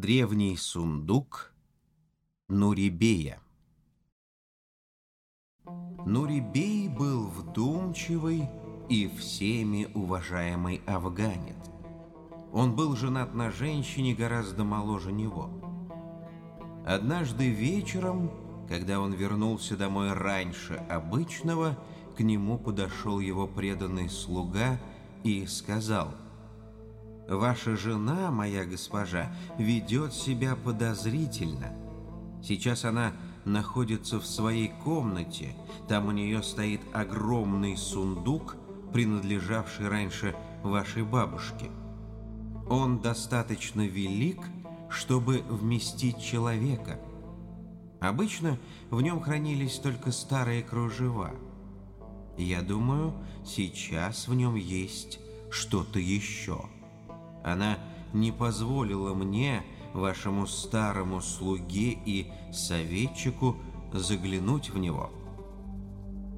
Древний сундук Нурибея Нурибей был вдумчивый и всеми уважаемый афганец. Он был женат на женщине гораздо моложе него. Однажды вечером, когда он вернулся домой раньше обычного, к нему подошел его преданный слуга и сказал, «Ваша жена, моя госпожа, ведет себя подозрительно. Сейчас она находится в своей комнате, там у нее стоит огромный сундук, принадлежавший раньше вашей бабушке. Он достаточно велик, чтобы вместить человека. Обычно в нем хранились только старые кружева. Я думаю, сейчас в нем есть что-то еще. Она не позволила мне, вашему старому слуге и советчику, заглянуть в него.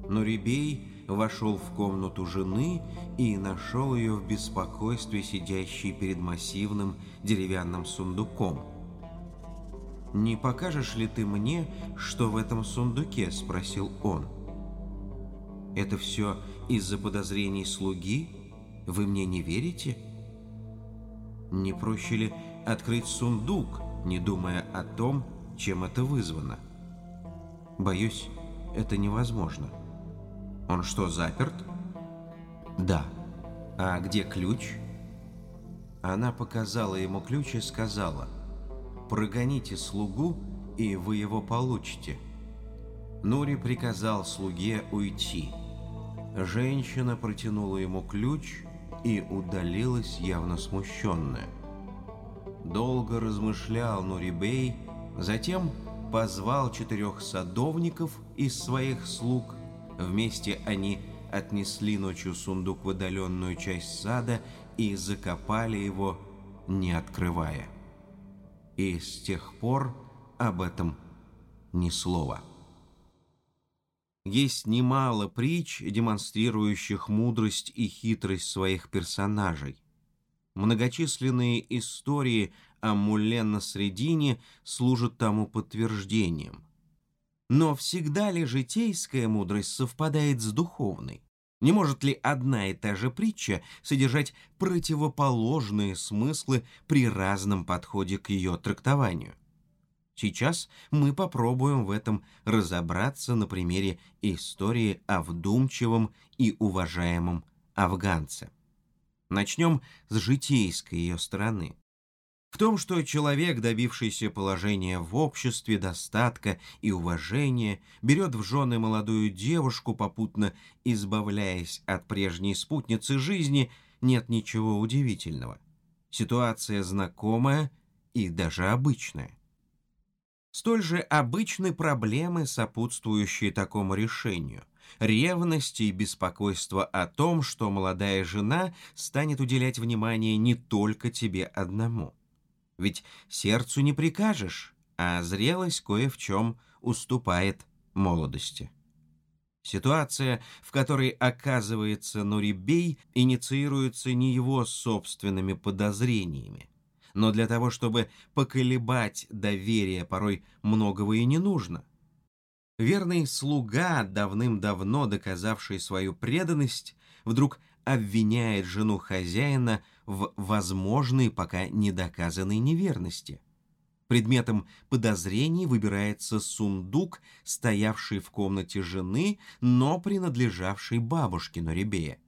Но Рибей вошел в комнату жены и нашел ее в беспокойстве, сидящей перед массивным деревянным сундуком. «Не покажешь ли ты мне, что в этом сундуке?» – спросил он. «Это все из-за подозрений слуги? Вы мне не верите?» «Не проще ли открыть сундук, не думая о том, чем это вызвано?» «Боюсь, это невозможно». Он что, заперт? Да. А где ключ? Она показала ему ключ и сказала, «Прогоните слугу, и вы его получите». Нури приказал слуге уйти. Женщина протянула ему ключ и удалилась явно смущенная. Долго размышлял Нурибей, затем позвал четырех садовников из своих слуг Вместе они отнесли ночью сундук в отдаленную часть сада и закопали его, не открывая. И с тех пор об этом ни слова. Есть немало притч, демонстрирующих мудрость и хитрость своих персонажей. Многочисленные истории о Муле на Средине служат тому подтверждением – но всегда ли житейская мудрость совпадает с духовной? Не может ли одна и та же притча содержать противоположные смыслы при разном подходе к ее трактованию? Сейчас мы попробуем в этом разобраться на примере истории о вдумчивом и уважаемом афганце. Начнем с житейской ее стороны. В том, что человек, добившийся положения в обществе, достатка и уважения, берет в жены молодую девушку, попутно избавляясь от прежней спутницы жизни, нет ничего удивительного. Ситуация знакомая и даже обычная. Столь же обычны проблемы, сопутствующие такому решению. Ревность и беспокойство о том, что молодая жена станет уделять внимание не только тебе одному – ведь сердцу не прикажешь, а зрелость кое в чем уступает молодости. Ситуация, в которой оказывается Нурибей, инициируется не его собственными подозрениями. Но для того, чтобы поколебать доверие, порой многого и не нужно. Верный слуга, давным-давно доказавший свою преданность, вдруг обвиняет жену хозяина в возможной, пока недоказанной неверности. Предметом подозрений выбирается сундук, стоявший в комнате жены, но принадлежавший бабушке Норибея.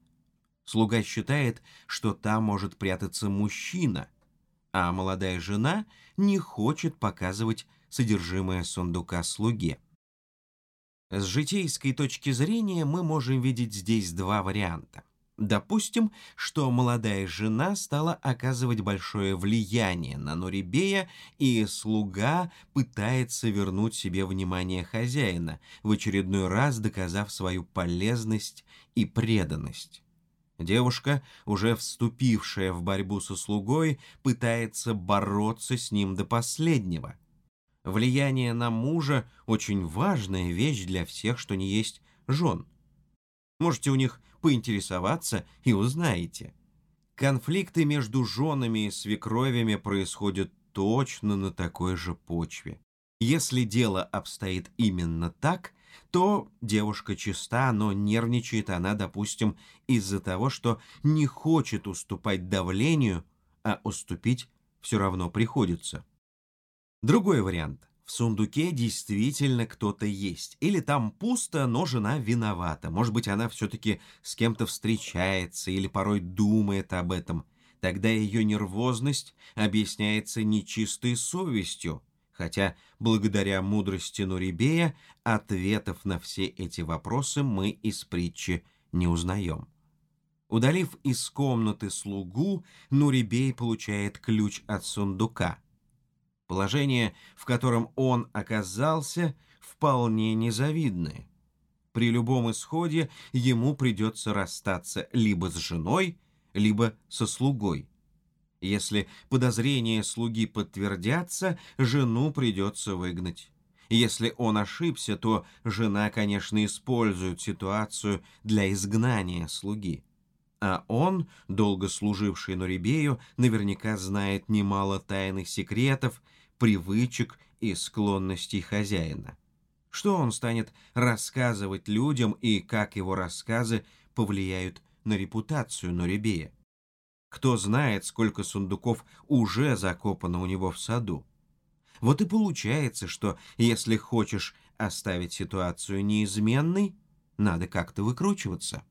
Слуга считает, что там может прятаться мужчина, а молодая жена не хочет показывать содержимое сундука слуге. С житейской точки зрения мы можем видеть здесь два варианта. Допустим, что молодая жена стала оказывать большое влияние на Норибея, и слуга пытается вернуть себе внимание хозяина, в очередной раз доказав свою полезность и преданность. Девушка, уже вступившая в борьбу со слугой, пытается бороться с ним до последнего. Влияние на мужа – очень важная вещь для всех, что не есть жен – Можете у них поинтересоваться и узнаете. Конфликты между женами и свекровями происходят точно на такой же почве. Если дело обстоит именно так, то девушка чиста, но нервничает она, допустим, из-за того, что не хочет уступать давлению, а уступить все равно приходится. Другой вариант. В сундуке действительно кто-то есть. Или там пусто, но жена виновата. Может быть, она все-таки с кем-то встречается или порой думает об этом. Тогда ее нервозность объясняется нечистой совестью, хотя благодаря мудрости Нурибея ответов на все эти вопросы мы из притчи не узнаем. Удалив из комнаты слугу, Нурибей получает ключ от сундука. Положение, в котором он оказался, вполне незавидное. При любом исходе ему придется расстаться либо с женой, либо со слугой. Если подозрения слуги подтвердятся, жену придется выгнать. Если он ошибся, то жена, конечно, использует ситуацию для изгнания слуги. А он, долго служивший Нурибею, наверняка знает немало тайных секретов, привычек и склонностей хозяина. Что он станет рассказывать людям и как его рассказы повлияют на репутацию Нурибея? Кто знает, сколько сундуков уже закопано у него в саду. Вот и получается, что если хочешь оставить ситуацию неизменной, надо как-то выкручиваться.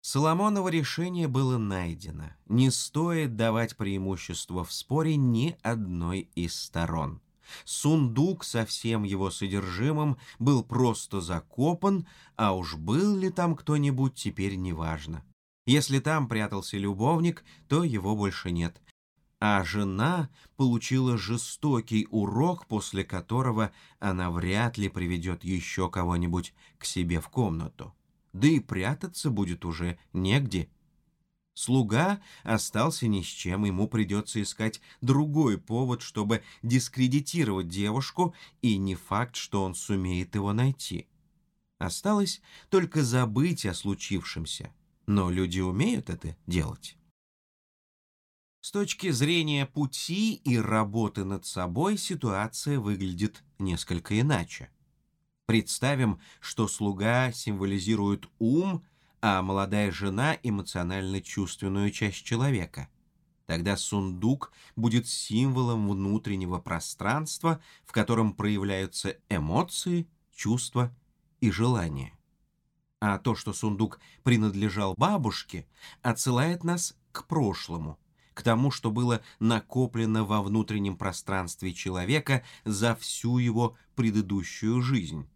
Соломоново решение было найдено. Не стоит давать преимущество в споре ни одной из сторон. Сундук со всем его содержимым был просто закопан, а уж был ли там кто-нибудь, теперь неважно. Если там прятался любовник, то его больше нет. А жена получила жестокий урок, после которого она вряд ли приведет еще кого-нибудь к себе в комнату. Да и прятаться будет уже негде. Слуга остался ни с чем, ему придется искать другой повод, чтобы дискредитировать девушку, и не факт, что он сумеет его найти. Осталось только забыть о случившемся но люди умеют это делать. С точки зрения пути и работы над собой ситуация выглядит несколько иначе. Представим, что слуга символизирует ум, а молодая жена – эмоционально-чувственную часть человека. Тогда сундук будет символом внутреннего пространства, в котором проявляются эмоции, чувства и желания а то, что сундук принадлежал бабушке, отсылает нас к прошлому, к тому, что было накоплено во внутреннем пространстве человека за всю его предыдущую жизнь.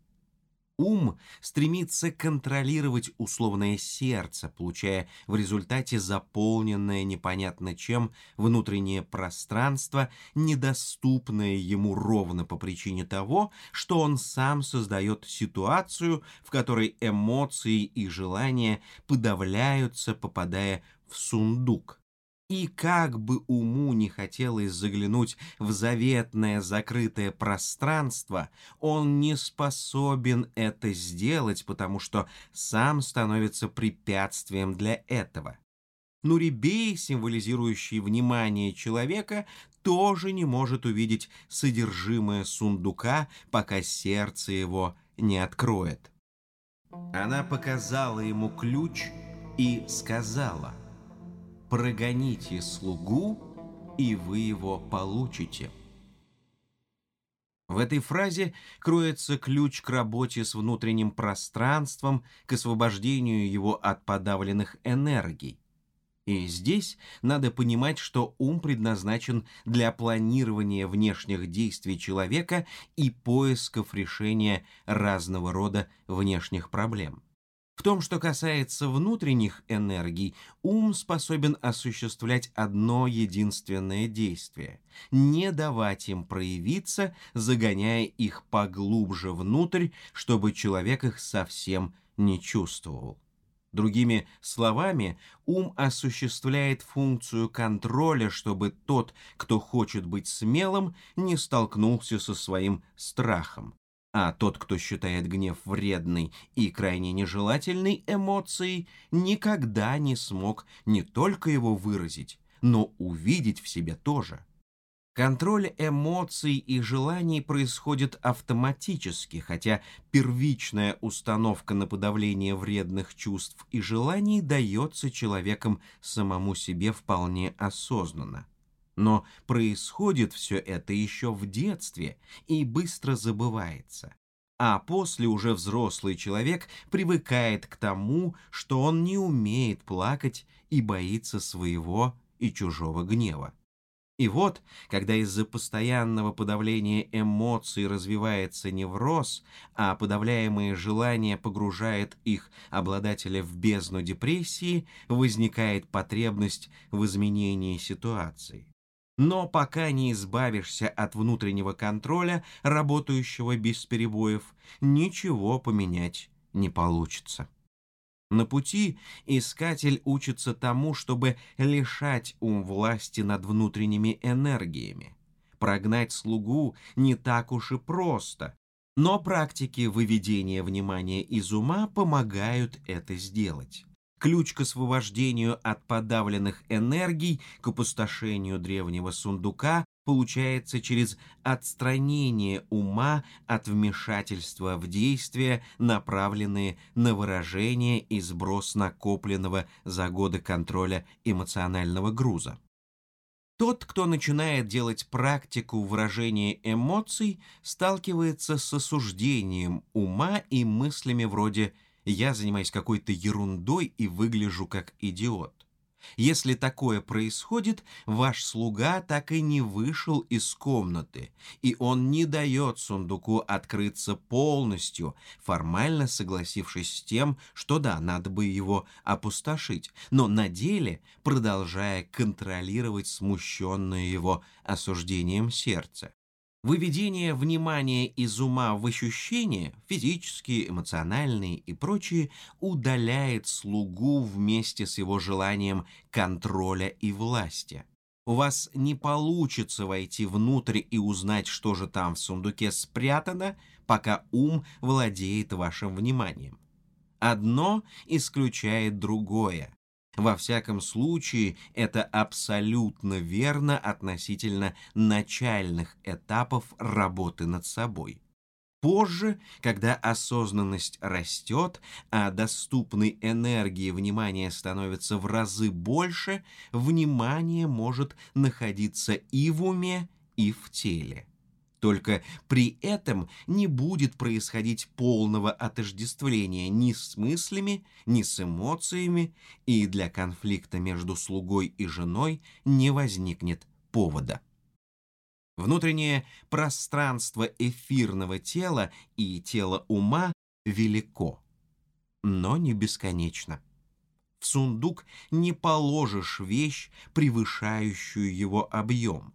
Ум стремится контролировать условное сердце, получая в результате заполненное непонятно чем внутреннее пространство, недоступное ему ровно по причине того, что он сам создает ситуацию, в которой эмоции и желания подавляются, попадая в сундук. И как бы уму не хотелось заглянуть в заветное закрытое пространство, он не способен это сделать, потому что сам становится препятствием для этого. Нурибей, символизирующий внимание человека, тоже не может увидеть содержимое сундука, пока сердце его не откроет. Она показала ему ключ и сказала — прогоните слугу, и вы его получите. В этой фразе кроется ключ к работе с внутренним пространством, к освобождению его от подавленных энергий. И здесь надо понимать, что ум предназначен для планирования внешних действий человека и поисков решения разного рода внешних проблем. В том, что касается внутренних энергий, ум способен осуществлять одно единственное действие – не давать им проявиться, загоняя их поглубже внутрь, чтобы человек их совсем не чувствовал. Другими словами, ум осуществляет функцию контроля, чтобы тот, кто хочет быть смелым, не столкнулся со своим страхом. А тот, кто считает гнев вредной и крайне нежелательной эмоцией, никогда не смог не только его выразить, но увидеть в себе тоже. Контроль эмоций и желаний происходит автоматически, хотя первичная установка на подавление вредных чувств и желаний дается человеком самому себе вполне осознанно. Но происходит все это еще в детстве и быстро забывается. А после уже взрослый человек привыкает к тому, что он не умеет плакать и боится своего и чужого гнева. И вот, когда из-за постоянного подавления эмоций развивается невроз, а подавляемые желания погружает их обладателя в бездну депрессии, возникает потребность в изменении ситуации. Но пока не избавишься от внутреннего контроля, работающего без перебоев, ничего поменять не получится. На пути искатель учится тому, чтобы лишать ум власти над внутренними энергиями. Прогнать слугу не так уж и просто, но практики выведения внимания из ума помогают это сделать. Ключ к освобождению от подавленных энергий, к опустошению древнего сундука получается через отстранение ума от вмешательства в действия, направленные на выражение и сброс накопленного за годы контроля эмоционального груза. Тот, кто начинает делать практику выражения эмоций, сталкивается с осуждением ума и мыслями вроде «я занимаюсь какой-то ерундой и выгляжу как идиот». Если такое происходит, ваш слуга так и не вышел из комнаты, и он не дает сундуку открыться полностью, формально согласившись с тем, что да, надо бы его опустошить, но на деле продолжая контролировать смущенное его осуждением сердце. Выведение внимания из ума в ощущения, физические, эмоциональные и прочие, удаляет слугу вместе с его желанием контроля и власти. У вас не получится войти внутрь и узнать, что же там в сундуке спрятано, пока ум владеет вашим вниманием. Одно исключает другое. Во всяком случае, это абсолютно верно относительно начальных этапов работы над собой. Позже, когда осознанность растет, а доступной энергии внимания становится в разы больше, внимание может находиться и в уме, и в теле. Только при этом не будет происходить полного отождествления ни с мыслями, ни с эмоциями, и для конфликта между слугой и женой не возникнет повода. Внутреннее пространство эфирного тела и тела ума велико, но не бесконечно. В сундук не положишь вещь, превышающую его объем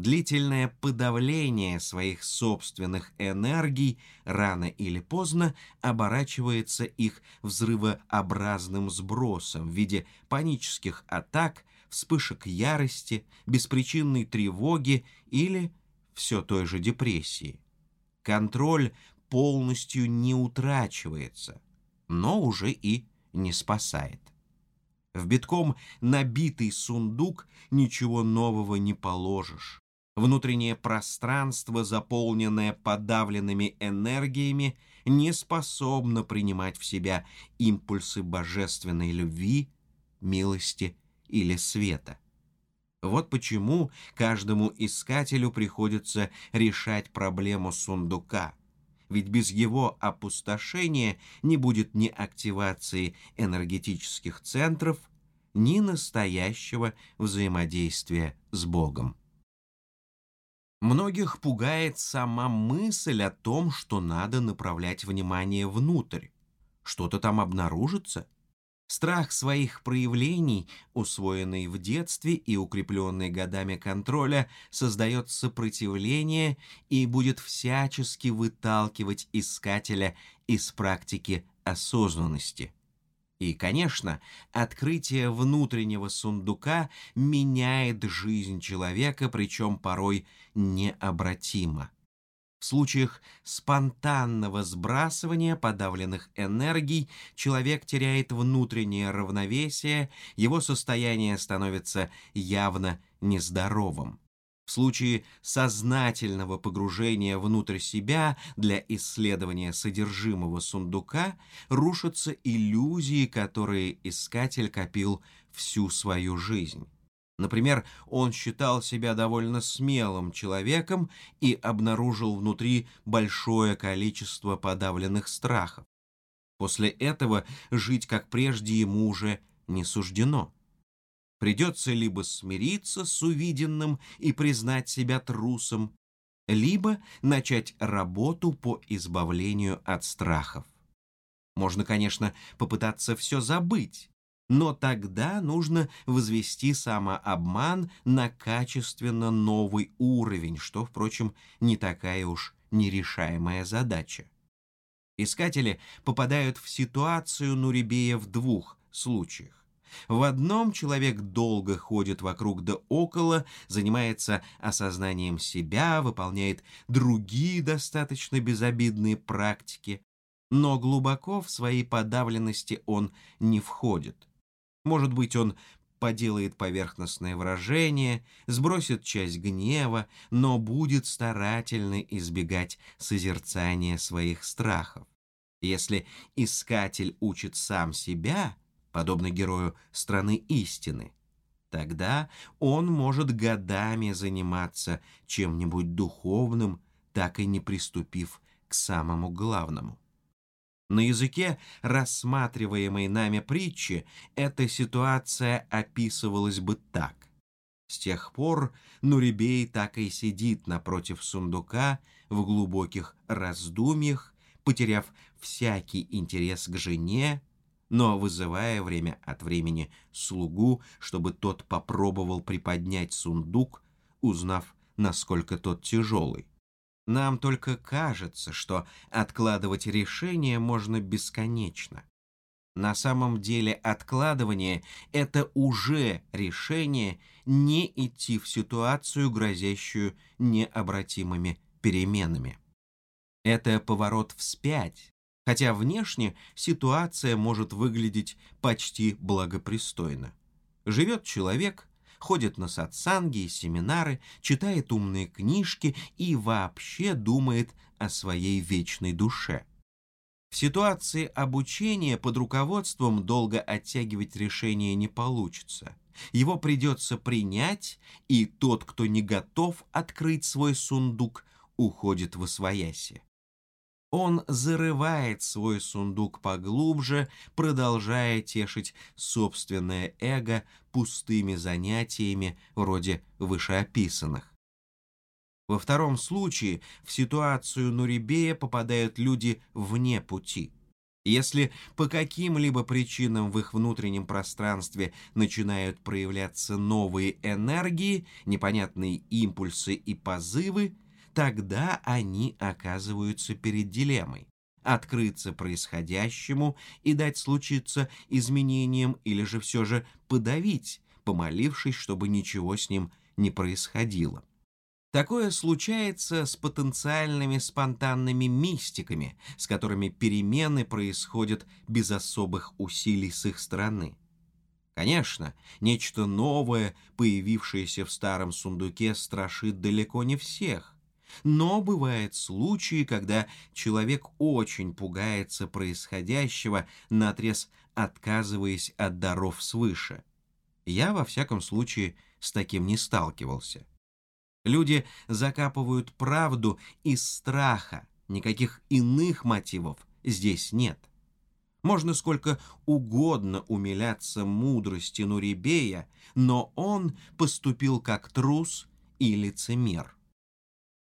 длительное подавление своих собственных энергий рано или поздно оборачивается их взрывообразным сбросом в виде панических атак, вспышек ярости, беспричинной тревоги или все той же депрессии. Контроль полностью не утрачивается, но уже и не спасает. В битком набитый сундук ничего нового не положишь. Внутреннее пространство, заполненное подавленными энергиями, не способно принимать в себя импульсы божественной любви, милости или света. Вот почему каждому искателю приходится решать проблему сундука, ведь без его опустошения не будет ни активации энергетических центров, ни настоящего взаимодействия с Богом. Многих пугает сама мысль о том, что надо направлять внимание внутрь. Что-то там обнаружится. Страх своих проявлений, усвоенный в детстве и укрепленный годами контроля, создает сопротивление и будет всячески выталкивать искателя из практики осознанности. И, конечно, открытие внутреннего сундука меняет жизнь человека, причем порой необратимо. В случаях спонтанного сбрасывания подавленных энергий человек теряет внутреннее равновесие, его состояние становится явно нездоровым. В случае сознательного погружения внутрь себя для исследования содержимого сундука рушатся иллюзии, которые искатель копил всю свою жизнь. Например, он считал себя довольно смелым человеком и обнаружил внутри большое количество подавленных страхов. После этого жить как прежде ему уже не суждено. Придется либо смириться с увиденным и признать себя трусом, либо начать работу по избавлению от страхов. Можно, конечно, попытаться все забыть, но тогда нужно возвести самообман на качественно новый уровень, что, впрочем, не такая уж нерешаемая задача. Искатели попадают в ситуацию Нурибея в двух случаях. В одном человек долго ходит вокруг да около, занимается осознанием себя, выполняет другие достаточно безобидные практики, но глубоко в своей подавленности он не входит. Может быть, он поделает поверхностное выражение, сбросит часть гнева, но будет старательно избегать созерцания своих страхов. Если искатель учит сам себя, подобно герою страны истины, тогда он может годами заниматься чем-нибудь духовным, так и не приступив к самому главному. На языке рассматриваемой нами притчи эта ситуация описывалась бы так. С тех пор Нурибей так и сидит напротив сундука в глубоких раздумьях, потеряв всякий интерес к жене, но вызывая время от времени слугу, чтобы тот попробовал приподнять сундук, узнав, насколько тот тяжелый. Нам только кажется, что откладывать решение можно бесконечно. На самом деле откладывание – это уже решение не идти в ситуацию, грозящую необратимыми переменами. Это поворот вспять, хотя внешне ситуация может выглядеть почти благопристойно. Живет человек, ходит на сатсанги и семинары, читает умные книжки и вообще думает о своей вечной душе. В ситуации обучения под руководством долго оттягивать решение не получится. Его придется принять, и тот, кто не готов открыть свой сундук, уходит в освояси. Он зарывает свой сундук поглубже, продолжая тешить собственное эго пустыми занятиями вроде вышеописанных. Во втором случае в ситуацию Нурибея попадают люди вне пути. Если по каким-либо причинам в их внутреннем пространстве начинают проявляться новые энергии, непонятные импульсы и позывы, тогда они оказываются перед дилеммой открыться происходящему и дать случиться изменениям или же все же подавить, помолившись, чтобы ничего с ним не происходило. Такое случается с потенциальными спонтанными мистиками, с которыми перемены происходят без особых усилий с их стороны. Конечно, нечто новое, появившееся в старом сундуке, страшит далеко не всех, но бывают случаи, когда человек очень пугается происходящего, наотрез отказываясь от даров свыше. Я, во всяком случае, с таким не сталкивался. Люди закапывают правду из страха, никаких иных мотивов здесь нет. Можно сколько угодно умиляться мудрости Нурибея, но он поступил как трус и лицемер.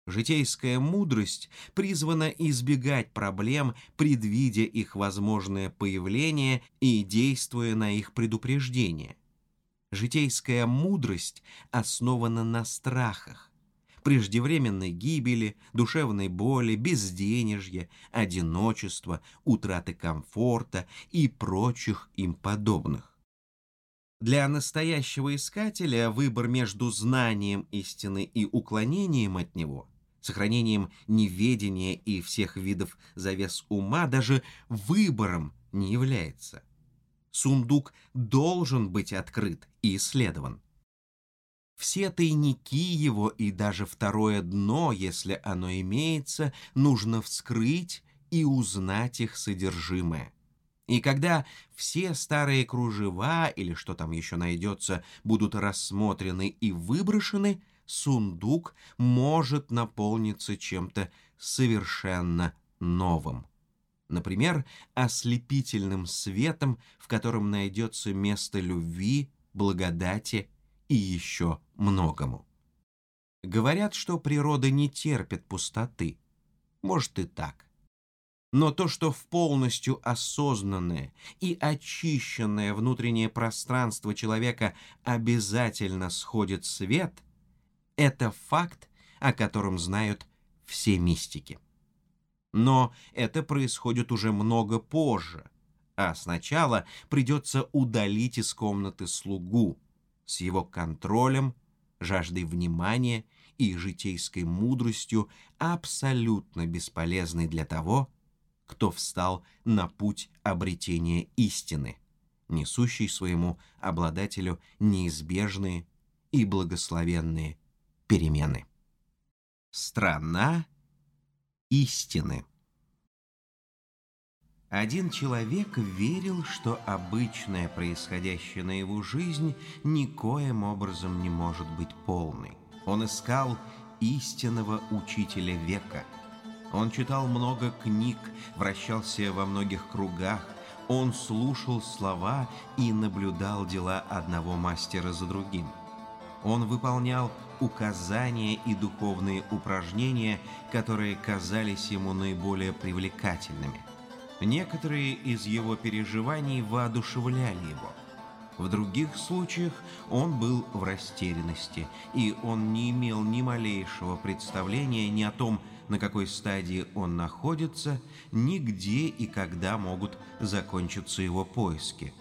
Житейская мудрость призвана избегать проблем, предвидя их возможное появление и действуя на их предупреждение. Житейская мудрость основана на страхах, преждевременной гибели, душевной боли, безденежья, одиночества, утраты комфорта и прочих им подобных. Для настоящего искателя выбор между знанием истины и уклонением от него – сохранением неведения и всех видов завес ума даже выбором не является. Сундук должен быть открыт и исследован. Все тайники его и даже второе дно, если оно имеется, нужно вскрыть и узнать их содержимое. И когда все старые кружева или что там еще найдется будут рассмотрены и выброшены, сундук может наполниться чем-то совершенно новым. Например, ослепительным светом, в котором найдется место любви, благодати и еще многому. Говорят, что природа не терпит пустоты. Может и так. Но то, что в полностью осознанное и очищенное внутреннее пространство человека обязательно сходит свет, это факт, о котором знают все мистики. Но это происходит уже много позже, а сначала придется удалить из комнаты слугу с его контролем, жаждой внимания и житейской мудростью, абсолютно бесполезной для того, кто встал на путь обретения истины, несущий своему обладателю неизбежные и благословенные перемены. Страна истины. Один человек верил, что обычная происходящая на его жизнь никоим образом не может быть полной. Он искал истинного учителя века – он читал много книг, вращался во многих кругах, он слушал слова и наблюдал дела одного мастера за другим. Он выполнял указания и духовные упражнения, которые казались ему наиболее привлекательными. Некоторые из его переживаний воодушевляли его. В других случаях он был в растерянности, и он не имел ни малейшего представления ни о том, на какой стадии он находится, ни где и когда могут закончиться его поиски.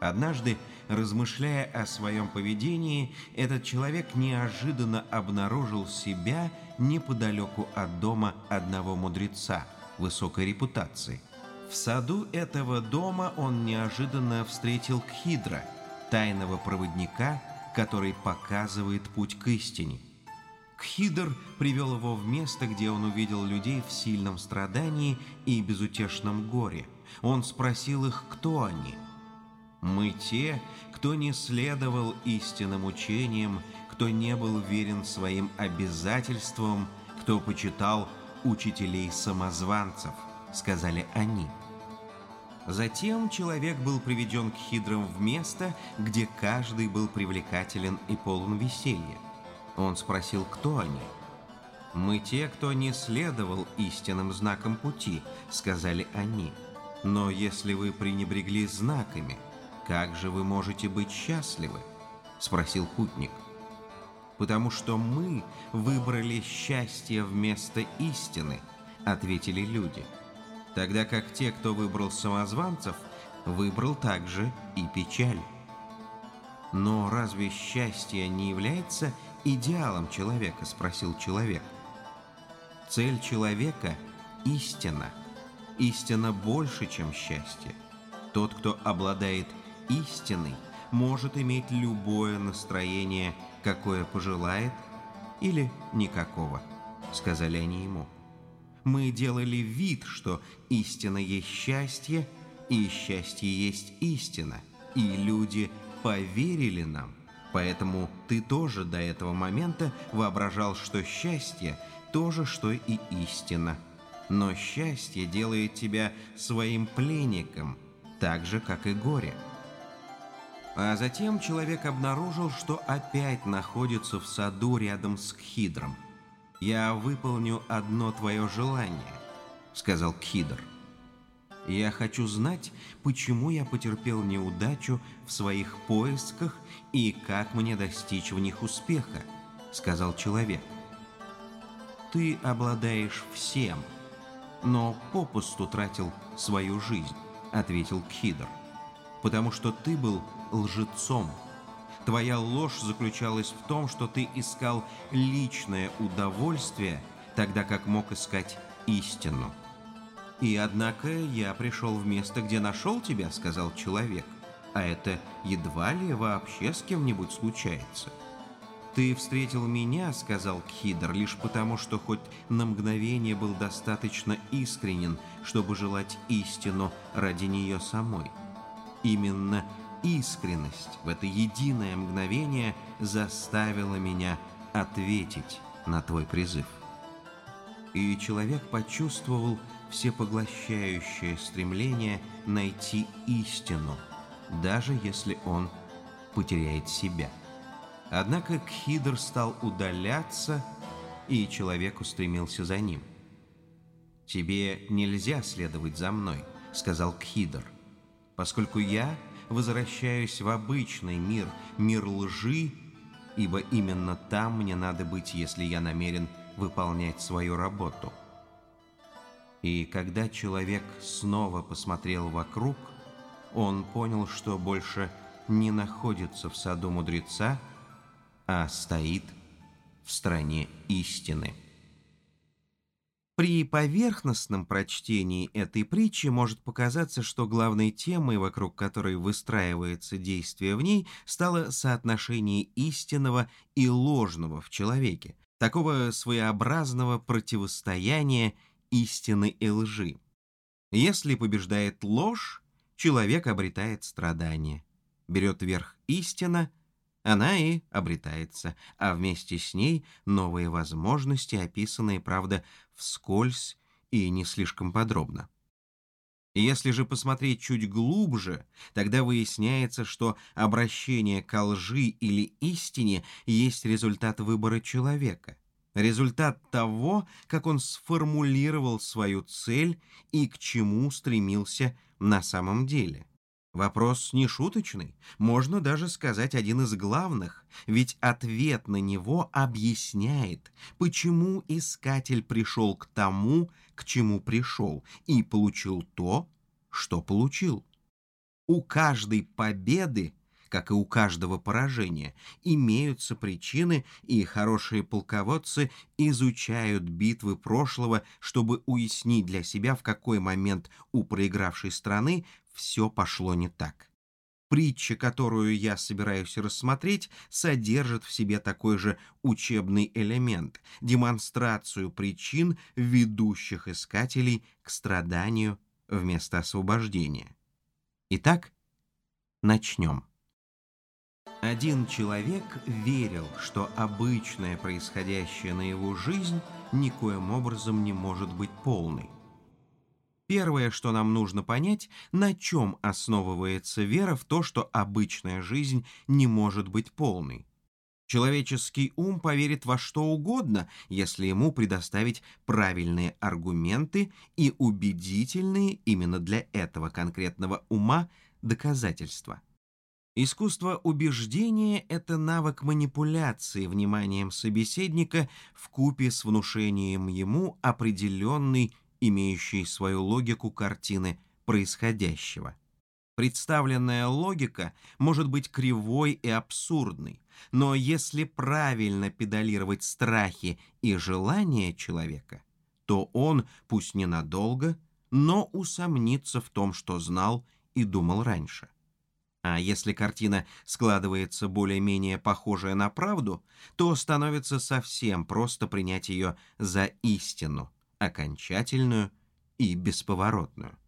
Однажды, размышляя о своем поведении, этот человек неожиданно обнаружил себя неподалеку от дома одного мудреца высокой репутации. В саду этого дома он неожиданно встретил Кхидра, тайного проводника, который показывает путь к истине. Кхидр привел его в место, где он увидел людей в сильном страдании и безутешном горе. Он спросил их, кто они. «Мы те, кто не следовал истинным учениям, кто не был верен своим обязательствам, кто почитал учителей-самозванцев», — сказали они. Затем человек был приведен к Хидрам в место, где каждый был привлекателен и полон веселья. Он спросил, кто они. «Мы те, кто не следовал истинным знакам пути», — сказали они. «Но если вы пренебрегли знаками, как же вы можете быть счастливы?» — спросил путник. «Потому что мы выбрали счастье вместо истины», — ответили люди. Тогда как те, кто выбрал самозванцев, выбрал также и печаль. Но разве счастье не является идеалом человека?» – спросил человек. «Цель человека – истина. Истина больше, чем счастье. Тот, кто обладает истиной, может иметь любое настроение, какое пожелает, или никакого», – сказали они ему. «Мы делали вид, что истина есть счастье, и счастье есть истина, и люди поверили нам, Поэтому ты тоже до этого момента воображал, что счастье – то же, что и истина. Но счастье делает тебя своим пленником, так же, как и горе. А затем человек обнаружил, что опять находится в саду рядом с Кхидром. «Я выполню одно твое желание», — сказал Кхидр. Я хочу знать, почему я потерпел неудачу в своих поисках и как мне достичь в них успеха, сказал человек. Ты обладаешь всем, но попусту тратил свою жизнь, ответил Кхидр, потому что ты был лжецом. Твоя ложь заключалась в том, что ты искал личное удовольствие, тогда как мог искать истину. «И однако я пришел в место, где нашел тебя», — сказал человек. «А это едва ли вообще с кем-нибудь случается». «Ты встретил меня, — сказал Кхидр, — лишь потому, что хоть на мгновение был достаточно искренен, чтобы желать истину ради нее самой. Именно искренность в это единое мгновение заставила меня ответить на твой призыв. И человек почувствовал всепоглощающее стремление найти истину, даже если он потеряет себя. Однако Кхидр стал удаляться, и человек устремился за ним. «Тебе нельзя следовать за мной», — сказал Кхидр, «поскольку я возвращаюсь в обычный мир, мир лжи, ибо именно там мне надо быть, если я намерен выполнять свою работу». И когда человек снова посмотрел вокруг, он понял, что больше не находится в саду мудреца, а стоит в стране истины. При поверхностном прочтении этой притчи может показаться, что главной темой, вокруг которой выстраивается действие в ней, стало соотношение истинного и ложного в человеке, такого своеобразного противостояния истины и лжи. Если побеждает ложь, человек обретает страдание. Берет верх истина, она и обретается, а вместе с ней новые возможности, описанные, правда, вскользь и не слишком подробно. Если же посмотреть чуть глубже, тогда выясняется, что обращение к лжи или истине есть результат выбора человека, результат того, как он сформулировал свою цель и к чему стремился на самом деле. Вопрос не шуточный, можно даже сказать один из главных, ведь ответ на него объясняет, почему искатель пришел к тому, к чему пришел, и получил то, что получил. У каждой победы, как и у каждого поражения, имеются причины, и хорошие полководцы изучают битвы прошлого, чтобы уяснить для себя, в какой момент у проигравшей страны все пошло не так. Притча, которую я собираюсь рассмотреть, содержит в себе такой же учебный элемент – демонстрацию причин, ведущих искателей к страданию вместо освобождения. Итак, начнем. Один человек верил, что обычное происходящее на его жизнь никоим образом не может быть полной. Первое, что нам нужно понять, на чем основывается вера в то, что обычная жизнь не может быть полной. Человеческий ум поверит во что угодно, если ему предоставить правильные аргументы и убедительные именно для этого конкретного ума доказательства. Искусство убеждения – это навык манипуляции вниманием собеседника в купе с внушением ему определенной имеющие свою логику картины происходящего. Представленная логика может быть кривой и абсурдной, но если правильно педалировать страхи и желания человека, то он, пусть ненадолго, но усомнится в том, что знал и думал раньше. А если картина складывается более-менее похожая на правду, то становится совсем просто принять ее за истину – окончательную и бесповоротную.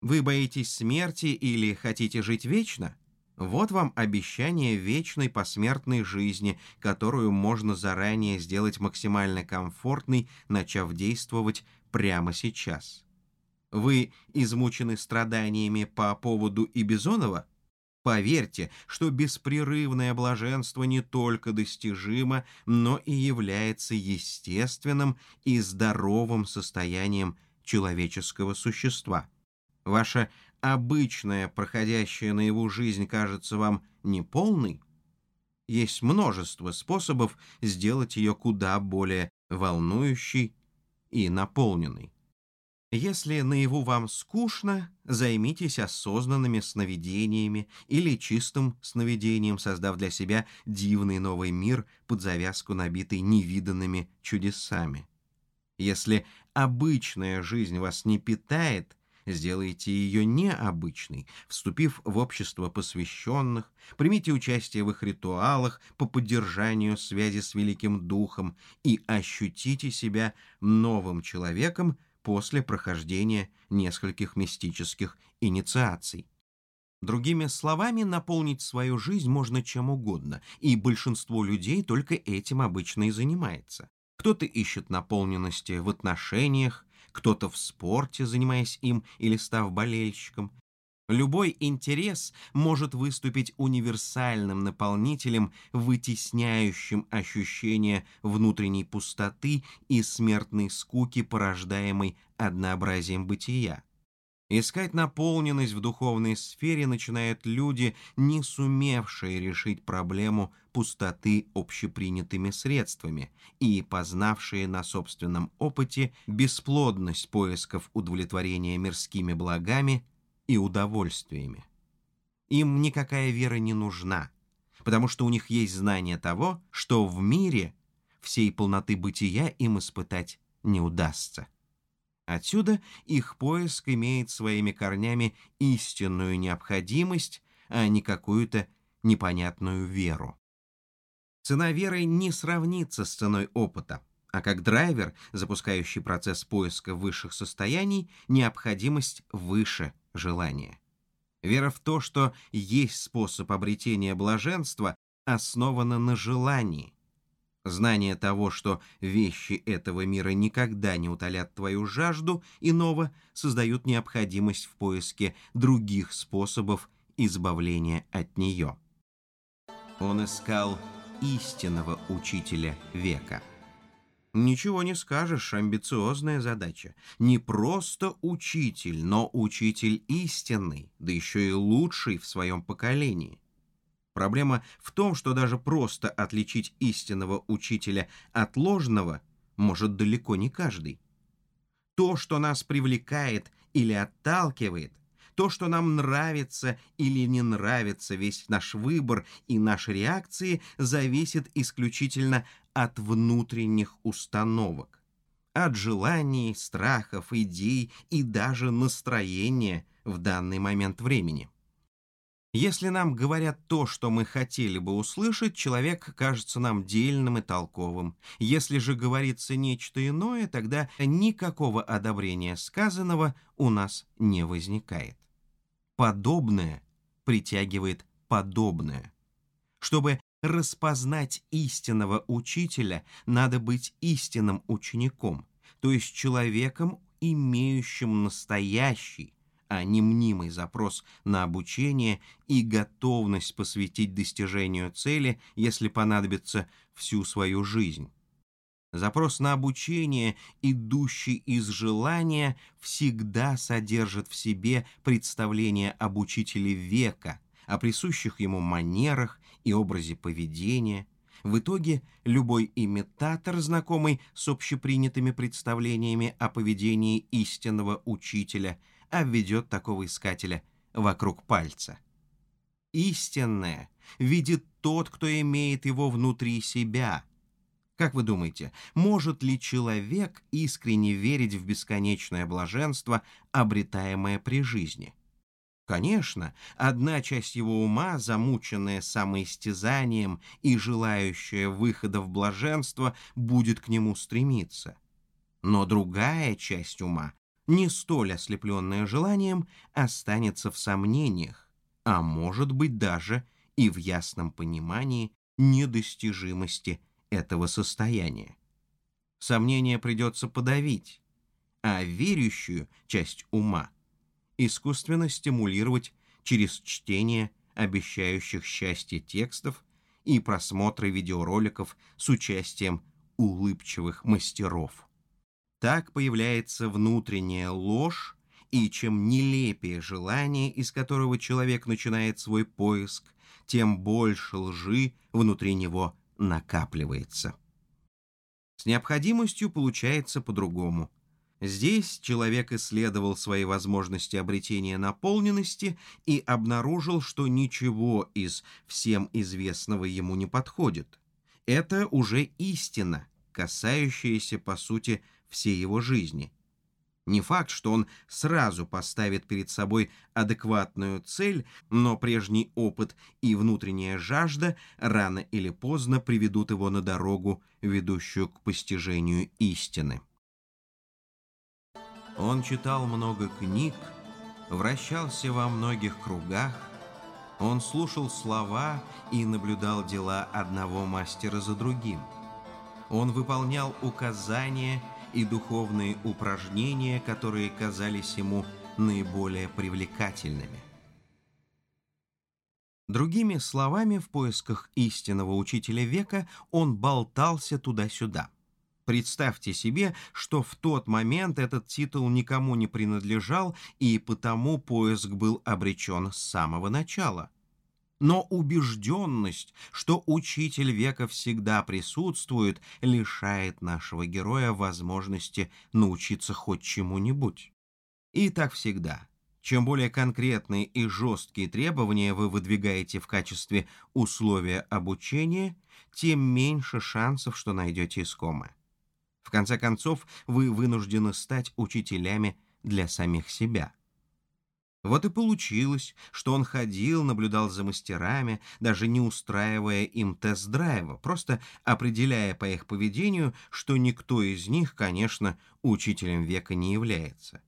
Вы боитесь смерти или хотите жить вечно? Вот вам обещание вечной посмертной жизни, которую можно заранее сделать максимально комфортной, начав действовать прямо сейчас. Вы измучены страданиями по поводу Ибизонова? Поверьте, что беспрерывное блаженство не только достижимо, но и является естественным и здоровым состоянием человеческого существа. Ваша обычная, проходящая наяву жизнь кажется вам неполной? Есть множество способов сделать ее куда более волнующей и наполненной. Если наяву вам скучно, займитесь осознанными сновидениями или чистым сновидением, создав для себя дивный новый мир под завязку, набитый невиданными чудесами. Если обычная жизнь вас не питает, Сделайте ее необычной, вступив в общество посвященных, примите участие в их ритуалах по поддержанию связи с Великим Духом и ощутите себя новым человеком после прохождения нескольких мистических инициаций. Другими словами, наполнить свою жизнь можно чем угодно, и большинство людей только этим обычно и занимается. Кто-то ищет наполненности в отношениях, кто-то в спорте, занимаясь им или став болельщиком. Любой интерес может выступить универсальным наполнителем, вытесняющим ощущение внутренней пустоты и смертной скуки, порождаемой однообразием бытия. Искать наполненность в духовной сфере начинают люди, не сумевшие решить проблему пустоты общепринятыми средствами и познавшие на собственном опыте бесплодность поисков удовлетворения мирскими благами и удовольствиями. Им никакая вера не нужна, потому что у них есть знание того, что в мире всей полноты бытия им испытать не удастся. Отсюда их поиск имеет своими корнями истинную необходимость, а не какую-то непонятную веру. Цена веры не сравнится с ценой опыта, а как драйвер, запускающий процесс поиска высших состояний, необходимость выше желания. Вера в то, что есть способ обретения блаженства, основана на желании, Знание того, что вещи этого мира никогда не утолят твою жажду иного, создают необходимость в поиске других способов избавления от нее. Он искал истинного учителя века. Ничего не скажешь, амбициозная задача. Не просто учитель, но учитель истинный, да еще и лучший в своем поколении. Проблема в том, что даже просто отличить истинного учителя от ложного может далеко не каждый. То, что нас привлекает или отталкивает, то, что нам нравится или не нравится, весь наш выбор и наши реакции зависит исключительно от внутренних установок, от желаний, страхов, идей и даже настроения в данный момент времени. Если нам говорят то, что мы хотели бы услышать, человек кажется нам дельным и толковым. Если же говорится нечто иное, тогда никакого одобрения сказанного у нас не возникает. Подобное притягивает подобное. Чтобы распознать истинного учителя, надо быть истинным учеником, то есть человеком, имеющим настоящий, а не мнимый запрос на обучение и готовность посвятить достижению цели, если понадобится, всю свою жизнь. Запрос на обучение, идущий из желания, всегда содержит в себе представление об учителе века, о присущих ему манерах и образе поведения. В итоге любой имитатор, знакомый с общепринятыми представлениями о поведении истинного учителя – обведет такого искателя вокруг пальца. Истинное видит тот, кто имеет его внутри себя. Как вы думаете, может ли человек искренне верить в бесконечное блаженство, обретаемое при жизни? Конечно, одна часть его ума, замученная самоистязанием и желающая выхода в блаженство, будет к нему стремиться. Но другая часть ума не столь ослепленное желанием, останется в сомнениях, а может быть даже и в ясном понимании недостижимости этого состояния. Сомнение придется подавить, а верующую часть ума искусственно стимулировать через чтение обещающих счастье текстов и просмотры видеороликов с участием улыбчивых мастеров. Так появляется внутренняя ложь, и чем нелепее желание, из которого человек начинает свой поиск, тем больше лжи внутри него накапливается. С необходимостью получается по-другому. Здесь человек исследовал свои возможности обретения наполненности и обнаружил, что ничего из всем известного ему не подходит. Это уже истина, касающаяся, по сути, всей его жизни. Не факт, что он сразу поставит перед собой адекватную цель, но прежний опыт и внутренняя жажда рано или поздно приведут его на дорогу, ведущую к постижению истины. Он читал много книг, вращался во многих кругах, он слушал слова и наблюдал дела одного мастера за другим. Он выполнял указания и духовные упражнения, которые казались ему наиболее привлекательными. Другими словами, в поисках истинного учителя века он болтался туда-сюда. Представьте себе, что в тот момент этот титул никому не принадлежал, и потому поиск был обречен с самого начала. Но убежденность, что учитель века всегда присутствует, лишает нашего героя возможности научиться хоть чему-нибудь. И так всегда. Чем более конкретные и жесткие требования вы выдвигаете в качестве условия обучения, тем меньше шансов, что найдете искомое. В конце концов, вы вынуждены стать учителями для самих себя. Вот и получилось, что он ходил, наблюдал за мастерами, даже не устраивая им тест-драйва, просто определяя по их поведению, что никто из них, конечно, учителем века не является.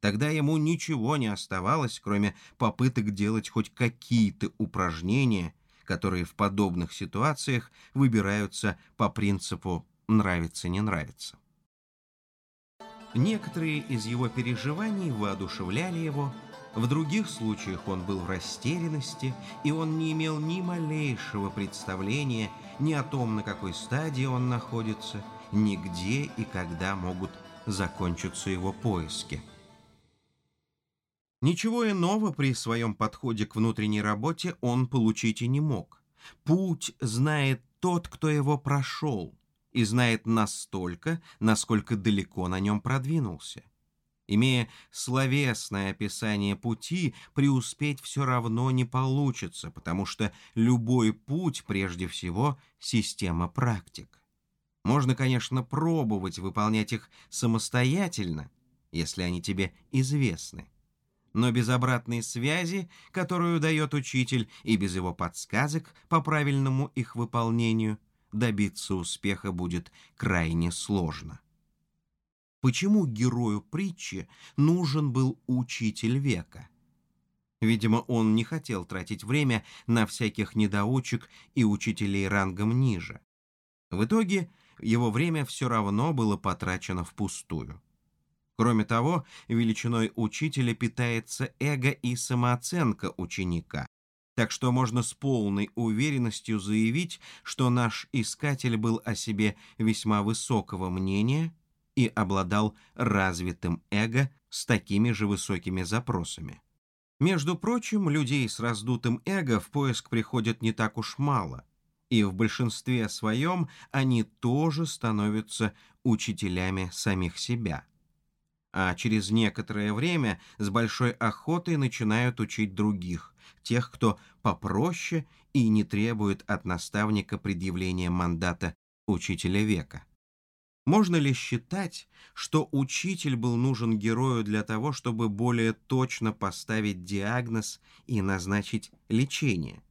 Тогда ему ничего не оставалось, кроме попыток делать хоть какие-то упражнения, которые в подобных ситуациях выбираются по принципу «нравится-не нравится». Некоторые из его переживаний воодушевляли его, в других случаях он был в растерянности, и он не имел ни малейшего представления ни о том, на какой стадии он находится, ни где и когда могут закончиться его поиски. Ничего иного при своем подходе к внутренней работе он получить и не мог. Путь знает тот, кто его прошел, и знает настолько, насколько далеко на нем продвинулся. Имея словесное описание пути, преуспеть все равно не получится, потому что любой путь, прежде всего, система практик. Можно, конечно, пробовать выполнять их самостоятельно, если они тебе известны. Но без обратной связи, которую дает учитель, и без его подсказок по правильному их выполнению, добиться успеха будет крайне сложно. Почему герою притчи нужен был учитель века? Видимо, он не хотел тратить время на всяких недоучек и учителей рангом ниже. В итоге его время все равно было потрачено впустую. Кроме того, величиной учителя питается эго и самооценка ученика, так что можно с полной уверенностью заявить, что наш искатель был о себе весьма высокого мнения и обладал развитым эго с такими же высокими запросами. Между прочим, людей с раздутым эго в поиск приходит не так уж мало, и в большинстве своем они тоже становятся учителями самих себя. А через некоторое время с большой охотой начинают учить других, тех, кто попроще и не требует от наставника предъявления мандата учителя века. Можно ли считать, что учитель был нужен герою для того, чтобы более точно поставить диагноз и назначить лечение?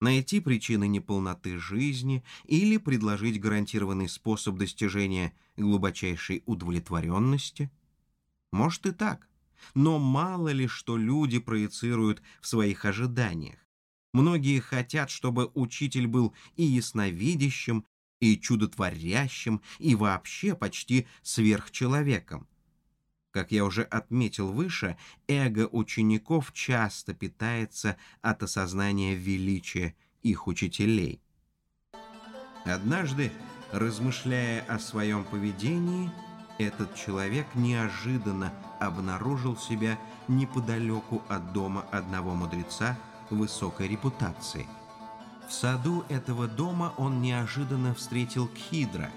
Найти причины неполноты жизни или предложить гарантированный способ достижения глубочайшей удовлетворенности? Может и так, но мало ли что люди проецируют в своих ожиданиях. Многие хотят, чтобы учитель был и ясновидящим, и чудотворящим, и вообще почти сверхчеловеком. Как я уже отметил выше, эго учеников часто питается от осознания величия их учителей. Однажды, размышляя о своем поведении, этот человек неожиданно обнаружил себя неподалеку от дома одного мудреца высокой репутации – в саду этого дома он неожиданно встретил Кхидра,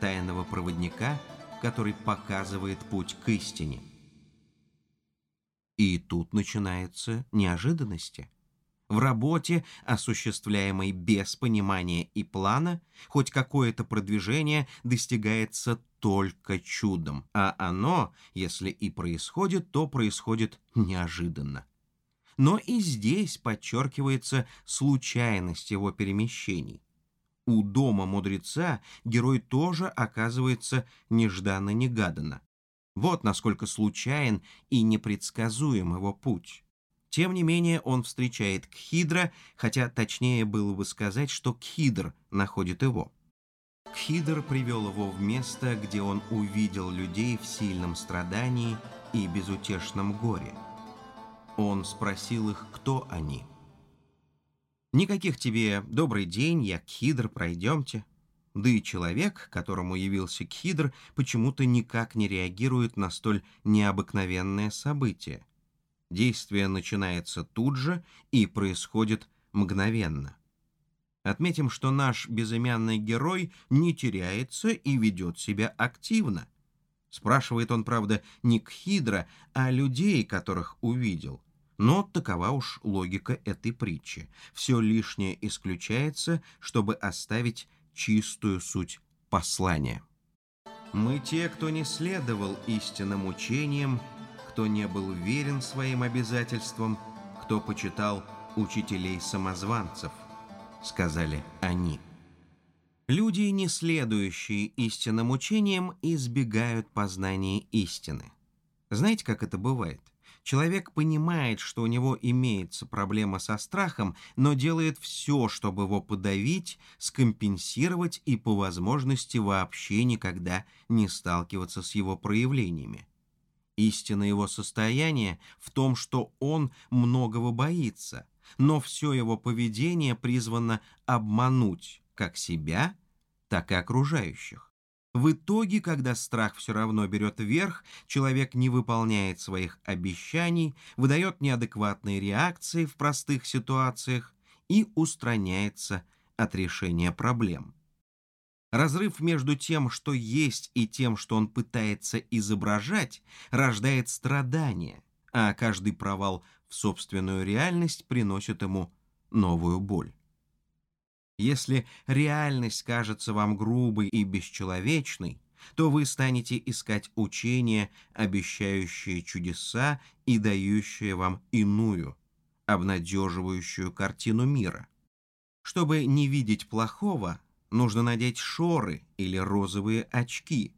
тайного проводника, который показывает путь к истине. И тут начинаются неожиданности. В работе, осуществляемой без понимания и плана, хоть какое-то продвижение достигается только чудом, а оно, если и происходит, то происходит неожиданно. Но и здесь подчеркивается случайность его перемещений. У дома мудреца герой тоже оказывается нежданно-негаданно. Вот насколько случайен и непредсказуем его путь. Тем не менее он встречает Кхидра, хотя точнее было бы сказать, что Кхидр находит его. Кхидр привел его в место, где он увидел людей в сильном страдании и безутешном горе. Он спросил их, кто они – Никаких тебе «добрый день, я Кхидр, пройдемте». Да и человек, которому явился Кхидр, почему-то никак не реагирует на столь необыкновенное событие. Действие начинается тут же и происходит мгновенно. Отметим, что наш безымянный герой не теряется и ведет себя активно. Спрашивает он, правда, не Кхидра, а людей, которых увидел. Но такова уж логика этой притчи. Все лишнее исключается, чтобы оставить чистую суть послания. Мы те, кто не следовал истинным учениям, кто не был верен своим обязательствам, кто почитал учителей-самозванцев, сказали они. Люди, не следующие истинным учениям, избегают познания истины. Знаете, как это бывает? Человек понимает, что у него имеется проблема со страхом, но делает все, чтобы его подавить, скомпенсировать и по возможности вообще никогда не сталкиваться с его проявлениями. Истина его состояния в том, что он многого боится, но все его поведение призвано обмануть как себя, так и окружающих. В итоге, когда страх все равно берет верх, человек не выполняет своих обещаний, выдает неадекватные реакции в простых ситуациях и устраняется от решения проблем. Разрыв между тем, что есть, и тем, что он пытается изображать, рождает страдания, а каждый провал в собственную реальность приносит ему новую боль. Если реальность кажется вам грубой и бесчеловечной, то вы станете искать учения, обещающие чудеса и дающие вам иную, обнадеживающую картину мира. Чтобы не видеть плохого, нужно надеть шоры или розовые очки.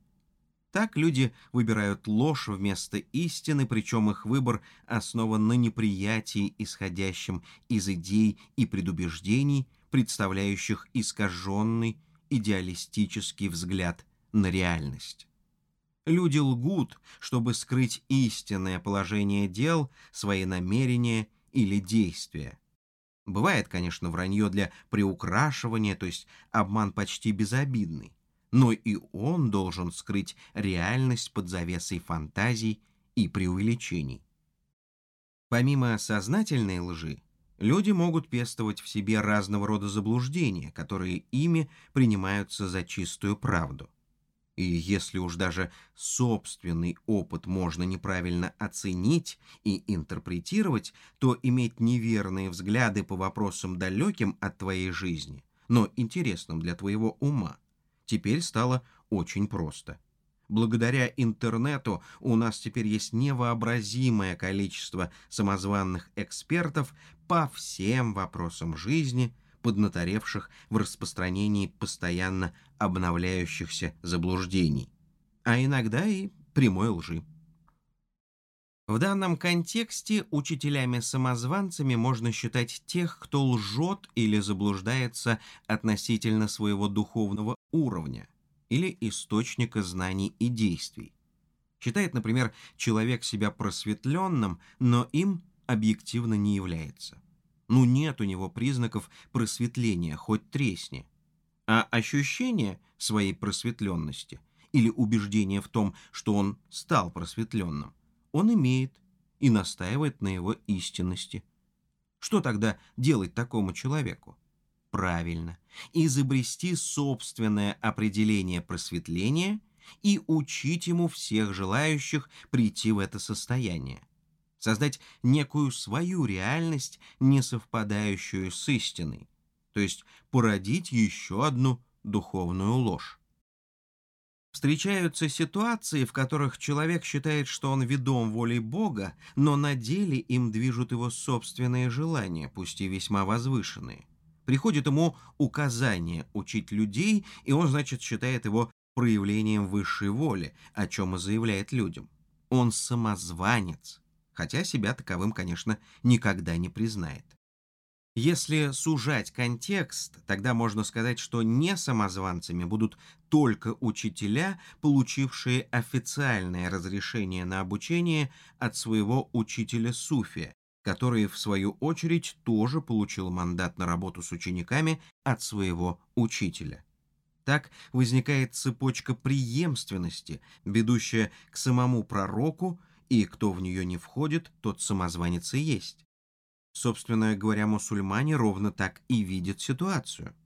Так люди выбирают ложь вместо истины, причем их выбор основан на неприятии, исходящем из идей и предубеждений, представляющих искаженный идеалистический взгляд на реальность. Люди лгут, чтобы скрыть истинное положение дел, свои намерения или действия. Бывает, конечно, вранье для приукрашивания, то есть обман почти безобидный, но и он должен скрыть реальность под завесой фантазий и преувеличений. Помимо сознательной лжи, Люди могут пестовать в себе разного рода заблуждения, которые ими принимаются за чистую правду. И если уж даже собственный опыт можно неправильно оценить и интерпретировать, то иметь неверные взгляды по вопросам далеким от твоей жизни, но интересным для твоего ума, теперь стало очень просто – Благодаря интернету у нас теперь есть невообразимое количество самозванных экспертов по всем вопросам жизни, поднаторевших в распространении постоянно обновляющихся заблуждений, а иногда и прямой лжи. В данном контексте учителями-самозванцами можно считать тех, кто лжет или заблуждается относительно своего духовного уровня – или источника знаний и действий. Считает, например, человек себя просветленным, но им объективно не является. Ну нет у него признаков просветления, хоть тресни. А ощущение своей просветленности или убеждение в том, что он стал просветленным, он имеет и настаивает на его истинности. Что тогда делать такому человеку? Правильно, изобрести собственное определение просветления и учить ему всех желающих прийти в это состояние. Создать некую свою реальность, не совпадающую с истиной, то есть породить еще одну духовную ложь. Встречаются ситуации, в которых человек считает, что он ведом волей Бога, но на деле им движут его собственные желания, пусть и весьма возвышенные. Приходит ему указание учить людей, и он, значит, считает его проявлением высшей воли, о чем и заявляет людям. Он самозванец, хотя себя таковым, конечно, никогда не признает. Если сужать контекст, тогда можно сказать, что не самозванцами будут только учителя, получившие официальное разрешение на обучение от своего учителя Суфия, который, в свою очередь, тоже получил мандат на работу с учениками от своего учителя. Так возникает цепочка преемственности, ведущая к самому пророку, и кто в нее не входит, тот самозванец и есть. Собственно говоря, мусульмане ровно так и видят ситуацию.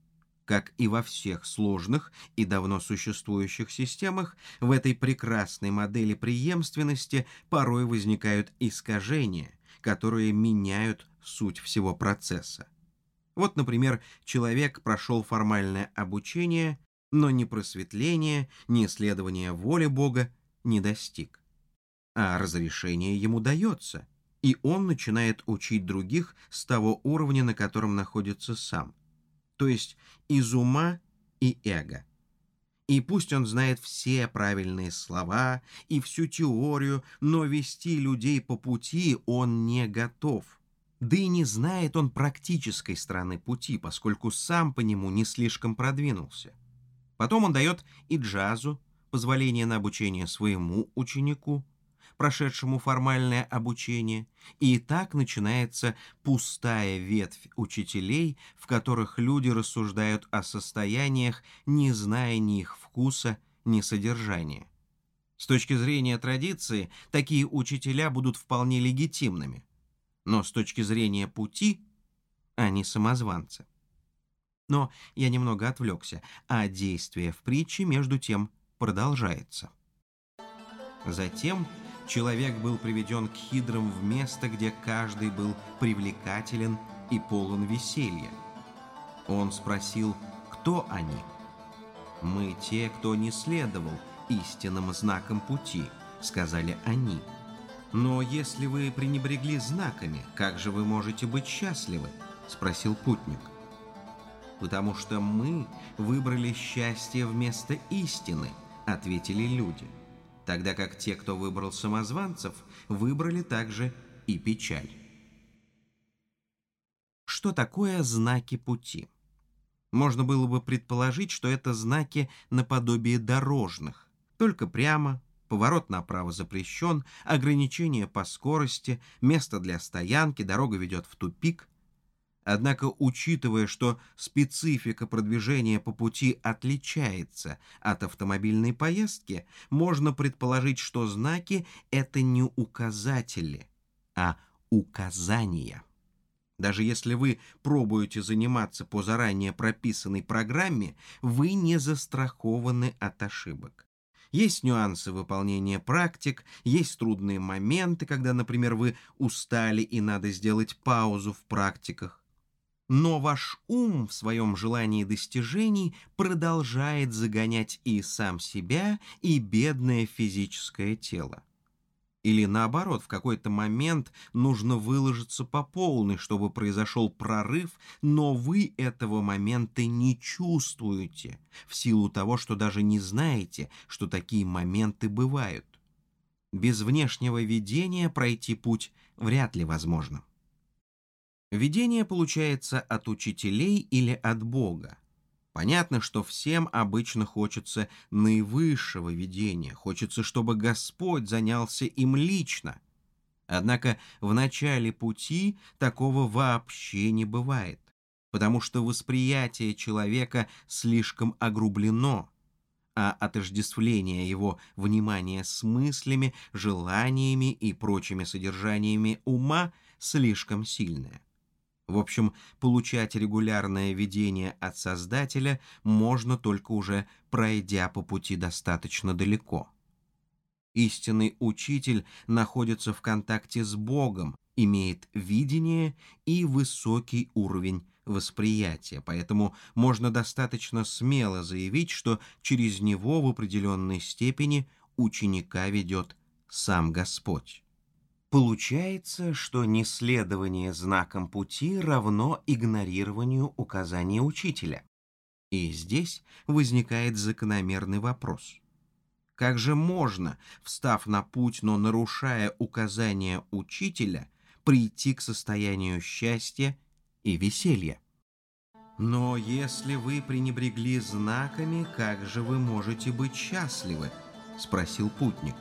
Как и во всех сложных и давно существующих системах, в этой прекрасной модели преемственности порой возникают искажения, которые меняют суть всего процесса. Вот, например, человек прошел формальное обучение, но ни просветления, ни исследования воли Бога не достиг. А разрешение ему дается, и он начинает учить других с того уровня, на котором находится сам, то есть из ума и эго. И пусть он знает все правильные слова и всю теорию, но вести людей по пути он не готов. Да и не знает он практической стороны пути, поскольку сам по нему не слишком продвинулся. Потом он дает и джазу позволение на обучение своему ученику, прошедшему формальное обучение, и так начинается пустая ветвь учителей, в которых люди рассуждают о состояниях, не зная ни их вкуса, ни содержания. С точки зрения традиции, такие учителя будут вполне легитимными, но с точки зрения пути они самозванцы. Но я немного отвлекся, а действие в притче между тем продолжается. Затем человек был приведен к хидрам в место, где каждый был привлекателен и полон веселья. Он спросил, кто они? «Мы те, кто не следовал истинным знакам пути», — сказали они. «Но если вы пренебрегли знаками, как же вы можете быть счастливы?» — спросил путник. «Потому что мы выбрали счастье вместо истины», — ответили люди тогда как те, кто выбрал самозванцев, выбрали также и печаль. Что такое знаки пути? Можно было бы предположить, что это знаки наподобие дорожных, только прямо, поворот направо запрещен, ограничение по скорости, место для стоянки, дорога ведет в тупик, Однако, учитывая, что специфика продвижения по пути отличается от автомобильной поездки, можно предположить, что знаки — это не указатели, а указания. Даже если вы пробуете заниматься по заранее прописанной программе, вы не застрахованы от ошибок. Есть нюансы выполнения практик, есть трудные моменты, когда, например, вы устали и надо сделать паузу в практиках но ваш ум в своем желании достижений продолжает загонять и сам себя, и бедное физическое тело. Или наоборот, в какой-то момент нужно выложиться по полной, чтобы произошел прорыв, но вы этого момента не чувствуете, в силу того, что даже не знаете, что такие моменты бывают. Без внешнего видения пройти путь вряд ли возможно. Видение получается от учителей или от Бога. Понятно, что всем обычно хочется наивысшего видения, хочется, чтобы Господь занялся им лично. Однако в начале пути такого вообще не бывает, потому что восприятие человека слишком огрублено, а отождествление его внимания с мыслями, желаниями и прочими содержаниями ума слишком сильное. В общем, получать регулярное видение от Создателя можно только уже пройдя по пути достаточно далеко. Истинный учитель находится в контакте с Богом, имеет видение и высокий уровень восприятия, поэтому можно достаточно смело заявить, что через него в определенной степени ученика ведет сам Господь. Получается, что неследование знаком пути равно игнорированию указания учителя. И здесь возникает закономерный вопрос. Как же можно, встав на путь, но нарушая указания учителя, прийти к состоянию счастья и веселья? Но если вы пренебрегли знаками, как же вы можете быть счастливы? Спросил путник.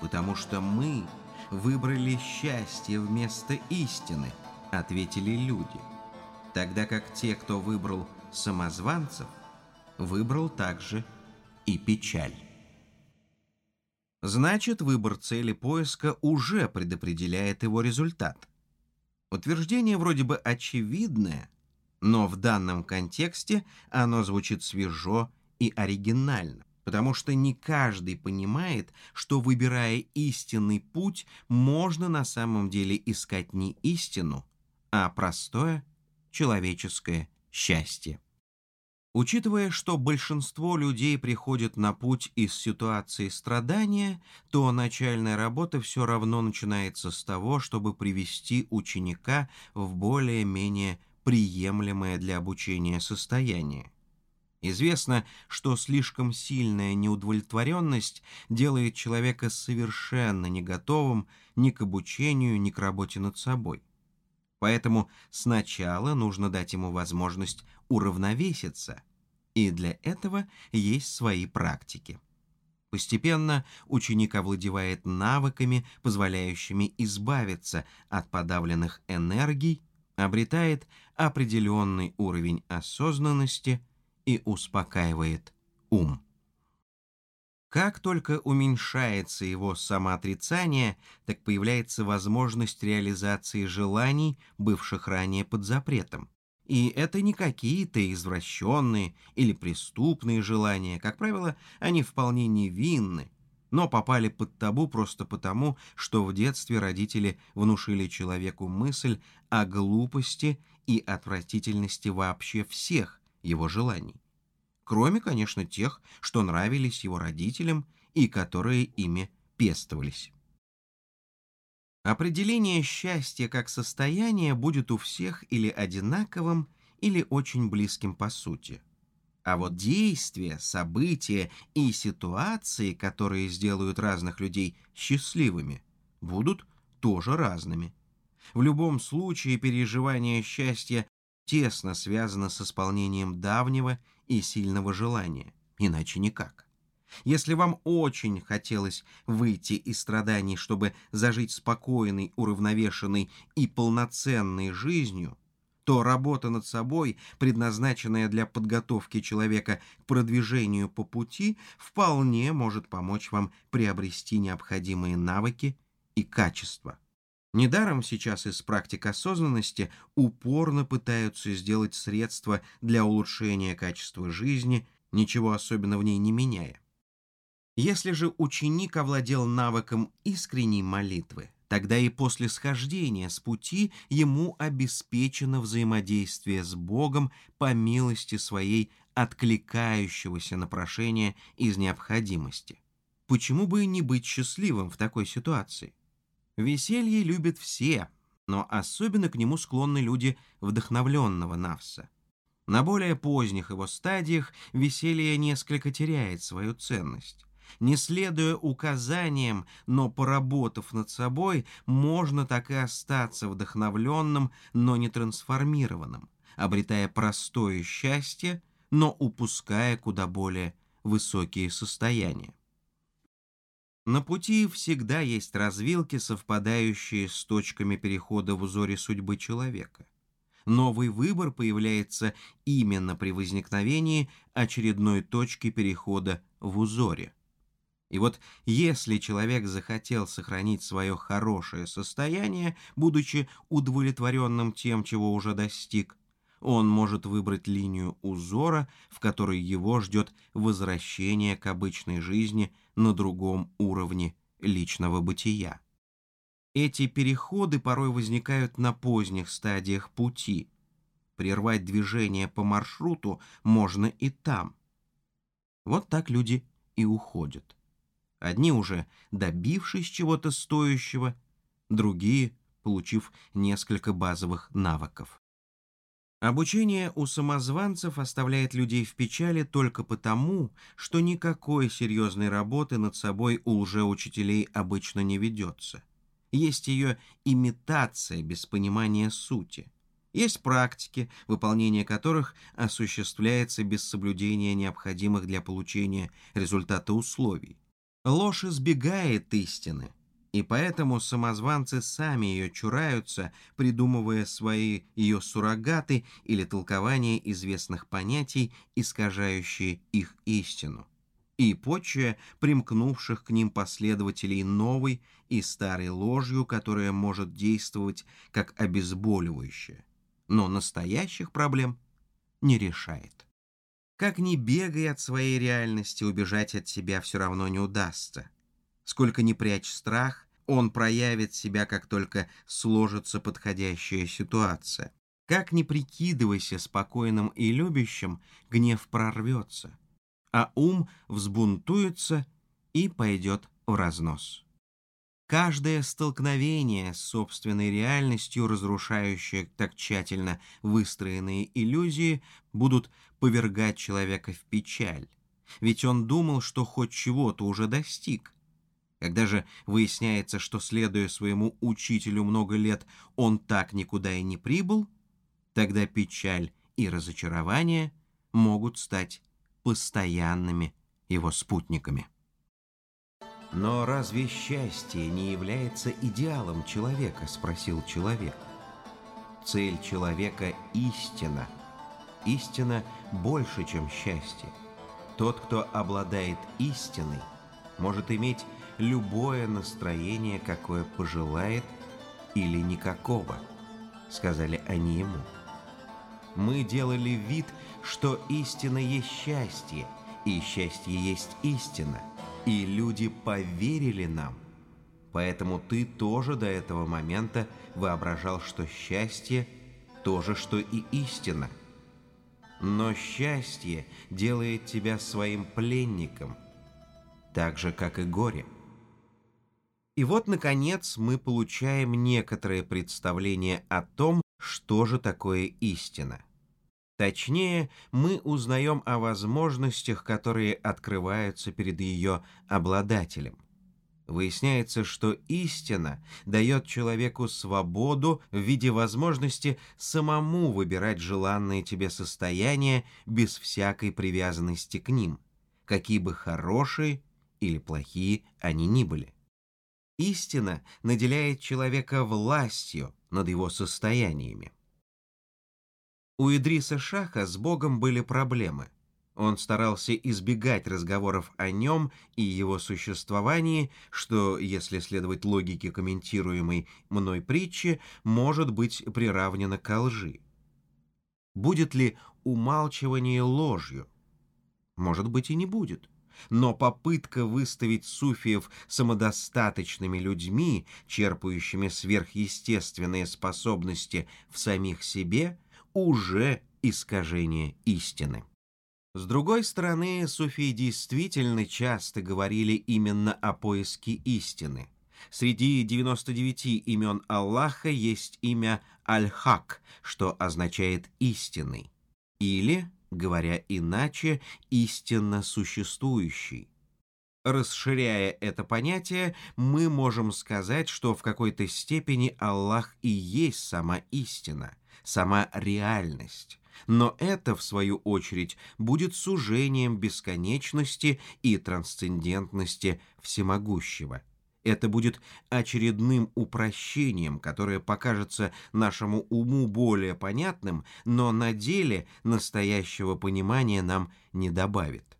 Потому что мы выбрали счастье вместо истины, ответили люди. Тогда как те, кто выбрал самозванцев, выбрал также и печаль. Значит, выбор цели поиска уже предопределяет его результат. Утверждение вроде бы очевидное, но в данном контексте оно звучит свежо и оригинально, потому что не каждый понимает, что выбирая истинный путь, можно на самом деле искать не истину, а простое человеческое счастье. Учитывая, что большинство людей приходит на путь из ситуации страдания, то начальная работа все равно начинается с того, чтобы привести ученика в более-менее приемлемое для обучения состояние. Известно, что слишком сильная неудовлетворенность делает человека совершенно не готовым ни к обучению, ни к работе над собой. Поэтому сначала нужно дать ему возможность уравновеситься, и для этого есть свои практики. Постепенно ученик овладевает навыками, позволяющими избавиться от подавленных энергий, обретает определенный уровень осознанности и успокаивает ум. Как только уменьшается его самоотрицание, так появляется возможность реализации желаний, бывших ранее под запретом. И это не какие-то извращенные или преступные желания, как правило, они вполне невинны, но попали под табу просто потому, что в детстве родители внушили человеку мысль о глупости и отвратительности вообще всех его желаний кроме, конечно, тех, что нравились его родителям и которые ими пестовались. Определение счастья как состояния будет у всех или одинаковым, или очень близким по сути. А вот действия, события и ситуации, которые сделают разных людей счастливыми, будут тоже разными. В любом случае переживание счастья тесно связано с исполнением давнего и сильного желания, иначе никак. Если вам очень хотелось выйти из страданий, чтобы зажить спокойной, уравновешенной и полноценной жизнью, то работа над собой, предназначенная для подготовки человека к продвижению по пути, вполне может помочь вам приобрести необходимые навыки и качества. Недаром сейчас из практик осознанности упорно пытаются сделать средства для улучшения качества жизни, ничего особенно в ней не меняя. Если же ученик овладел навыком искренней молитвы, тогда и после схождения с пути ему обеспечено взаимодействие с Богом по милости своей откликающегося на прошение из необходимости. Почему бы и не быть счастливым в такой ситуации? Веселье любят все, но особенно к нему склонны люди вдохновленного Навса. На более поздних его стадиях веселье несколько теряет свою ценность. Не следуя указаниям, но поработав над собой, можно так и остаться вдохновленным, но не трансформированным, обретая простое счастье, но упуская куда более высокие состояния. На пути всегда есть развилки, совпадающие с точками перехода в узоре судьбы человека. Новый выбор появляется именно при возникновении очередной точки перехода в узоре. И вот если человек захотел сохранить свое хорошее состояние, будучи удовлетворенным тем, чего уже достиг, он может выбрать линию узора, в которой его ждет возвращение к обычной жизни на другом уровне личного бытия. Эти переходы порой возникают на поздних стадиях пути. прервать движение по маршруту можно и там. Вот так люди и уходят. Одни уже добившись чего-то стоящего, другие получив несколько базовых навыков. Обучение у самозванцев оставляет людей в печали только потому, что никакой серьезной работы над собой у лжеучителей обычно не ведется. Есть ее имитация без понимания сути. Есть практики, выполнение которых осуществляется без соблюдения необходимых для получения результата условий. Ложь избегает истины, и поэтому самозванцы сами ее чураются, придумывая свои ее суррогаты или толкования известных понятий, искажающие их истину, и почуя примкнувших к ним последователей новой и старой ложью, которая может действовать как обезболивающее, но настоящих проблем не решает. Как ни бегай от своей реальности, убежать от себя все равно не удастся. Сколько ни прячь страх, он проявит себя, как только сложится подходящая ситуация. Как ни прикидывайся спокойным и любящим, гнев прорвется, а ум взбунтуется и пойдет в разнос. Каждое столкновение с собственной реальностью, разрушающее так тщательно выстроенные иллюзии, будут повергать человека в печаль. Ведь он думал, что хоть чего-то уже достиг. Когда же выясняется, что, следуя своему учителю много лет, он так никуда и не прибыл, тогда печаль и разочарование могут стать постоянными его спутниками. «Но разве счастье не является идеалом человека?» – спросил человек. «Цель человека – истина. Истина больше, чем счастье. Тот, кто обладает истиной, может иметь любое настроение, какое пожелает, или никакого», – сказали они ему. «Мы делали вид, что истина есть счастье, и счастье есть истина» и люди поверили нам. Поэтому ты тоже до этого момента воображал, что счастье – то же, что и истина. Но счастье делает тебя своим пленником, так же, как и горе. И вот, наконец, мы получаем некоторое представление о том, что же такое истина – Точнее, мы узнаем о возможностях, которые открываются перед ее обладателем. Выясняется, что истина дает человеку свободу в виде возможности самому выбирать желанные тебе состояния без всякой привязанности к ним, какие бы хорошие или плохие они ни были. Истина наделяет человека властью над его состояниями. У Идриса Шаха с Богом были проблемы. Он старался избегать разговоров о нем и его существовании, что, если следовать логике комментируемой мной притчи, может быть приравнено ко лжи. Будет ли умалчивание ложью? Может быть и не будет. Но попытка выставить суфиев самодостаточными людьми, черпающими сверхъестественные способности в самих себе – уже искажение истины. С другой стороны, суфии действительно часто говорили именно о поиске истины. Среди 99 имен Аллаха есть имя Аль-Хак, что означает «истинный», или, говоря иначе, «истинно существующий». Расширяя это понятие, мы можем сказать, что в какой-то степени Аллах и есть сама истина, сама реальность. Но это, в свою очередь, будет сужением бесконечности и трансцендентности всемогущего. Это будет очередным упрощением, которое покажется нашему уму более понятным, но на деле настоящего понимания нам не добавит.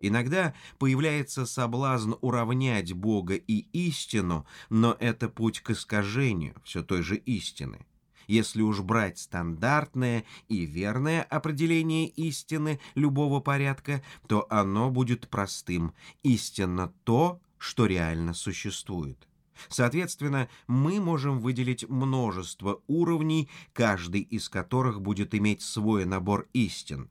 Иногда появляется соблазн уравнять Бога и истину, но это путь к искажению все той же истины. Если уж брать стандартное и верное определение истины любого порядка, то оно будет простым. Истинно то, что реально существует. Соответственно, мы можем выделить множество уровней, каждый из которых будет иметь свой набор истин.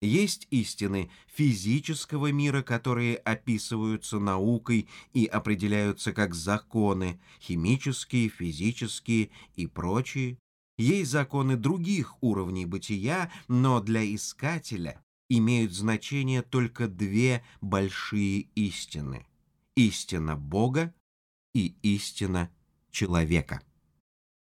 Есть истины физического мира, которые описываются наукой и определяются как законы, химические, физические и прочие. Есть законы других уровней бытия, но для искателя имеют значение только две большие истины. Истина Бога и истина человека.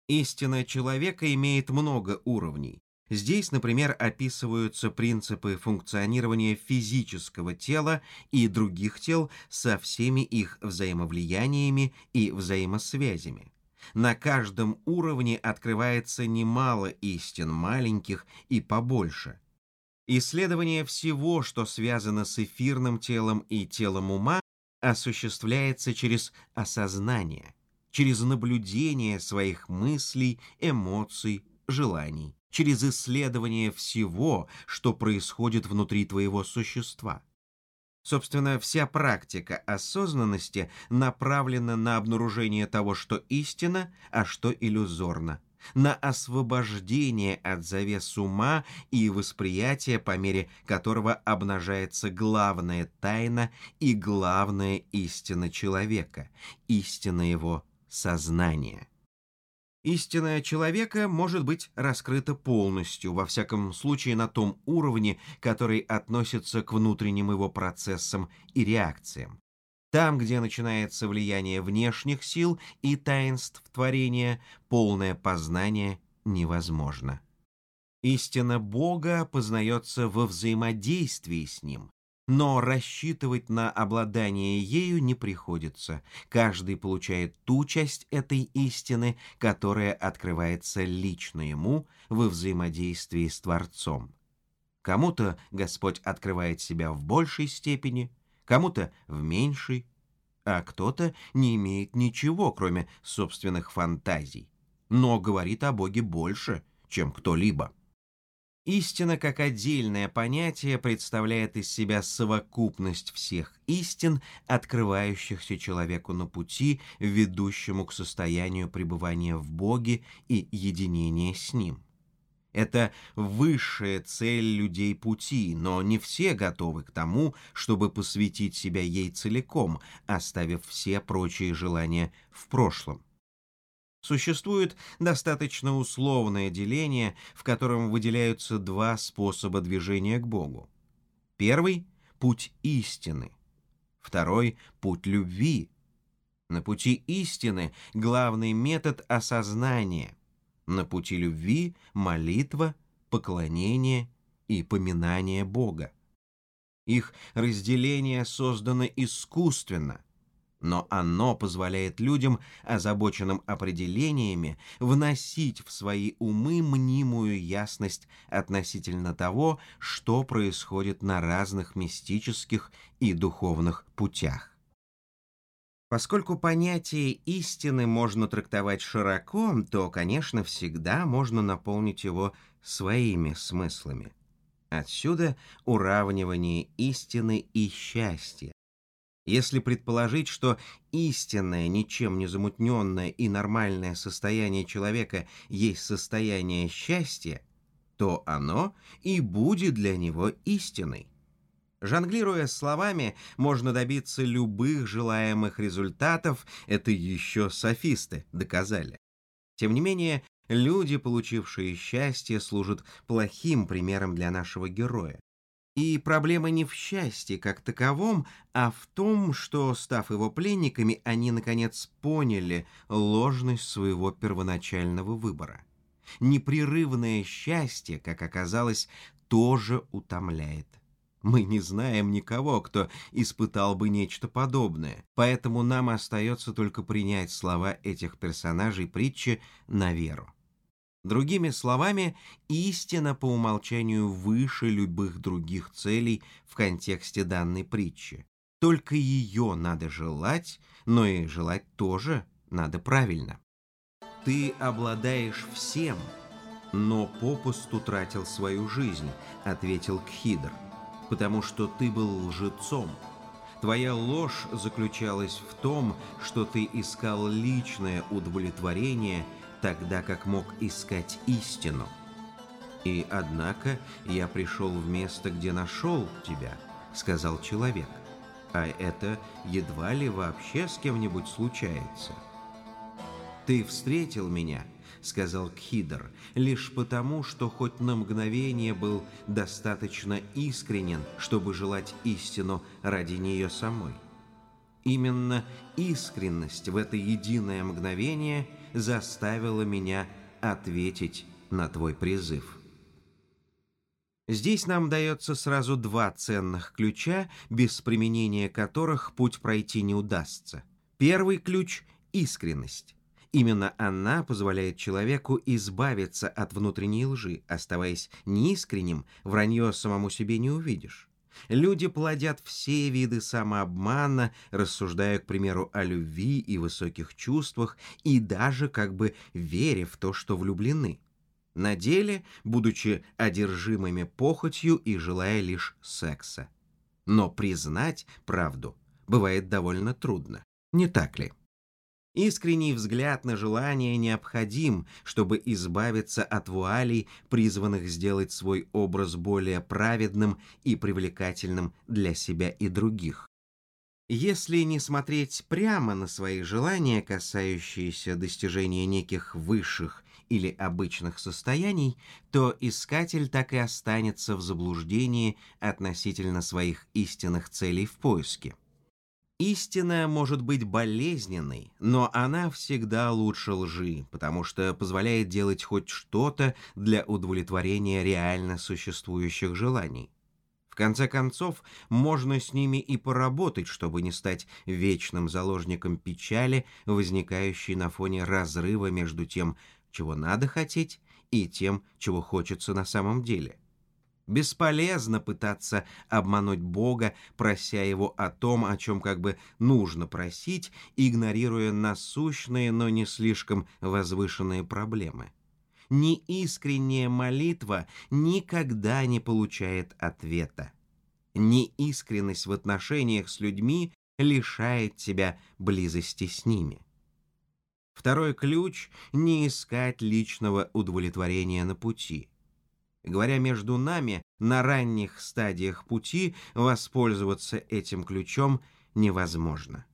Истина человека имеет много уровней. Здесь, например, описываются принципы функционирования физического тела и других тел со всеми их взаимовлияниями и взаимосвязями. На каждом уровне открывается немало истин, маленьких и побольше. Исследование всего, что связано с эфирным телом и телом ума, осуществляется через осознание, через наблюдение своих мыслей, эмоций, желаний, через исследование всего, что происходит внутри твоего существа. Собственно, вся практика осознанности направлена на обнаружение того, что истина, а что иллюзорно, на освобождение от завес ума и восприятия, по мере которого обнажается главная тайна и главная истина человека, истина его сознания. Истинное человека может быть раскрыто полностью, во всяком случае на том уровне, который относится к внутренним его процессам и реакциям. Там, где начинается влияние внешних сил и таинств творения, полное познание невозможно. Истина Бога познается во взаимодействии с Ним, но рассчитывать на обладание ею не приходится. Каждый получает ту часть этой истины, которая открывается лично ему во взаимодействии с Творцом. Кому-то Господь открывает себя в большей степени, кому-то в меньшей, а кто-то не имеет ничего, кроме собственных фантазий, но говорит о Боге больше, чем кто-либо. Истина как отдельное понятие представляет из себя совокупность всех истин, открывающихся человеку на пути, ведущему к состоянию пребывания в Боге и единения с Ним. Это высшая цель людей пути, но не все готовы к тому, чтобы посвятить себя ей целиком, оставив все прочие желания в прошлом. Существует достаточно условное деление, в котором выделяются два способа движения к Богу. Первый — путь истины. Второй — путь любви. На пути истины главный метод — осознание. На пути любви — молитва, поклонение и поминание Бога. Их разделение создано искусственно, но оно позволяет людям, озабоченным определениями, вносить в свои умы мнимую ясность относительно того, что происходит на разных мистических и духовных путях. Поскольку понятие истины можно трактовать широко, то, конечно, всегда можно наполнить его своими смыслами. Отсюда уравнивание истины и счастья, если предположить, что истинное, ничем не замутненное и нормальное состояние человека есть состояние счастья, то оно и будет для него истиной. Жонглируя словами, можно добиться любых желаемых результатов, это еще софисты доказали. Тем не менее, люди, получившие счастье, служат плохим примером для нашего героя. И проблема не в счастье как таковом, а в том, что, став его пленниками, они, наконец, поняли ложность своего первоначального выбора. Непрерывное счастье, как оказалось, тоже утомляет. Мы не знаем никого, кто испытал бы нечто подобное, поэтому нам остается только принять слова этих персонажей притчи на веру. Другими словами, истина по умолчанию выше любых других целей в контексте данной притчи. Только ее надо желать, но и желать тоже надо правильно. Ты обладаешь всем, но попусту тратил свою жизнь, ответил Кхидр, потому что ты был лжецом. Твоя ложь заключалась в том, что ты искал личное удовлетворение, тогда как мог искать истину. И однако я пришел в место, где нашел тебя, сказал человек. А это едва ли вообще с кем-нибудь случается. Ты встретил меня, сказал Кхидр, лишь потому, что хоть на мгновение был достаточно искренен, чтобы желать истину ради нее самой. Именно искренность в это единое мгновение заставила меня ответить на твой призыв. Здесь нам дается сразу два ценных ключа, без применения которых путь пройти не удастся. Первый ключ — искренность. Именно она позволяет человеку избавиться от внутренней лжи, оставаясь неискренним, вранье самому себе не увидишь. Люди плодят все виды самообмана, рассуждая, к примеру, о любви и высоких чувствах, и даже как бы веря в то, что влюблены на деле будучи одержимыми похотью и желая лишь секса. Но признать правду бывает довольно трудно, не так ли? Искренний взгляд на желание необходим, чтобы избавиться от вуалей, призванных сделать свой образ более праведным и привлекательным для себя и других. Если не смотреть прямо на свои желания, касающиеся достижения неких высших или обычных состояний, то искатель так и останется в заблуждении относительно своих истинных целей в поиске. Истина может быть болезненной, но она всегда лучше лжи, потому что позволяет делать хоть что-то для удовлетворения реально существующих желаний. В конце концов, можно с ними и поработать, чтобы не стать вечным заложником печали, возникающей на фоне разрыва между тем, чего надо хотеть, и тем, чего хочется на самом деле. Бесполезно пытаться обмануть Бога, прося Его о том, о чем как бы нужно просить, игнорируя насущные, но не слишком возвышенные проблемы. Неискренняя молитва никогда не получает ответа. Неискренность в отношениях с людьми лишает тебя близости с ними. Второй ключ — не искать личного удовлетворения на пути. Говоря между нами, на ранних стадиях пути воспользоваться этим ключом невозможно.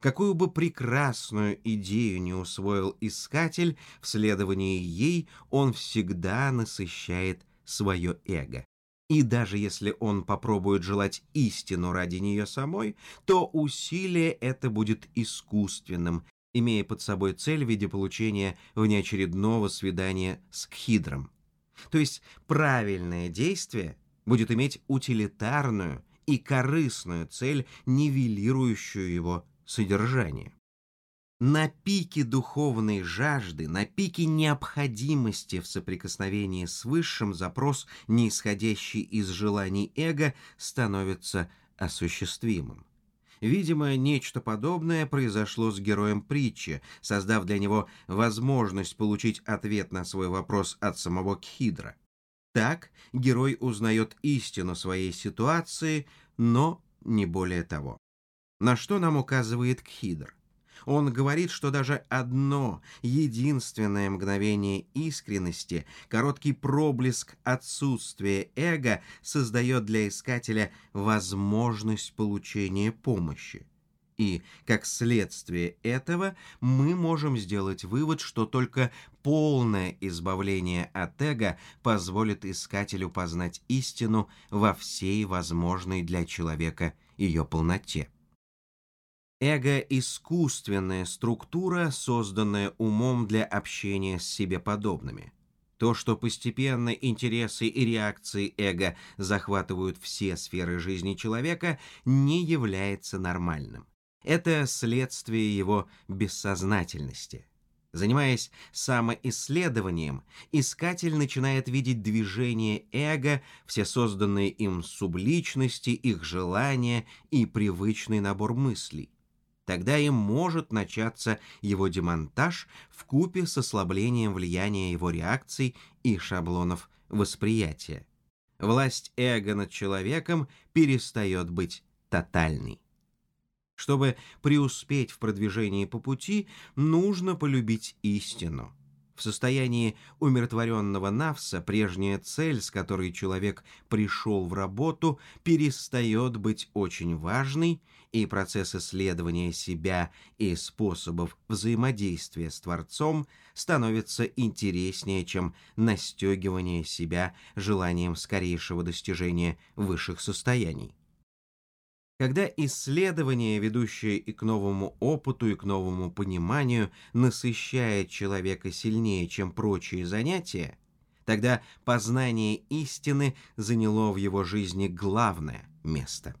Какую бы прекрасную идею не усвоил искатель, в следовании ей он всегда насыщает свое эго. И даже если он попробует желать истину ради нее самой, то усилие это будет искусственным, имея под собой цель в виде получения внеочередного свидания с Кхидром. То есть правильное действие будет иметь утилитарную и корыстную цель, нивелирующую его содержание. На пике духовной жажды, на пике необходимости в соприкосновении с Высшим запрос, не исходящий из желаний эго, становится осуществимым. Видимо, нечто подобное произошло с героем притчи, создав для него возможность получить ответ на свой вопрос от самого Кхидра. Так герой узнает истину своей ситуации, но не более того. На что нам указывает Кхидр? Он говорит, что даже одно, единственное мгновение искренности, короткий проблеск отсутствия эго создает для искателя возможность получения помощи. И, как следствие этого, мы можем сделать вывод, что только полное избавление от эго позволит искателю познать истину во всей возможной для человека ее полноте. Эго – искусственная структура, созданная умом для общения с себе подобными. То, что постепенно интересы и реакции эго захватывают все сферы жизни человека, не является нормальным. Это следствие его бессознательности. Занимаясь самоисследованием, искатель начинает видеть движение эго, все созданные им субличности, их желания и привычный набор мыслей. Тогда и может начаться его демонтаж в купе с ослаблением влияния его реакций и шаблонов восприятия. Власть эго над человеком перестает быть тотальной. Чтобы преуспеть в продвижении по пути, нужно полюбить истину. В состоянии умиротворенного навса прежняя цель, с которой человек пришел в работу, перестает быть очень важной, и процесс исследования себя и способов взаимодействия с Творцом становится интереснее, чем настегивание себя желанием скорейшего достижения высших состояний. Когда исследование, ведущее и к новому опыту, и к новому пониманию, насыщает человека сильнее, чем прочие занятия, тогда познание истины заняло в его жизни главное место.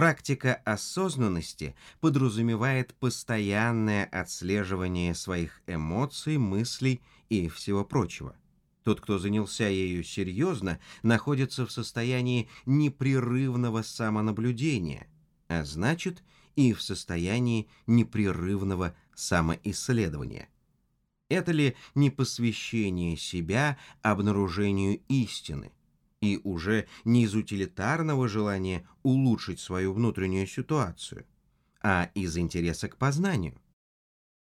Практика осознанности подразумевает постоянное отслеживание своих эмоций, мыслей и всего прочего. Тот, кто занялся ею серьезно, находится в состоянии непрерывного самонаблюдения, а значит и в состоянии непрерывного самоисследования. Это ли не посвящение себя обнаружению истины, и уже не из утилитарного желания улучшить свою внутреннюю ситуацию, а из интереса к познанию?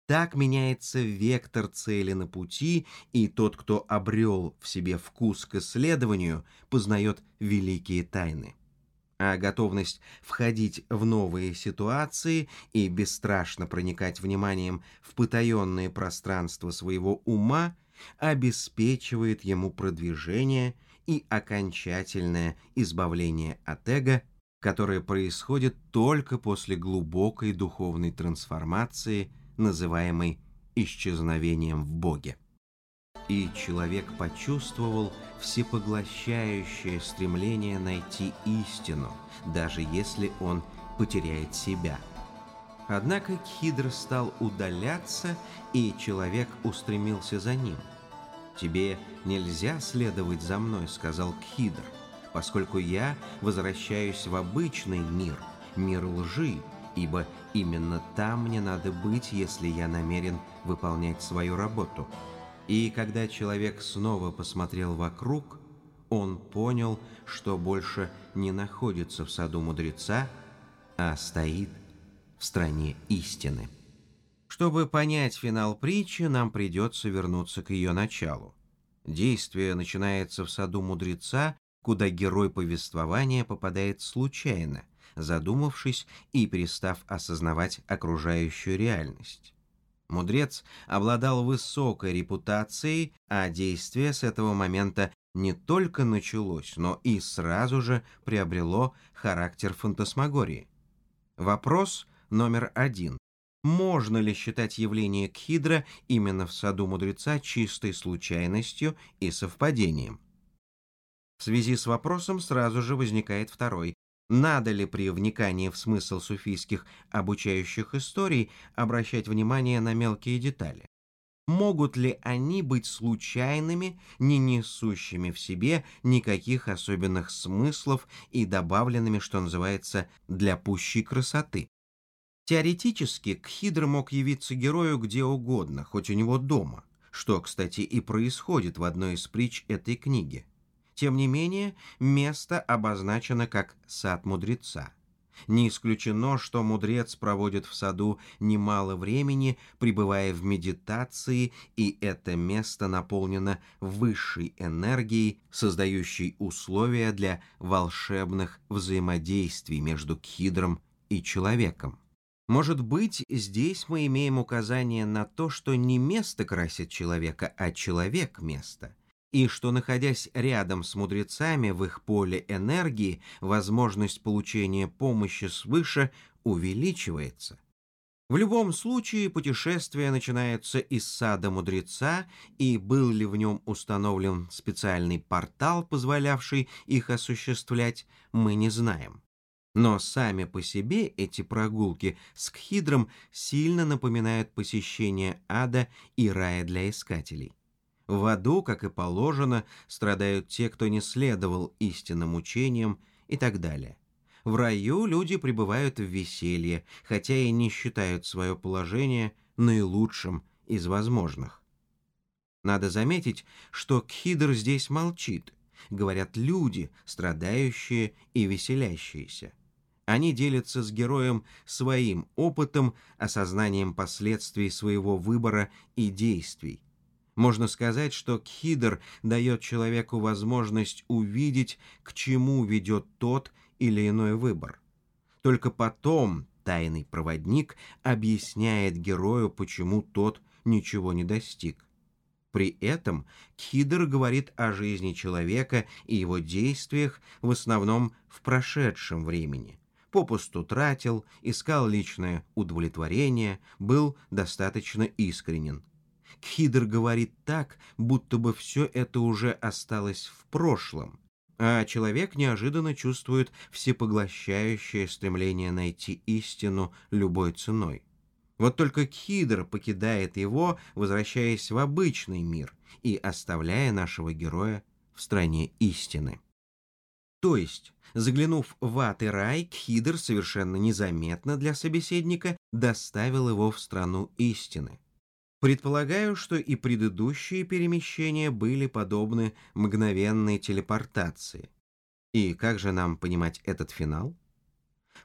Так меняется вектор цели на пути, и тот, кто обрел в себе вкус к исследованию, познает великие тайны. А готовность входить в новые ситуации и бесстрашно проникать вниманием в потаенные пространства своего ума обеспечивает ему продвижение и окончательное избавление от эго, которое происходит только после глубокой духовной трансформации – называемый исчезновением в Боге. И человек почувствовал всепоглощающее стремление найти истину, даже если он потеряет себя. Однако Кхидр стал удаляться, и человек устремился за ним. «Тебе нельзя следовать за мной», — сказал Кхидр, «поскольку я возвращаюсь в обычный мир, мир лжи, ибо именно там мне надо быть, если я намерен выполнять свою работу. И когда человек снова посмотрел вокруг, он понял, что больше не находится в саду мудреца, а стоит в стране истины. Чтобы понять финал притчи, нам придется вернуться к ее началу. Действие начинается в саду мудреца, куда герой повествования попадает случайно – задумавшись и перестав осознавать окружающую реальность. Мудрец обладал высокой репутацией, а действие с этого момента не только началось, но и сразу же приобрело характер фантасмагории. Вопрос номер один. Можно ли считать явление Кхидра именно в саду мудреца чистой случайностью и совпадением? В связи с вопросом сразу же возникает второй. Надо ли при вникании в смысл суфийских обучающих историй обращать внимание на мелкие детали? Могут ли они быть случайными, не несущими в себе никаких особенных смыслов и добавленными, что называется, для пущей красоты? Теоретически Кхидр мог явиться герою где угодно, хоть у него дома, что, кстати, и происходит в одной из притч этой книги. Тем не менее, место обозначено как «сад мудреца». Не исключено, что мудрец проводит в саду немало времени, пребывая в медитации, и это место наполнено высшей энергией, создающей условия для волшебных взаимодействий между кхидром и человеком. Может быть, здесь мы имеем указание на то, что не место красит человека, а человек – место – и что, находясь рядом с мудрецами в их поле энергии, возможность получения помощи свыше увеличивается. В любом случае путешествие начинается из сада мудреца, и был ли в нем установлен специальный портал, позволявший их осуществлять, мы не знаем. Но сами по себе эти прогулки с Кхидром сильно напоминают посещение ада и рая для искателей. В аду, как и положено, страдают те, кто не следовал истинным учениям и так далее. В раю люди пребывают в веселье, хотя и не считают свое положение наилучшим из возможных. Надо заметить, что Кхидр здесь молчит. Говорят люди, страдающие и веселящиеся. Они делятся с героем своим опытом, осознанием последствий своего выбора и действий. Можно сказать, что Кхидр дает человеку возможность увидеть, к чему ведет тот или иной выбор. Только потом тайный проводник объясняет герою, почему тот ничего не достиг. При этом Кхидр говорит о жизни человека и его действиях в основном в прошедшем времени. Попусту тратил, искал личное удовлетворение, был достаточно искренен. Кхидр говорит так, будто бы все это уже осталось в прошлом, а человек неожиданно чувствует всепоглощающее стремление найти истину любой ценой. Вот только Кхидр покидает его, возвращаясь в обычный мир и оставляя нашего героя в стране истины. То есть, заглянув в ад и рай, Кхидр совершенно незаметно для собеседника доставил его в страну истины. Предполагаю, что и предыдущие перемещения были подобны мгновенной телепортации. И как же нам понимать этот финал?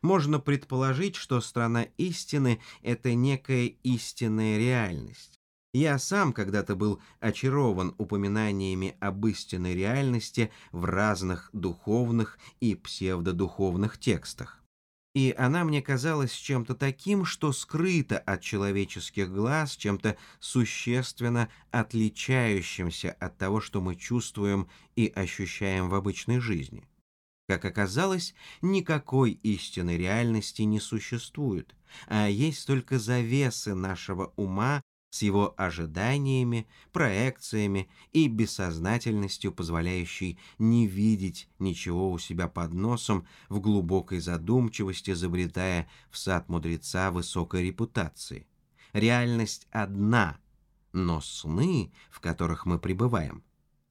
можно предположить, что страна истины — это некая истинная реальность. Я сам когда-то был очарован упоминаниями об истинной реальности в разных духовных и псевдодуховных текстах. И она мне казалась чем-то таким, что скрыто от человеческих глаз, чем-то существенно отличающимся от того, что мы чувствуем и ощущаем в обычной жизни. Как оказалось, никакой истинной реальности не существует, а есть только завесы нашего ума с его ожиданиями, проекциями и бессознательностью, позволяющей не видеть ничего у себя под носом в глубокой задумчивости, забретая в сад мудреца высокой репутации. Реальность одна, но сны, в которых мы пребываем,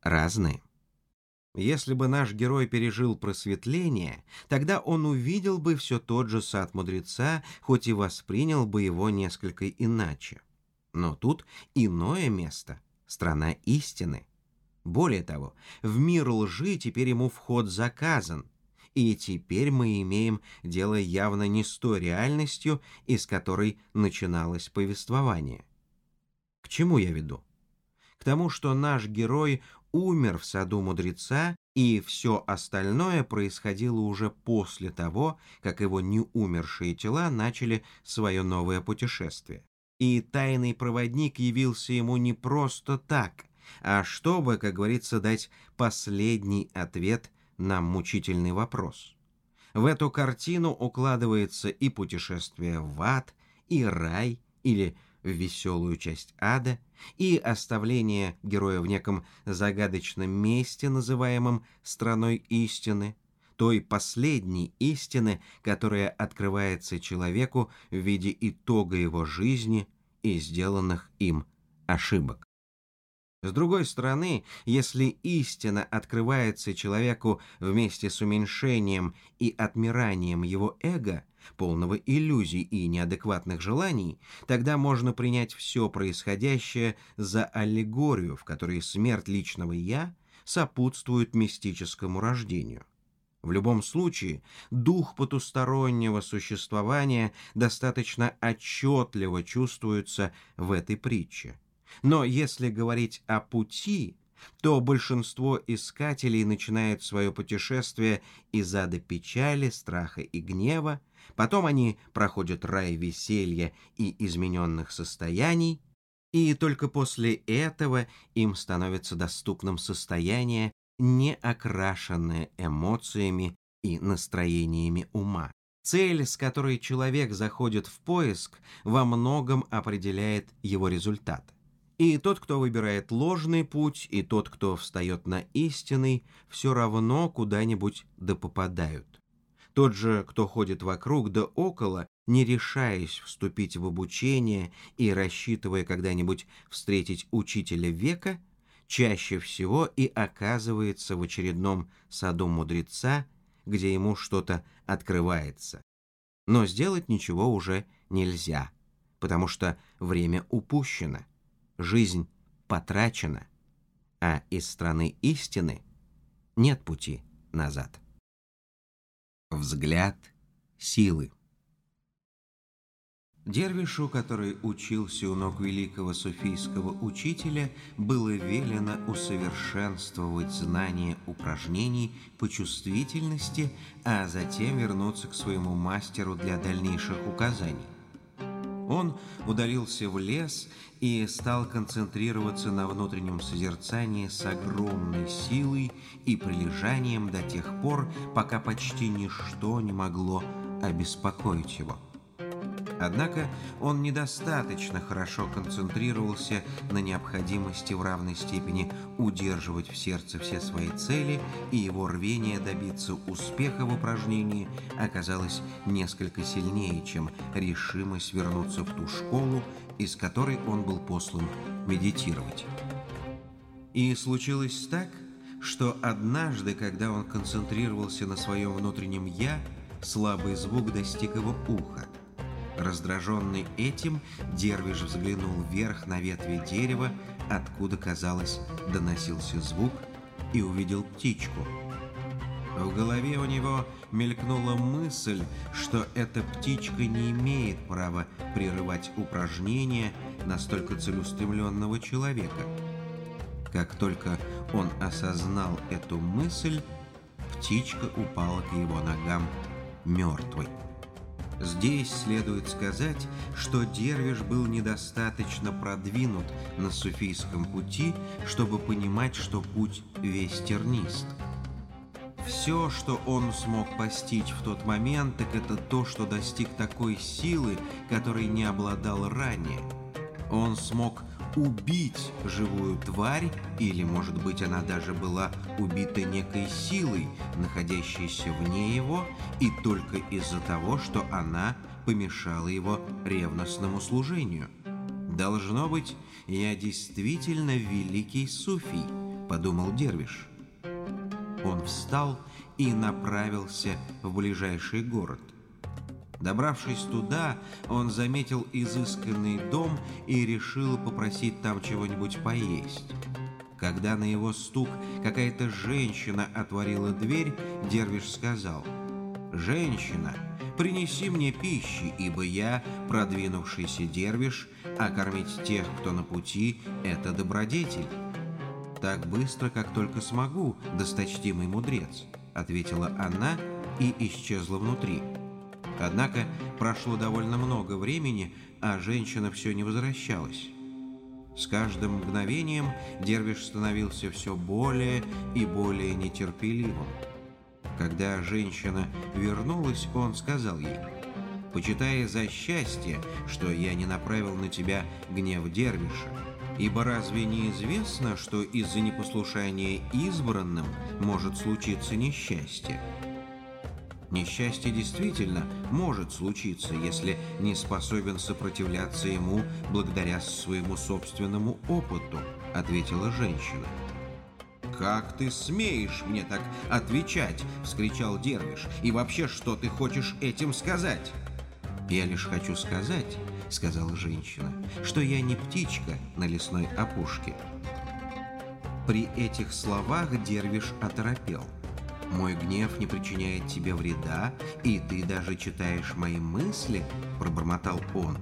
разные. Если бы наш герой пережил просветление, тогда он увидел бы все тот же сад мудреца, хоть и воспринял бы его несколько иначе. Но тут иное место — страна истины. Более того, в мир лжи теперь ему вход заказан, и теперь мы имеем дело явно не с той реальностью, из которой начиналось повествование. К чему я веду? К тому, что наш герой умер в саду мудреца, и все остальное происходило уже после того, как его неумершие тела начали свое новое путешествие. И тайный проводник явился ему не просто так, а чтобы, как говорится, дать последний ответ на мучительный вопрос. В эту картину укладывается и путешествие в ад, и рай, или в веселую часть ада и оставление героя в неком загадочном месте, называемом «страной истины», той последней истины, которая открывается человеку в виде итога его жизни и сделанных им ошибок. С другой стороны, если истина открывается человеку вместе с уменьшением и отмиранием его эго, полного иллюзий и неадекватных желаний, тогда можно принять все происходящее за аллегорию, в которой смерть личного «я» сопутствует мистическому рождению. В любом случае, дух потустороннего существования достаточно отчетливо чувствуется в этой притче. Но если говорить о пути, то большинство искателей начинает свое путешествие из ада печали, страха и гнева, потом они проходят рай веселья и измененных состояний, и только после этого им становится доступным состояние, не окрашенное эмоциями и настроениями ума. Цель, с которой человек заходит в поиск, во многом определяет его результат. И тот, кто выбирает ложный путь, и тот, кто встает на истинный, все равно куда-нибудь да попадают. Тот же, кто ходит вокруг да около, не решаясь вступить в обучение и рассчитывая когда-нибудь встретить учителя века, чаще всего и оказывается в очередном саду мудреца, где ему что-то открывается. Но сделать ничего уже нельзя, потому что время упущено жизнь потрачена, а из страны истины нет пути назад. Взгляд силы. Дервишу, который учился у ног великого суфийского учителя, было велено усовершенствовать знание упражнений по чувствительности, а затем вернуться к своему мастеру для дальнейших указаний. Он удалился в лес и стал концентрироваться на внутреннем созерцании с огромной силой и прилежанием до тех пор, пока почти ничто не могло обеспокоить его. Однако он недостаточно хорошо концентрировался на необходимости в равной степени удерживать в сердце все свои цели, и его рвение добиться успеха в упражнении оказалось несколько сильнее, чем решимость вернуться в ту школу, из которой он был послан медитировать. И случилось так, что однажды, когда он концентрировался на своем внутреннем «я», слабый звук достиг его уха – Раздраженный этим, Дервиш взглянул вверх на ветви дерева, откуда, казалось, доносился звук, и увидел птичку. В голове у него мелькнула мысль, что эта птичка не имеет права прерывать упражнения настолько целеустремленного человека. Как только он осознал эту мысль, птичка упала к его ногам мертвой. Здесь следует сказать, что Дервиш был недостаточно продвинут на суфийском пути, чтобы понимать, что путь весь тернист. Все, что он смог постичь в тот момент, так это то, что достиг такой силы, которой не обладал ранее. Он смог убить живую тварь, или, может быть, она даже была убита некой силой, находящейся вне его, и только из-за того, что она помешала его ревностному служению. «Должно быть, я действительно великий суфий», — подумал Дервиш. Он встал и направился в ближайший город — Добравшись туда, он заметил изысканный дом и решил попросить там чего-нибудь поесть. Когда на его стук какая-то женщина отворила дверь, Дервиш сказал, «Женщина, принеси мне пищи, ибо я, продвинувшийся Дервиш, а кормить тех, кто на пути, — это добродетель». «Так быстро, как только смогу, досточтимый мудрец», — ответила она и исчезла внутри. Однако прошло довольно много времени, а женщина все не возвращалась. С каждым мгновением Дервиш становился все более и более нетерпеливым. Когда женщина вернулась, он сказал ей, «Почитая за счастье, что я не направил на тебя гнев Дервиша, ибо разве не известно, что из-за непослушания избранным может случиться несчастье?» Несчастье действительно может случиться, если не способен сопротивляться ему благодаря своему собственному опыту, ответила женщина. «Как ты смеешь мне так отвечать?» — вскричал Дервиш. «И вообще, что ты хочешь этим сказать?» «Я лишь хочу сказать», — сказала женщина, «что я не птичка на лесной опушке». При этих словах Дервиш оторопел — мой гнев не причиняет тебе вреда, и ты даже читаешь мои мысли, пробормотал он.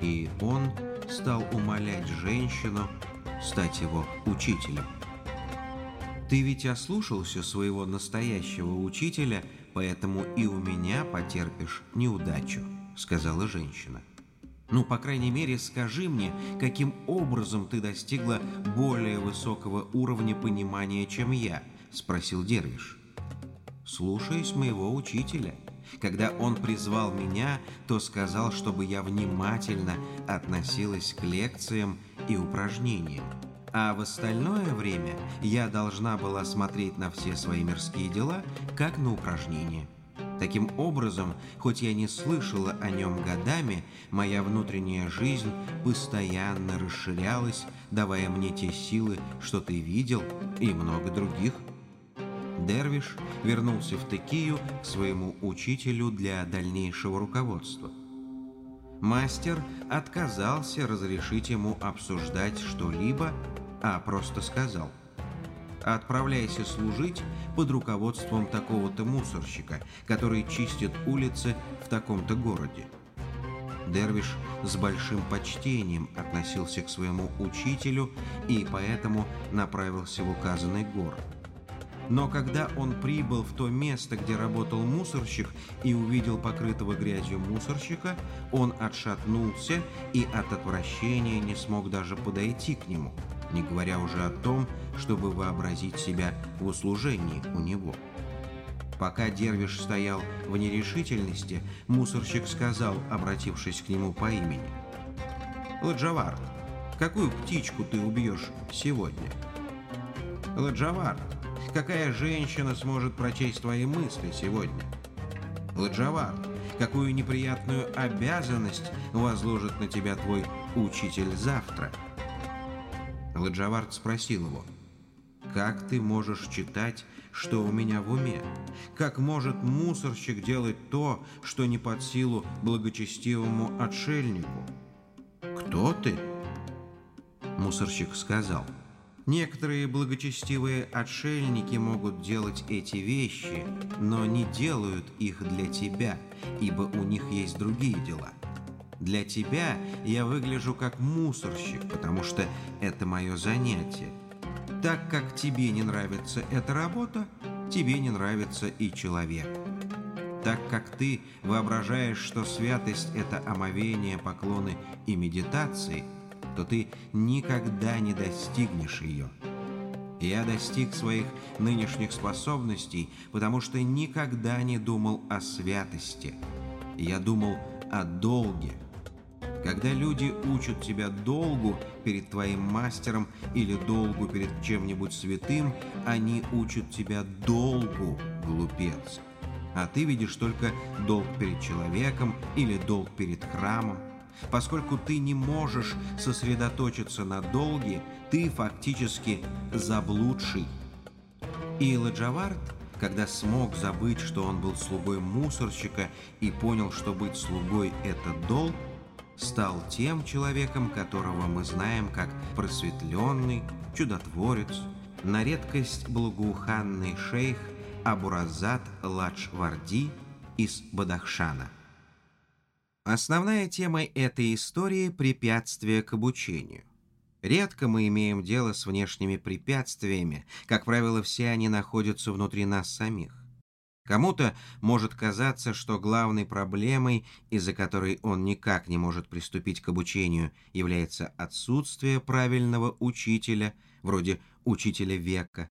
И он стал умолять женщину стать его учителем. Ты ведь ослушался своего настоящего учителя, поэтому и у меня потерпишь неудачу, сказала женщина. Ну, по крайней мере, скажи мне, каким образом ты достигла более высокого уровня понимания, чем я –— спросил Дервиш. «Слушаясь моего учителя. Когда он призвал меня, то сказал, чтобы я внимательно относилась к лекциям и упражнениям. А в остальное время я должна была смотреть на все свои мирские дела, как на упражнения». Таким образом, хоть я не слышала о нем годами, моя внутренняя жизнь постоянно расширялась, давая мне те силы, что ты видел, и много других – Дервиш вернулся в Текию к своему учителю для дальнейшего руководства. Мастер отказался разрешить ему обсуждать что-либо, а просто сказал Отправляйся служить под руководством такого-то мусорщика, который чистит улицы в таком-то городе. Дервиш с большим почтением относился к своему учителю и поэтому направился в указанный город. Но когда он прибыл в то место, где работал мусорщик, и увидел покрытого грязью мусорщика, он отшатнулся и от отвращения не смог даже подойти к нему, не говоря уже о том, чтобы вообразить себя в услужении у него. Пока Дервиш стоял в нерешительности, мусорщик сказал, обратившись к нему по имени. «Ладжавард, какую птичку ты убьешь сегодня?» «Ладжавард, какая женщина сможет прочесть твои мысли сегодня? Ладжавар, какую неприятную обязанность возложит на тебя твой учитель завтра? Ладжавард спросил его, «Как ты можешь читать, что у меня в уме? Как может мусорщик делать то, что не под силу благочестивому отшельнику?» «Кто ты?» Мусорщик сказал, — Некоторые благочестивые отшельники могут делать эти вещи, но не делают их для тебя, ибо у них есть другие дела. Для тебя я выгляжу как мусорщик, потому что это мое занятие. Так как тебе не нравится эта работа, тебе не нравится и человек. Так как ты воображаешь, что святость – это омовение, поклоны и медитации – то ты никогда не достигнешь ее. Я достиг своих нынешних способностей, потому что никогда не думал о святости. Я думал о долге. Когда люди учат тебя долгу перед твоим мастером или долгу перед чем-нибудь святым, они учат тебя долгу, глупец. А ты видишь только долг перед человеком или долг перед храмом. Поскольку ты не можешь сосредоточиться на долге, ты фактически заблудший. И Ладжавард, когда смог забыть, что он был слугой мусорщика и понял, что быть слугой – это долг, стал тем человеком, которого мы знаем как просветленный, чудотворец, на редкость благоуханный шейх Абуразат Ладжварди из Бадахшана – Основная тема этой истории – препятствия к обучению. Редко мы имеем дело с внешними препятствиями, как правило, все они находятся внутри нас самих. Кому-то может казаться, что главной проблемой, из-за которой он никак не может приступить к обучению, является отсутствие правильного учителя, вроде учителя века.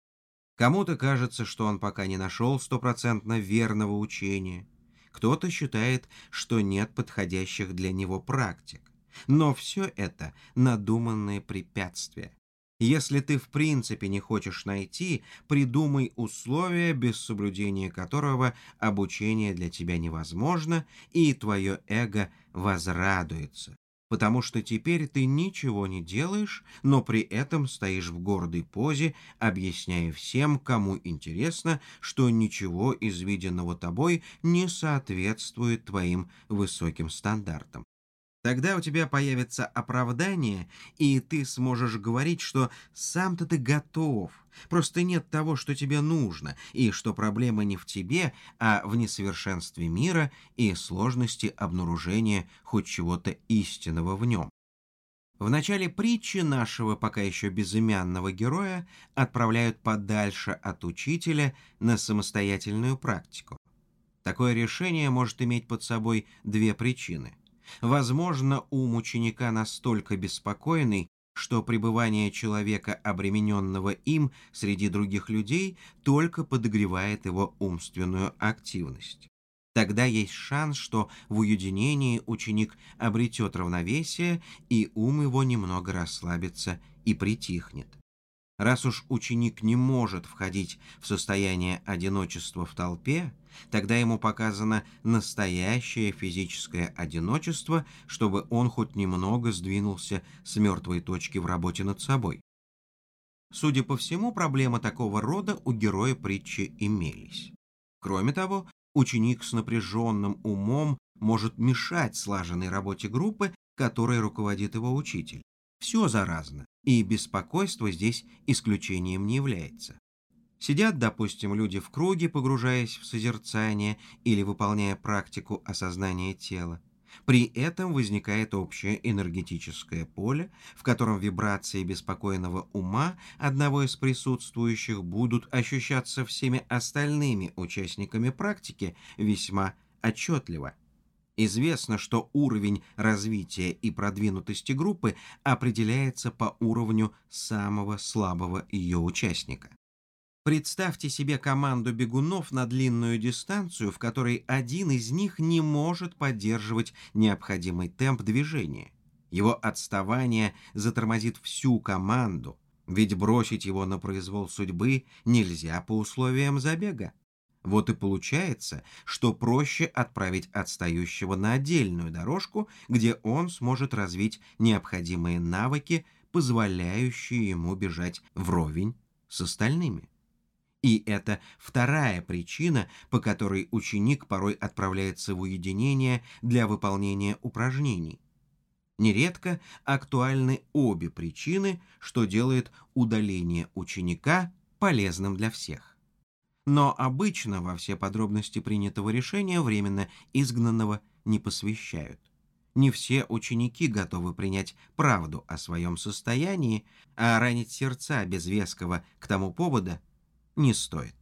Кому-то кажется, что он пока не нашел стопроцентно верного учения – кто-то считает, что нет подходящих для него практик. Но все это надуманные препятствия. Если ты в принципе не хочешь найти, придумай условия, без соблюдения которого обучение для тебя невозможно, и твое эго возрадуется потому что теперь ты ничего не делаешь, но при этом стоишь в гордой позе, объясняя всем, кому интересно, что ничего из виденного тобой не соответствует твоим высоким стандартам. Тогда у тебя появится оправдание, и ты сможешь говорить, что сам-то ты готов, просто нет того, что тебе нужно, и что проблема не в тебе, а в несовершенстве мира и сложности обнаружения хоть чего-то истинного в нем. В начале притчи нашего пока еще безымянного героя отправляют подальше от учителя на самостоятельную практику. Такое решение может иметь под собой две причины – Возможно, ум ученика настолько беспокойный, что пребывание человека, обремененного им среди других людей, только подогревает его умственную активность. Тогда есть шанс, что в уединении ученик обретет равновесие, и ум его немного расслабится и притихнет. Раз уж ученик не может входить в состояние одиночества в толпе, тогда ему показано настоящее физическое одиночество, чтобы он хоть немного сдвинулся с мертвой точки в работе над собой. Судя по всему, проблемы такого рода у героя притчи имелись. Кроме того, ученик с напряженным умом может мешать слаженной работе группы, которой руководит его учитель. Все заразно, и беспокойство здесь исключением не является. Сидят, допустим, люди в круге, погружаясь в созерцание или выполняя практику осознания тела. При этом возникает общее энергетическое поле, в котором вибрации беспокойного ума одного из присутствующих будут ощущаться всеми остальными участниками практики весьма отчетливо. Известно, что уровень развития и продвинутости группы определяется по уровню самого слабого ее участника. Представьте себе команду бегунов на длинную дистанцию, в которой один из них не может поддерживать необходимый темп движения. Его отставание затормозит всю команду, ведь бросить его на произвол судьбы нельзя по условиям забега. Вот и получается, что проще отправить отстающего на отдельную дорожку, где он сможет развить необходимые навыки, позволяющие ему бежать вровень с остальными. И это вторая причина, по которой ученик порой отправляется в уединение для выполнения упражнений. Нередко актуальны обе причины, что делает удаление ученика полезным для всех. Но обычно во все подробности принятого решения временно изгнанного не посвящают. Не все ученики готовы принять правду о своем состоянии, а ранить сердца без веского к тому повода не стоит.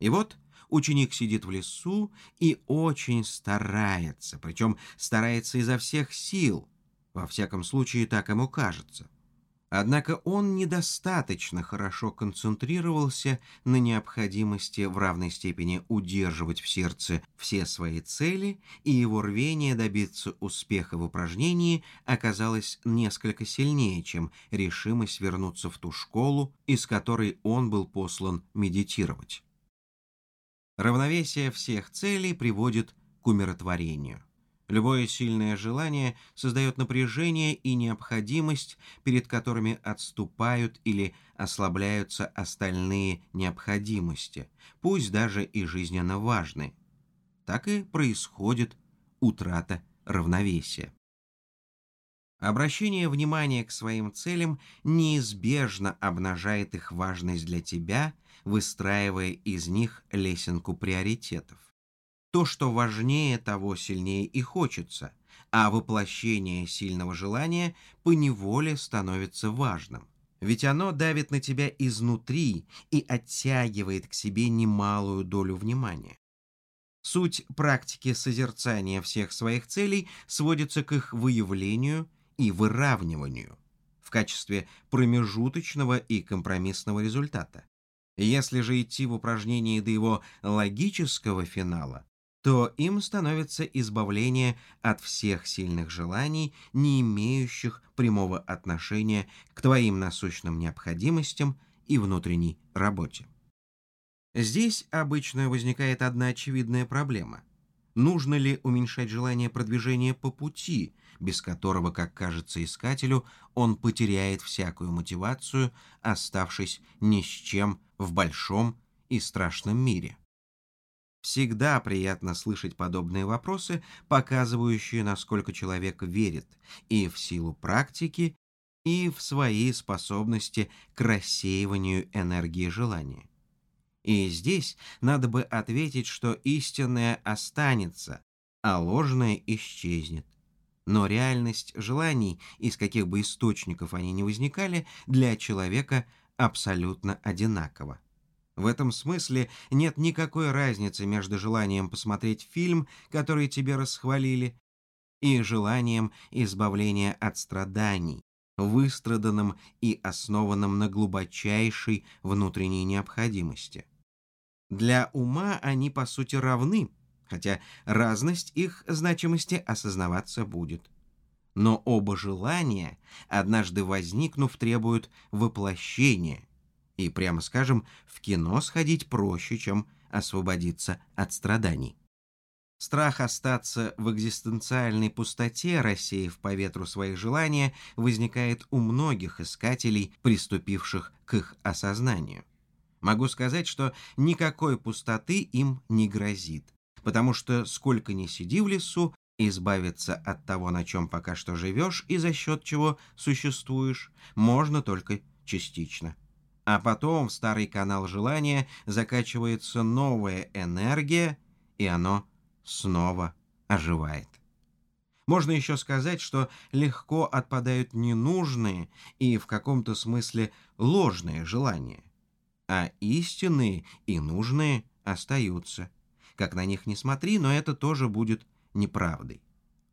И вот ученик сидит в лесу и очень старается, причем старается изо всех сил, во всяком случае так ему кажется. Однако он недостаточно хорошо концентрировался на необходимости в равной степени удерживать в сердце все свои цели, и его рвение добиться успеха в упражнении оказалось несколько сильнее, чем решимость вернуться в ту школу, из которой он был послан медитировать. Равновесие всех целей приводит к умиротворению. Любое сильное желание создает напряжение и необходимость, перед которыми отступают или ослабляются остальные необходимости, пусть даже и жизненно важные. Так и происходит утрата равновесия. Обращение внимания к своим целям неизбежно обнажает их важность для тебя, выстраивая из них лесенку приоритетов. То, что важнее того, сильнее и хочется, а воплощение сильного желания поневоле становится важным. Ведь оно давит на тебя изнутри и оттягивает к себе немалую долю внимания. Суть практики созерцания всех своих целей сводится к их выявлению и выравниванию в качестве промежуточного и компромиссного результата. Если же идти в упражнении до его логического финала, то им становится избавление от всех сильных желаний, не имеющих прямого отношения к твоим насущным необходимостям и внутренней работе. Здесь обычно возникает одна очевидная проблема. Нужно ли уменьшать желание продвижения по пути, без которого, как кажется искателю, он потеряет всякую мотивацию, оставшись ни с чем в большом и страшном мире? Всегда приятно слышать подобные вопросы, показывающие, насколько человек верит и в силу практики, и в свои способности к рассеиванию энергии желания. И здесь надо бы ответить, что истинное останется, а ложное исчезнет. Но реальность желаний, из каких бы источников они ни возникали, для человека абсолютно одинакова. В этом смысле нет никакой разницы между желанием посмотреть фильм, который тебе расхвалили, и желанием избавления от страданий, выстраданным и основанным на глубочайшей внутренней необходимости. Для ума они по сути равны, хотя разность их значимости осознаваться будет. Но оба желания, однажды возникнув, требуют воплощения – и, прямо скажем, в кино сходить проще, чем освободиться от страданий. Страх остаться в экзистенциальной пустоте, рассеяв по ветру свои желания, возникает у многих искателей, приступивших к их осознанию. Могу сказать, что никакой пустоты им не грозит, потому что сколько ни сиди в лесу, Избавиться от того, на чем пока что живешь и за счет чего существуешь, можно только частично. А потом в старый канал желания закачивается новая энергия, и оно снова оживает. Можно еще сказать, что легко отпадают ненужные и в каком-то смысле ложные желания, а истинные и нужные остаются. Как на них не смотри, но это тоже будет неправдой.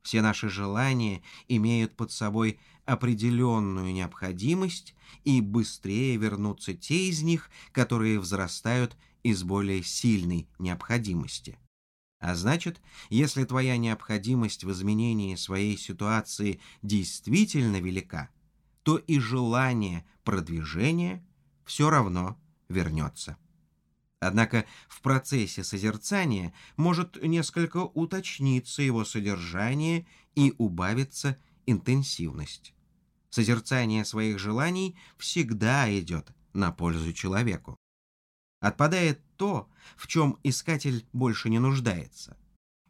Все наши желания имеют под собой определенную необходимость, и быстрее вернутся те из них, которые взрастают из более сильной необходимости. А значит, если твоя необходимость в изменении своей ситуации действительно велика, то и желание продвижения все равно вернется. Однако в процессе созерцания может несколько уточниться его содержание и убавиться интенсивность. Созерцание своих желаний всегда идет на пользу человеку. Отпадает то, в чем искатель больше не нуждается.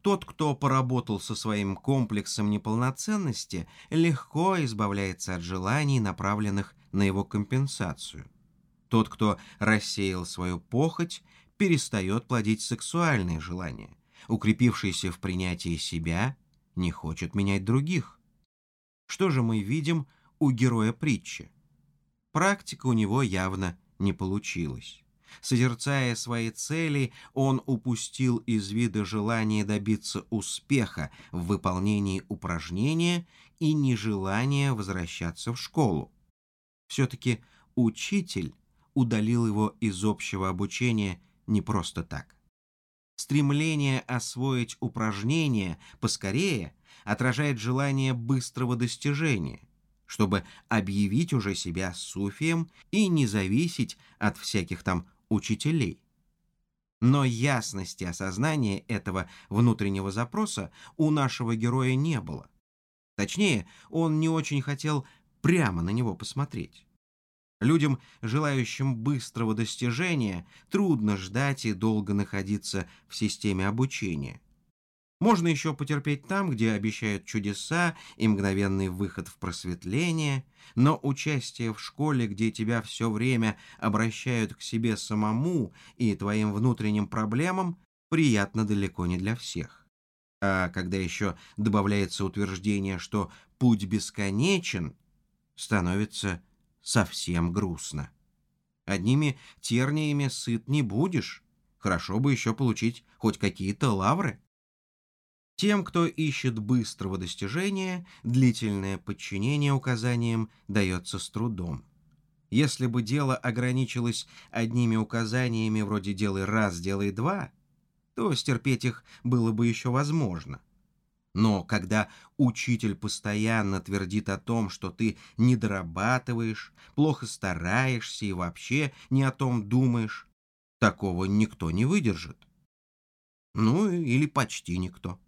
Тот, кто поработал со своим комплексом неполноценности, легко избавляется от желаний, направленных на его компенсацию. Тот, кто рассеял свою похоть, перестает плодить сексуальные желания. Укрепившийся в принятии себя не хочет менять других. Что же мы видим у героя притчи? Практика у него явно не получилась. Созерцая свои цели, он упустил из вида желание добиться успеха в выполнении упражнения и нежелание возвращаться в школу. Все-таки учитель удалил его из общего обучения не просто так. Стремление освоить упражнение поскорее отражает желание быстрого достижения, чтобы объявить уже себя суфием и не зависеть от всяких там учителей. Но ясности осознания этого внутреннего запроса у нашего героя не было. Точнее, он не очень хотел прямо на него посмотреть. Людям, желающим быстрого достижения, трудно ждать и долго находиться в системе обучения. Можно еще потерпеть там, где обещают чудеса и мгновенный выход в просветление, но участие в школе, где тебя все время обращают к себе самому и твоим внутренним проблемам, приятно далеко не для всех. А когда еще добавляется утверждение, что путь бесконечен, становится совсем грустно. Одними терниями сыт не будешь. Хорошо бы еще получить хоть какие-то лавры. Тем, кто ищет быстрого достижения, длительное подчинение указаниям дается с трудом. Если бы дело ограничилось одними указаниями вроде «делай раз, делай два», то стерпеть их было бы еще возможно. Но когда учитель постоянно твердит о том, что ты не дорабатываешь, плохо стараешься и вообще не о том думаешь, такого никто не выдержит. Ну, или почти никто.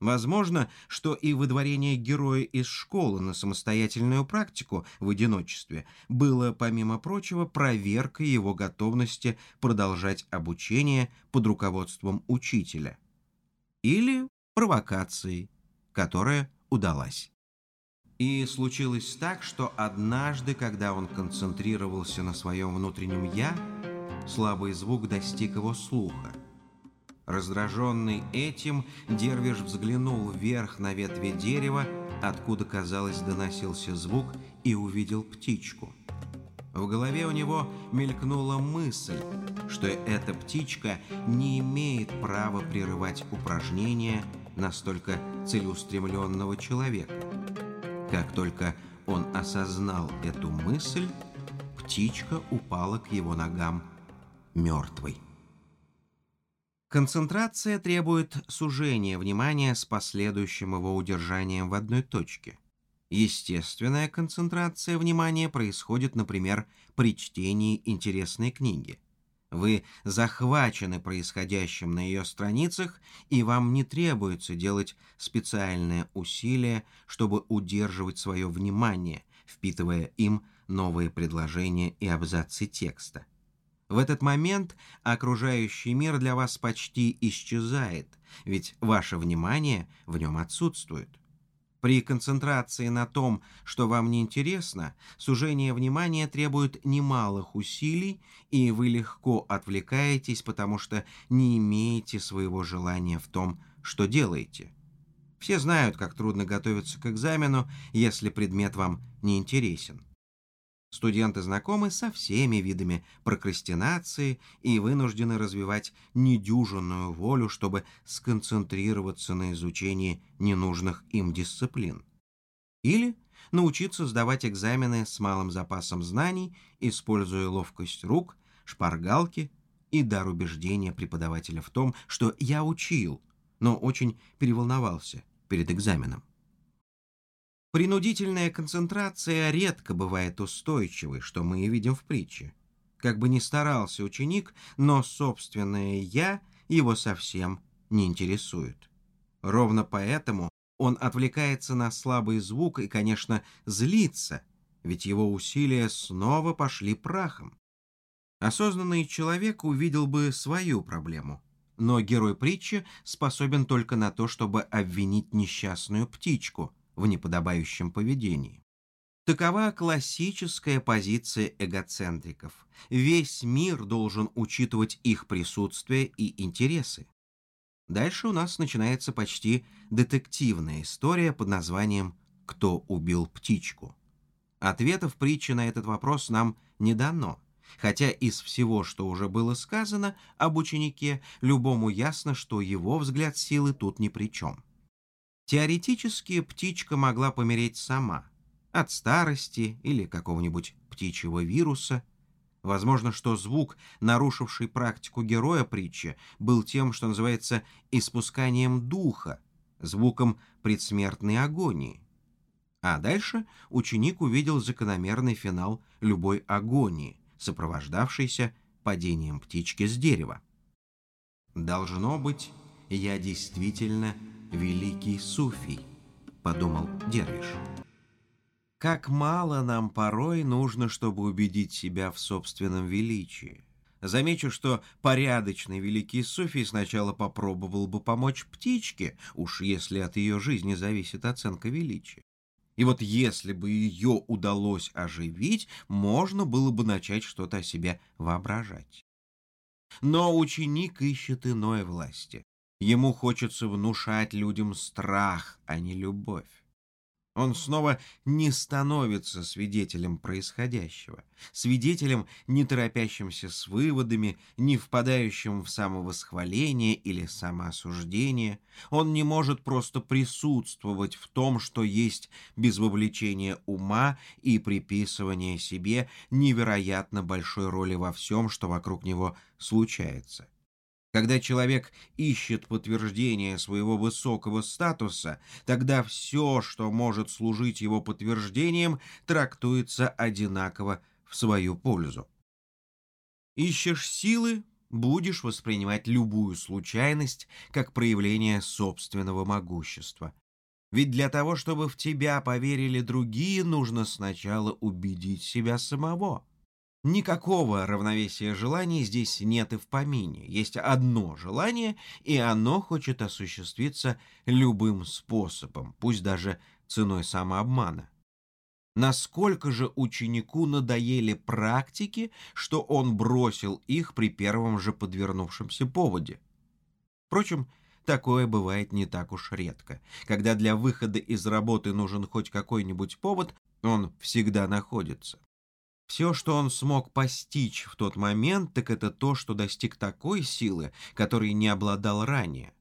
Возможно, что и выдворение героя из школы на самостоятельную практику в одиночестве было, помимо прочего, проверкой его готовности продолжать обучение под руководством учителя. Или провокацией, которая удалась. И случилось так, что однажды, когда он концентрировался на своем внутреннем «я», слабый звук достиг его слуха. Раздраженный этим, Дервиш взглянул вверх на ветви дерева, откуда, казалось, доносился звук, и увидел птичку. В голове у него мелькнула мысль, что эта птичка не имеет права прерывать упражнения настолько целеустремленного человека. Как только он осознал эту мысль, птичка упала к его ногам мертвой. Концентрация требует сужения внимания с последующим его удержанием в одной точке. Естественная концентрация внимания происходит, например, при чтении интересной книги. Вы захвачены происходящим на ее страницах, и вам не требуется делать специальное усилие, чтобы удерживать свое внимание, впитывая им новые предложения и абзацы текста. В этот момент окружающий мир для вас почти исчезает, ведь ваше внимание в нем отсутствует. При концентрации на том, что вам не интересно, сужение внимания требует немалых усилий, и вы легко отвлекаетесь, потому что не имеете своего желания в том, что делаете. Все знают, как трудно готовиться к экзамену, если предмет вам не интересен. Студенты знакомы со всеми видами прокрастинации и вынуждены развивать недюжинную волю, чтобы сконцентрироваться на изучении ненужных им дисциплин. Или научиться сдавать экзамены с малым запасом знаний, используя ловкость рук, шпаргалки и дар убеждения преподавателя в том, что я учил, но очень переволновался перед экзаменом. Принудительная концентрация редко бывает устойчивой, что мы и видим в притче. Как бы ни старался ученик, но собственное «я» его совсем не интересует. Ровно поэтому он отвлекается на слабый звук и, конечно, злится, ведь его усилия снова пошли прахом. Осознанный человек увидел бы свою проблему, но герой притчи способен только на то, чтобы обвинить несчастную птичку – в неподобающем поведении. Такова классическая позиция эгоцентриков. Весь мир должен учитывать их присутствие и интересы. Дальше у нас начинается почти детективная история под названием «Кто убил птичку?». Ответа в притче на этот вопрос нам не дано, хотя из всего, что уже было сказано об ученике, любому ясно, что его взгляд силы тут ни при чем. Теоретически птичка могла помереть сама, от старости или какого-нибудь птичьего вируса. Возможно, что звук, нарушивший практику героя притчи, был тем, что называется испусканием духа, звуком предсмертной агонии. А дальше ученик увидел закономерный финал любой агонии, сопровождавшийся падением птички с дерева. Должно быть, я действительно великий суфий», — подумал Дервиш. Как мало нам порой нужно, чтобы убедить себя в собственном величии. Замечу, что порядочный великий суфий сначала попробовал бы помочь птичке, уж если от ее жизни зависит оценка величия. И вот если бы ее удалось оживить, можно было бы начать что-то о себе воображать. Но ученик ищет иной власти. Ему хочется внушать людям страх, а не любовь. Он снова не становится свидетелем происходящего, свидетелем, не торопящимся с выводами, не впадающим в самовосхваление или самоосуждение. Он не может просто присутствовать в том, что есть без вовлечения ума и приписывания себе невероятно большой роли во всем, что вокруг него случается. Когда человек ищет подтверждение своего высокого статуса, тогда все, что может служить его подтверждением, трактуется одинаково в свою пользу. Ищешь силы, будешь воспринимать любую случайность как проявление собственного могущества. Ведь для того, чтобы в тебя поверили другие, нужно сначала убедить себя самого. Никакого равновесия желаний здесь нет и в помине. Есть одно желание, и оно хочет осуществиться любым способом, пусть даже ценой самообмана. Насколько же ученику надоели практики, что он бросил их при первом же подвернувшемся поводе? Впрочем, такое бывает не так уж редко. Когда для выхода из работы нужен хоть какой-нибудь повод, он всегда находится. Все, что он смог постичь в тот момент, так это то, что достиг такой силы, которой не обладал ранее.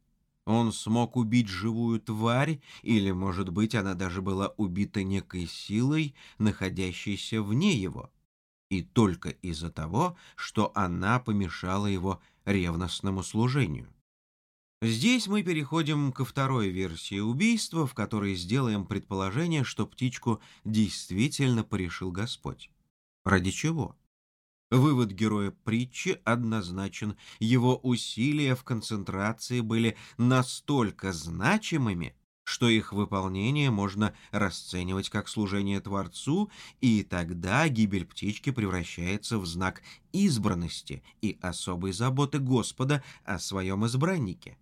Он смог убить живую тварь, или, может быть, она даже была убита некой силой, находящейся вне его. И только из-за того, что она помешала его ревностному служению. Здесь мы переходим ко второй версии убийства, в которой сделаем предположение, что птичку действительно порешил Господь. Ради чего? Вывод героя притчи однозначен. Его усилия в концентрации были настолько значимыми, что их выполнение можно расценивать как служение Творцу, и тогда гибель птички превращается в знак избранности и особой заботы Господа о своем избраннике.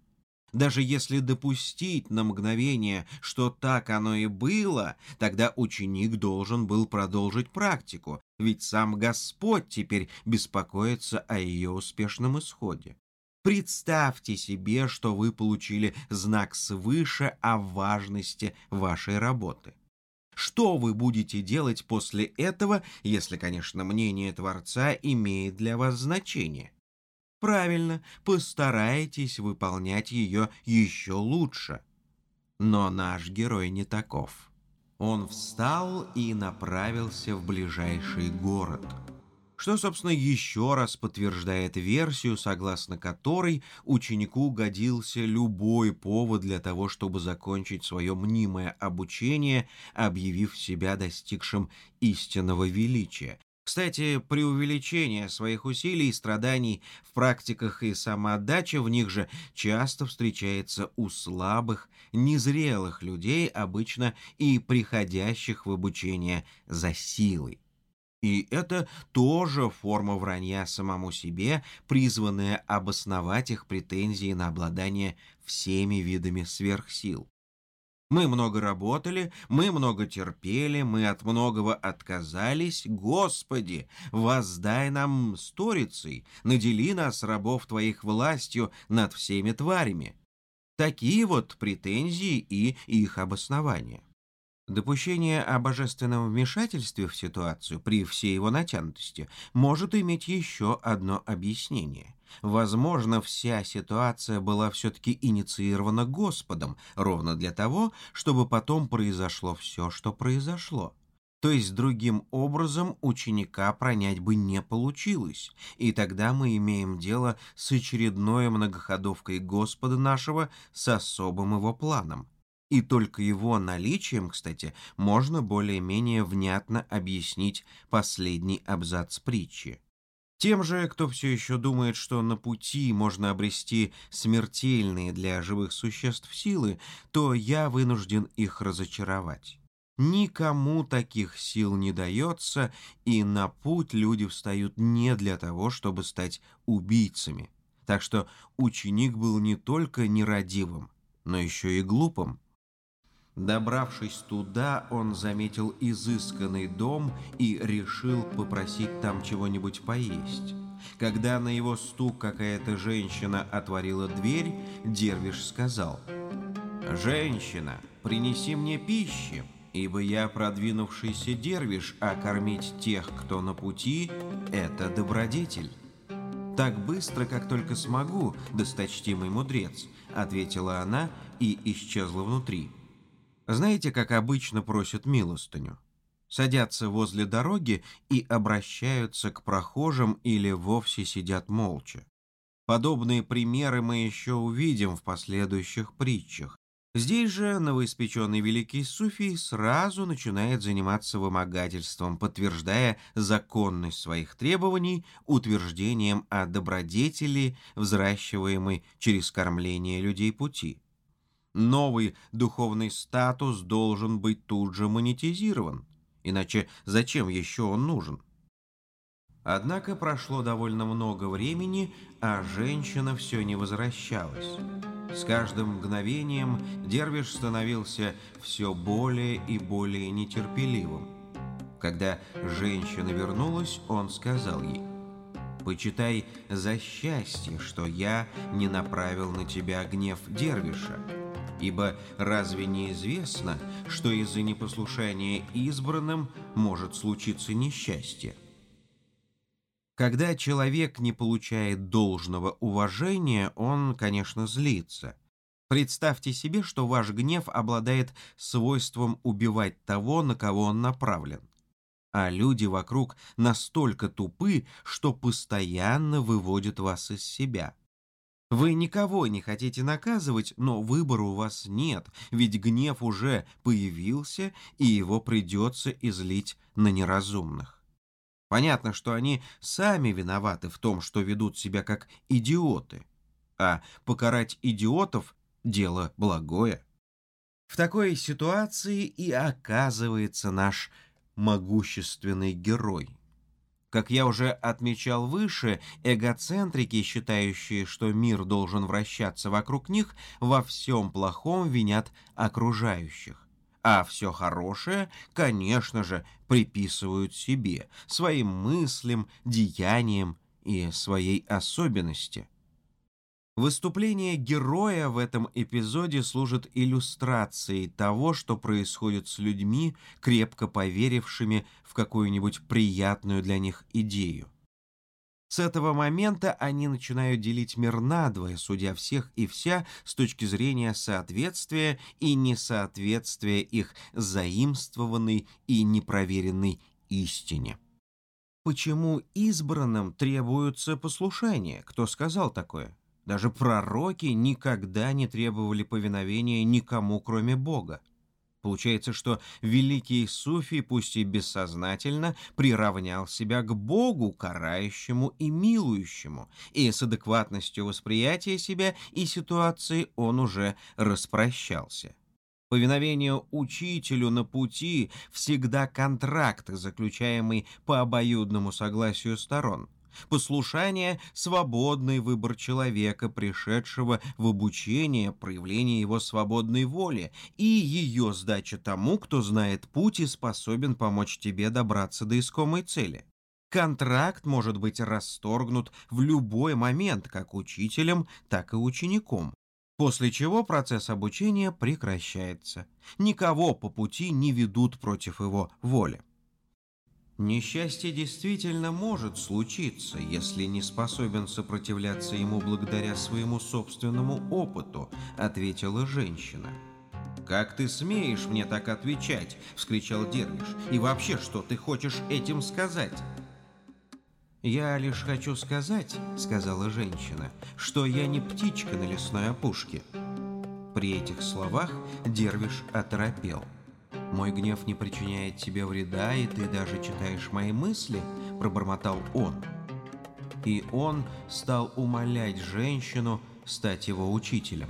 Даже если допустить на мгновение, что так оно и было, тогда ученик должен был продолжить практику, ведь сам Господь теперь беспокоится о ее успешном исходе. Представьте себе, что вы получили знак свыше о важности вашей работы. Что вы будете делать после этого, если, конечно, мнение Творца имеет для вас значение? Правильно, постарайтесь выполнять ее еще лучше. Но наш герой не таков. Он встал и направился в ближайший город – что, собственно, еще раз подтверждает версию, согласно которой ученику годился любой повод для того, чтобы закончить свое мнимое обучение, объявив себя достигшим истинного величия. Кстати, при увеличении своих усилий и страданий в практиках и самоотдаче в них же часто встречается у слабых, незрелых людей, обычно и приходящих в обучение за силой. И это тоже форма вранья самому себе, призванная обосновать их претензии на обладание всеми видами сверхсил. Мы много работали, мы много терпели, мы от многого отказались. Господи, воздай нам сторицей, надели нас, рабов Твоих, властью над всеми тварями. Такие вот претензии и их обоснования. Допущение о божественном вмешательстве в ситуацию при всей его натянутости может иметь еще одно объяснение. Возможно, вся ситуация была все-таки инициирована Господом ровно для того, чтобы потом произошло все, что произошло. То есть, другим образом, ученика пронять бы не получилось, и тогда мы имеем дело с очередной многоходовкой Господа нашего с особым его планом. И только его наличием, кстати, можно более-менее внятно объяснить последний абзац притчи. Тем же, кто все еще думает, что на пути можно обрести смертельные для живых существ силы, то я вынужден их разочаровать. Никому таких сил не дается, и на путь люди встают не для того, чтобы стать убийцами. Так что ученик был не только нерадивым, но еще и глупым. Добравшись туда, он заметил изысканный дом и решил попросить там чего-нибудь поесть. Когда на его стук какая-то женщина отворила дверь, Дервиш сказал, «Женщина, принеси мне пищи, ибо я продвинувшийся дервиш, а кормить тех, кто на пути, — это добродетель». «Так быстро, как только смогу, досточтимый мудрец», — ответила она и исчезла внутри. Знаете, как обычно просят милостыню? Садятся возле дороги и обращаются к прохожим или вовсе сидят молча. Подобные примеры мы еще увидим в последующих притчах. Здесь же новоиспеченный великий суфий сразу начинает заниматься вымогательством, подтверждая законность своих требований утверждением о добродетели, взращиваемой через кормление людей пути. Новый духовный статус должен быть тут же монетизирован, иначе зачем еще он нужен? Однако прошло довольно много времени, а женщина все не возвращалась. С каждым мгновением Дервиш становился все более и более нетерпеливым. Когда женщина вернулась, он сказал ей, «Почитай за счастье, что я не направил на тебя гнев Дервиша, ибо разве не известно, что из-за непослушания избранным может случиться несчастье? Когда человек не получает должного уважения, он, конечно, злится. Представьте себе, что ваш гнев обладает свойством убивать того, на кого он направлен. А люди вокруг настолько тупы, что постоянно выводят вас из себя. Вы никого не хотите наказывать, но выбора у вас нет, ведь гнев уже появился, и его придется излить на неразумных. Понятно, что они сами виноваты в том, что ведут себя как идиоты, а покарать идиотов – дело благое. В такой ситуации и оказывается наш могущественный герой. Как я уже отмечал выше, эгоцентрики, считающие, что мир должен вращаться вокруг них, во всем плохом винят окружающих. А все хорошее, конечно же, приписывают себе, своим мыслям, деяниям и своей особенности – Выступление героя в этом эпизоде служит иллюстрацией того, что происходит с людьми, крепко поверившими в какую-нибудь приятную для них идею. С этого момента они начинают делить мир надвое, судя всех и вся с точки зрения соответствия и несоответствия их заимствованной и непроверенной истине. Почему избранным требуется послушание? Кто сказал такое? Даже пророки никогда не требовали повиновения никому, кроме Бога. Получается, что великий суфий, пусть и бессознательно, приравнял себя к Богу, карающему и милующему, и с адекватностью восприятия себя и ситуации он уже распрощался. Повиновение учителю на пути всегда контракт, заключаемый по обоюдному согласию сторон – Послушание — свободный выбор человека, пришедшего в обучение, проявление его свободной воли, и ее сдача тому, кто знает путь и способен помочь тебе добраться до искомой цели. Контракт может быть расторгнут в любой момент как учителем, так и учеником, после чего процесс обучения прекращается. Никого по пути не ведут против его воли. Несчастье действительно может случиться, если не способен сопротивляться ему благодаря своему собственному опыту, ответила женщина. «Как ты смеешь мне так отвечать?» — вскричал Дервиш. «И вообще, что ты хочешь этим сказать?» «Я лишь хочу сказать, — сказала женщина, — что я не птичка на лесной опушке». При этих словах Дервиш оторопел — «Мой гнев не причиняет тебе вреда, и ты даже читаешь мои мысли», — пробормотал он. И он стал умолять женщину стать его учителем.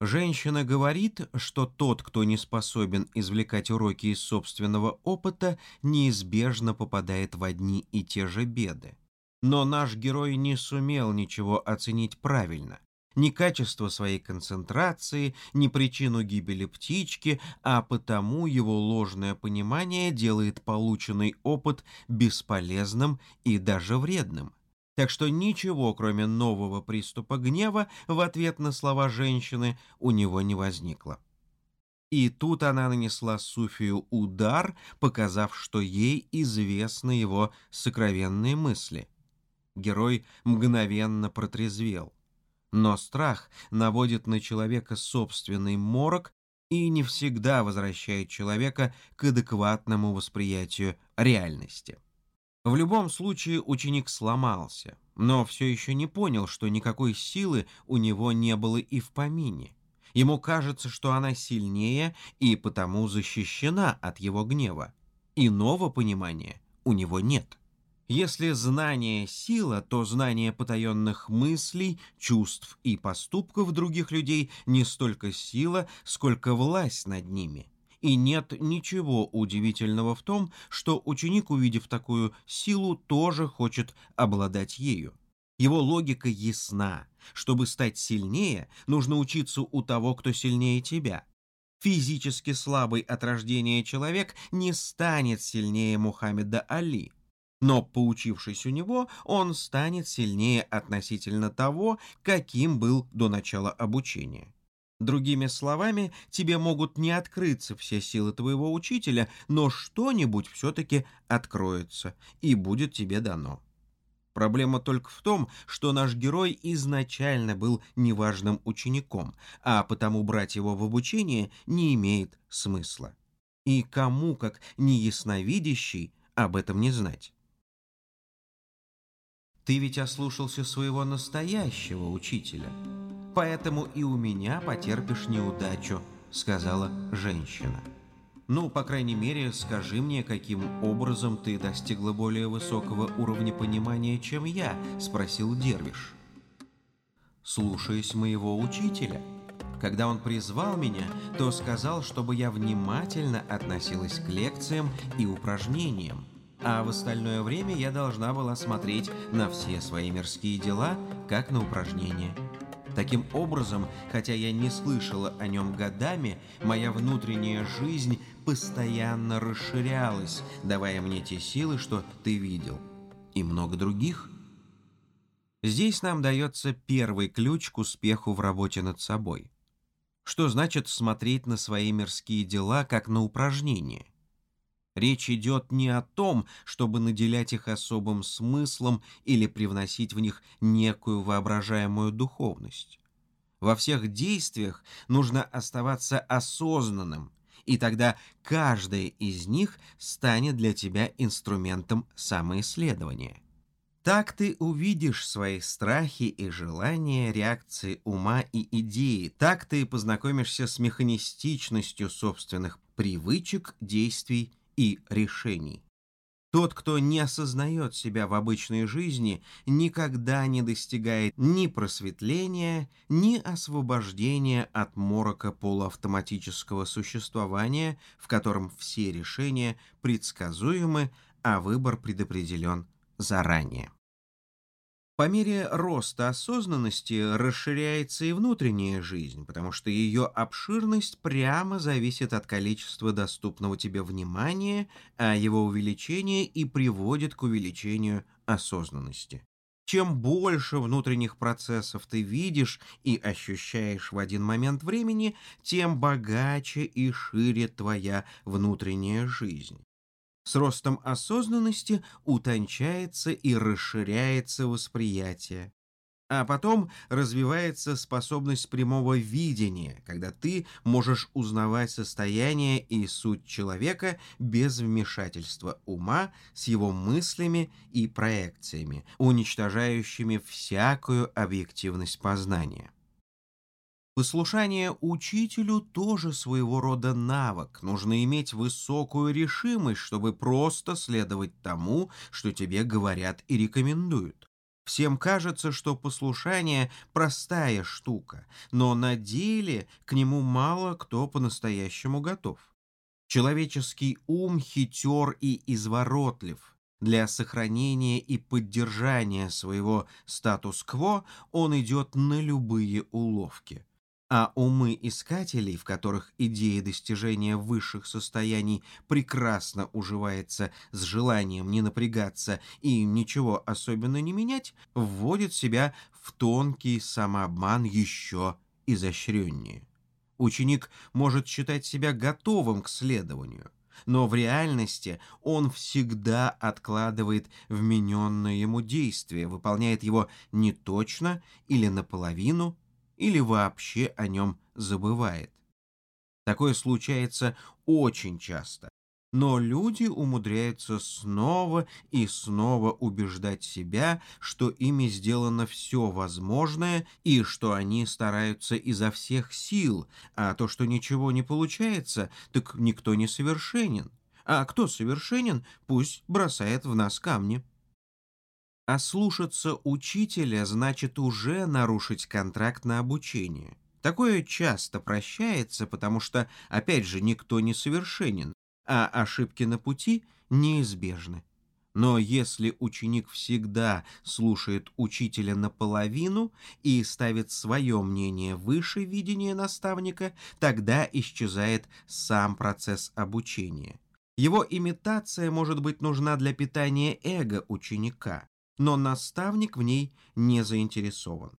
Женщина говорит, что тот, кто не способен извлекать уроки из собственного опыта, неизбежно попадает в одни и те же беды. Но наш герой не сумел ничего оценить правильно ни качество своей концентрации, ни причину гибели птички, а потому его ложное понимание делает полученный опыт бесполезным и даже вредным. Так что ничего, кроме нового приступа гнева, в ответ на слова женщины у него не возникло. И тут она нанесла Суфию удар, показав, что ей известны его сокровенные мысли. Герой мгновенно протрезвел. Но страх наводит на человека собственный морок и не всегда возвращает человека к адекватному восприятию реальности. В любом случае ученик сломался, но все еще не понял, что никакой силы у него не было и в помине. Ему кажется, что она сильнее и потому защищена от его гнева. Иного понимания у него нет. Если знание — сила, то знание потаенных мыслей, чувств и поступков других людей не столько сила, сколько власть над ними. И нет ничего удивительного в том, что ученик, увидев такую силу, тоже хочет обладать ею. Его логика ясна. Чтобы стать сильнее, нужно учиться у того, кто сильнее тебя. Физически слабый от рождения человек не станет сильнее Мухаммеда Али – но, поучившись у него, он станет сильнее относительно того, каким был до начала обучения. Другими словами, тебе могут не открыться все силы твоего учителя, но что-нибудь все-таки откроется и будет тебе дано. Проблема только в том, что наш герой изначально был неважным учеником, а потому брать его в обучение не имеет смысла. И кому, как неясновидящий, об этом не знать. Ты ведь ослушался своего настоящего учителя, поэтому и у меня потерпишь неудачу», — сказала женщина. «Ну, по крайней мере, скажи мне, каким образом ты достигла более высокого уровня понимания, чем я?» — спросил Дервиш. «Слушаясь моего учителя. Когда он призвал меня, то сказал, чтобы я внимательно относилась к лекциям и упражнениям, а в остальное время я должна была смотреть на все свои мирские дела, как на упражнения. Таким образом, хотя я не слышала о нем годами, моя внутренняя жизнь постоянно расширялась, давая мне те силы, что ты видел, и много других. Здесь нам дается первый ключ к успеху в работе над собой. Что значит смотреть на свои мирские дела как на упражнение? Речь идет не о том, чтобы наделять их особым смыслом или привносить в них некую воображаемую духовность. Во всех действиях нужно оставаться осознанным, и тогда каждая из них станет для тебя инструментом самоисследования. Так ты увидишь свои страхи и желания, реакции ума и идеи. Так ты познакомишься с механистичностью собственных привычек, действий и решений. Тот, кто не осознает себя в обычной жизни, никогда не достигает ни просветления, ни освобождения от морока полуавтоматического существования, в котором все решения предсказуемы, а выбор предопределен заранее. По мере роста осознанности расширяется и внутренняя жизнь, потому что ее обширность прямо зависит от количества доступного тебе внимания, а его увеличение и приводит к увеличению осознанности. Чем больше внутренних процессов ты видишь и ощущаешь в один момент времени, тем богаче и шире твоя внутренняя жизнь. С ростом осознанности утончается и расширяется восприятие. А потом развивается способность прямого видения, когда ты можешь узнавать состояние и суть человека без вмешательства ума с его мыслями и проекциями, уничтожающими всякую объективность познания. Послушание учителю тоже своего рода навык. Нужно иметь высокую решимость, чтобы просто следовать тому, что тебе говорят и рекомендуют. Всем кажется, что послушание – простая штука, но на деле к нему мало кто по-настоящему готов. Человеческий ум хитер и изворотлив. Для сохранения и поддержания своего статус-кво он идет на любые уловки – а умы искателей, в которых идея достижения высших состояний прекрасно уживается с желанием не напрягаться и ничего особенно не менять, вводит себя в тонкий самообман еще изощреннее. Ученик может считать себя готовым к следованию, но в реальности он всегда откладывает вмененное ему действие, выполняет его неточно или наполовину, или вообще о нем забывает. Такое случается очень часто, но люди умудряются снова и снова убеждать себя, что ими сделано все возможное и что они стараются изо всех сил, а то, что ничего не получается, так никто не совершенен. А кто совершенен, пусть бросает в нас камни. А учителя значит уже нарушить контракт на обучение. Такое часто прощается, потому что, опять же, никто не совершенен, а ошибки на пути неизбежны. Но если ученик всегда слушает учителя наполовину и ставит свое мнение выше видения наставника, тогда исчезает сам процесс обучения. Его имитация может быть нужна для питания эго ученика, но наставник в ней не заинтересован.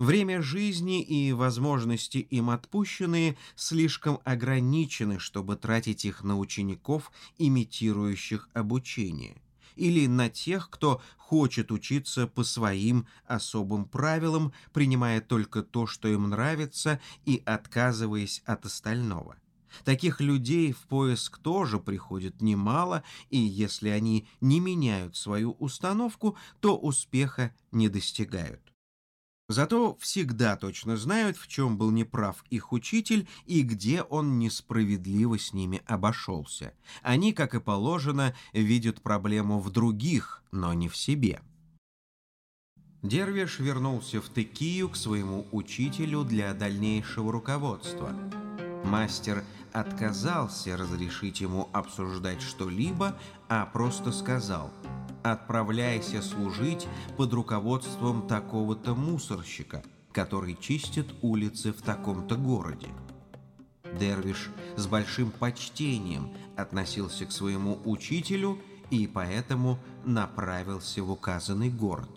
Время жизни и возможности им отпущенные слишком ограничены, чтобы тратить их на учеников, имитирующих обучение, или на тех, кто хочет учиться по своим особым правилам, принимая только то, что им нравится, и отказываясь от остального. Таких людей в поиск тоже приходит немало, и если они не меняют свою установку, то успеха не достигают. Зато всегда точно знают, в чем был неправ их учитель и где он несправедливо с ними обошелся. Они, как и положено, видят проблему в других, но не в себе. Дервиш вернулся в Текию к своему учителю для дальнейшего руководства. Мастер отказался разрешить ему обсуждать что-либо, а просто сказал «Отправляйся служить под руководством такого-то мусорщика, который чистит улицы в таком-то городе». Дервиш с большим почтением относился к своему учителю и поэтому направился в указанный город.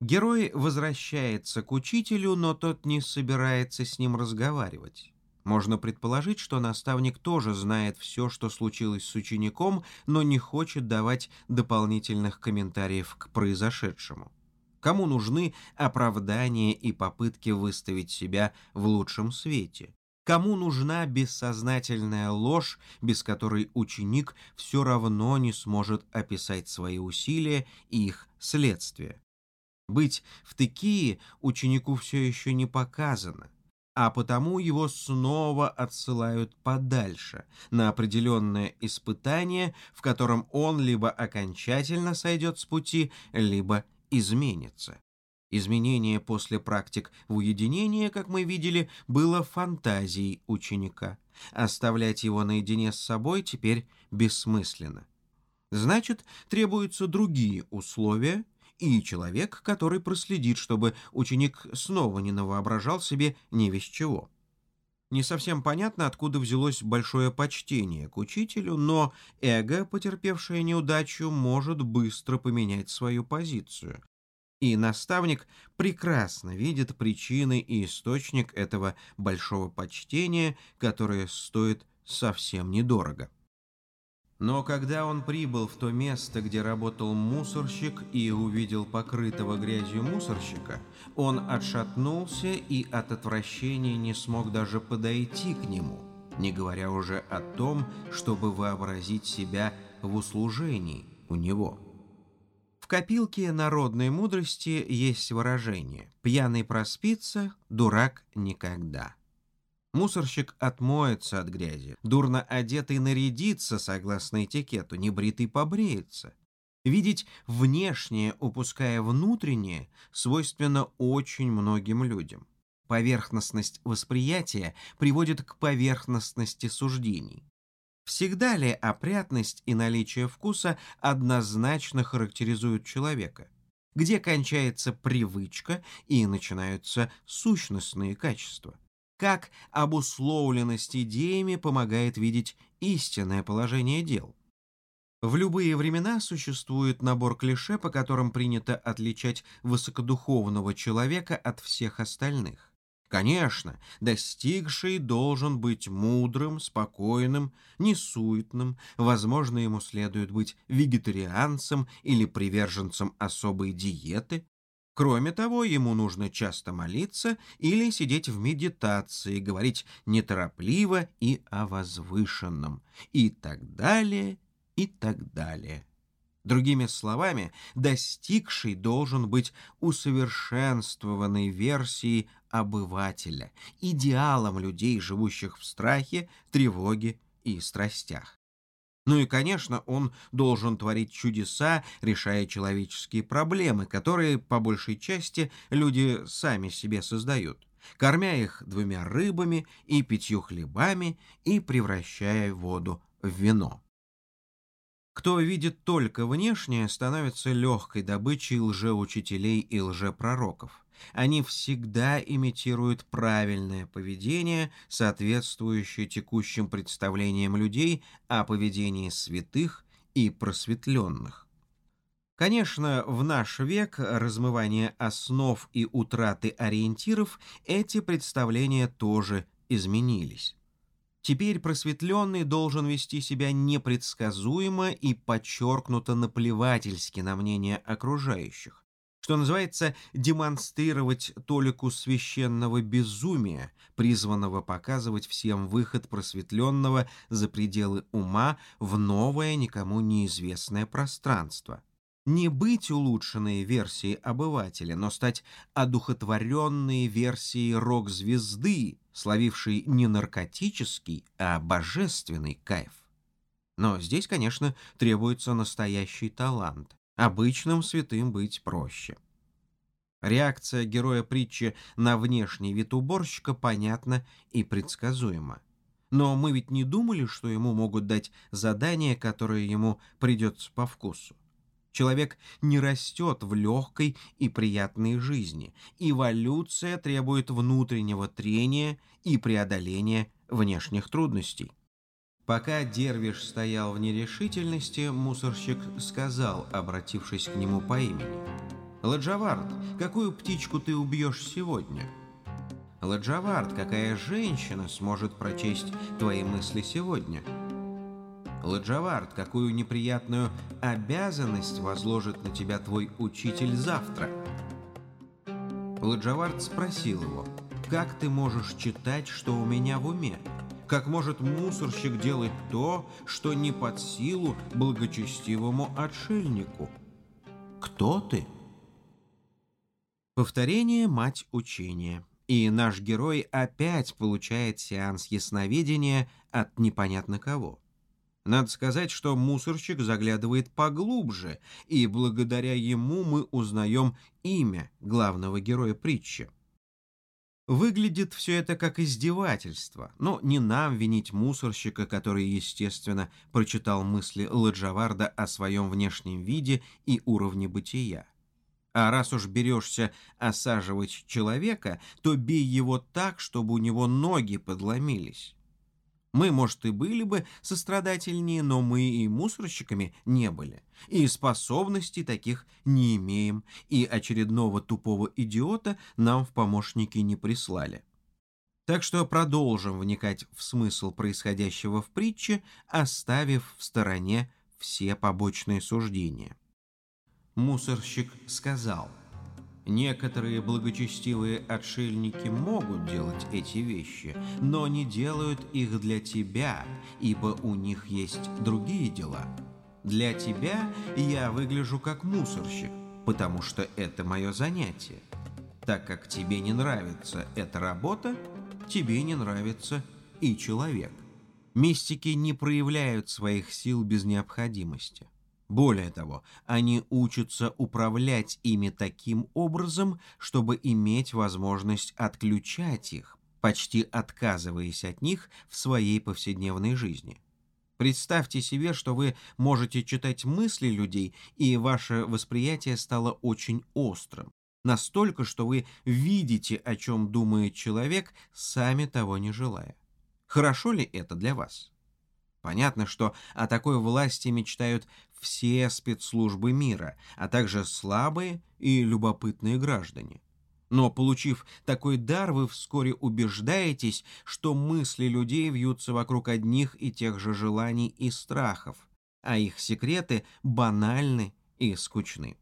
Герой возвращается к учителю, но тот не собирается с ним разговаривать. Можно предположить, что наставник тоже знает все, что случилось с учеником, но не хочет давать дополнительных комментариев к произошедшему. Кому нужны оправдания и попытки выставить себя в лучшем свете? Кому нужна бессознательная ложь, без которой ученик все равно не сможет описать свои усилия и их следствия? Быть в Текии ученику все еще не показано, а потому его снова отсылают подальше, на определенное испытание, в котором он либо окончательно сойдет с пути, либо изменится. Изменение после практик в уединении, как мы видели, было фантазией ученика. Оставлять его наедине с собой теперь бессмысленно. Значит, требуются другие условия и человек, который проследит, чтобы ученик снова не навоображал себе не весь чего. Не совсем понятно, откуда взялось большое почтение к учителю, но эго, потерпевшее неудачу, может быстро поменять свою позицию. И наставник прекрасно видит причины и источник этого большого почтения, которое стоит совсем недорого. Но когда он прибыл в то место, где работал мусорщик и увидел покрытого грязью мусорщика, он отшатнулся и от отвращения не смог даже подойти к нему, не говоря уже о том, чтобы вообразить себя в услужении у него. В копилке народной мудрости есть выражение «пьяный проспится, дурак никогда». Мусорщик отмоется от грязи, дурно одетый нарядится согласно этикету, небритый побреется. Видеть внешнее, упуская внутреннее, свойственно очень многим людям. Поверхностность восприятия приводит к поверхностности суждений. Всегда ли опрятность и наличие вкуса однозначно характеризуют человека? Где кончается привычка и начинаются сущностные качества? Как обусловленность идеями помогает видеть истинное положение дел? В любые времена существует набор клише, по которым принято отличать высокодуховного человека от всех остальных. Конечно, достигший должен быть мудрым, спокойным, несуетным, возможно, ему следует быть вегетарианцем или приверженцем особой диеты. Кроме того, ему нужно часто молиться или сидеть в медитации, говорить неторопливо и о возвышенном, и так далее, и так далее. Другими словами, достигший должен быть усовершенствованной версией обывателя, идеалом людей, живущих в страхе, тревоге и страстях. Ну и, конечно, он должен творить чудеса, решая человеческие проблемы, которые, по большей части, люди сами себе создают, кормя их двумя рыбами и пятью хлебами и превращая воду в вино. Кто видит только внешнее, становится легкой добычей лжеучителей и лжепророков. Они всегда имитируют правильное поведение, соответствующее текущим представлениям людей о поведении святых и просветленных. Конечно, в наш век размывание основ и утраты ориентиров эти представления тоже изменились. Теперь просветленный должен вести себя непредсказуемо и подчеркнуто наплевательски на мнение окружающих, что называется демонстрировать толику священного безумия, призванного показывать всем выход просветленного за пределы ума в новое никому неизвестное пространство не быть улучшенной версией обывателя, но стать одухотворенной версией рок-звезды, словившей не наркотический, а божественный кайф. Но здесь, конечно, требуется настоящий талант. Обычным святым быть проще. Реакция героя притчи на внешний вид уборщика понятна и предсказуема. Но мы ведь не думали, что ему могут дать задание, которое ему придется по вкусу. Человек не растет в легкой и приятной жизни. Эволюция требует внутреннего трения и преодоления внешних трудностей. Пока Дервиш стоял в нерешительности, мусорщик сказал, обратившись к нему по имени. «Ладжавард, какую птичку ты убьешь сегодня?» «Ладжавард, какая женщина сможет прочесть твои мысли сегодня?» «Ладжавард, какую неприятную обязанность возложит на тебя твой учитель завтра?» Ладжавард спросил его, «Как ты можешь читать, что у меня в уме?» Как может мусорщик делать то, что не под силу благочестивому отшельнику? Кто ты? Повторение – мать учения. И наш герой опять получает сеанс ясновидения от непонятно кого. Надо сказать, что мусорщик заглядывает поглубже, и благодаря ему мы узнаем имя главного героя притчи. Выглядит все это как издевательство, но не нам винить мусорщика, который, естественно, прочитал мысли Ладжаварда о своем внешнем виде и уровне бытия. А раз уж берешься осаживать человека, то бей его так, чтобы у него ноги подломились. Мы, может, и были бы сострадательнее, но мы и мусорщиками не были. И способностей таких не имеем, и очередного тупого идиота нам в помощники не прислали. Так что продолжим вникать в смысл происходящего в притче, оставив в стороне все побочные суждения. Мусорщик сказал – Некоторые благочестивые отшельники могут делать эти вещи, но не делают их для тебя, ибо у них есть другие дела. Для тебя я выгляжу как мусорщик, потому что это мое занятие. Так как тебе не нравится эта работа, тебе не нравится и человек. Мистики не проявляют своих сил без необходимости. Более того, они учатся управлять ими таким образом, чтобы иметь возможность отключать их, почти отказываясь от них в своей повседневной жизни. Представьте себе, что вы можете читать мысли людей, и ваше восприятие стало очень острым. Настолько, что вы видите, о чем думает человек, сами того не желая. Хорошо ли это для вас? Понятно, что о такой власти мечтают все спецслужбы мира, а также слабые и любопытные граждане. Но, получив такой дар, вы вскоре убеждаетесь, что мысли людей вьются вокруг одних и тех же желаний и страхов, а их секреты банальны и скучны.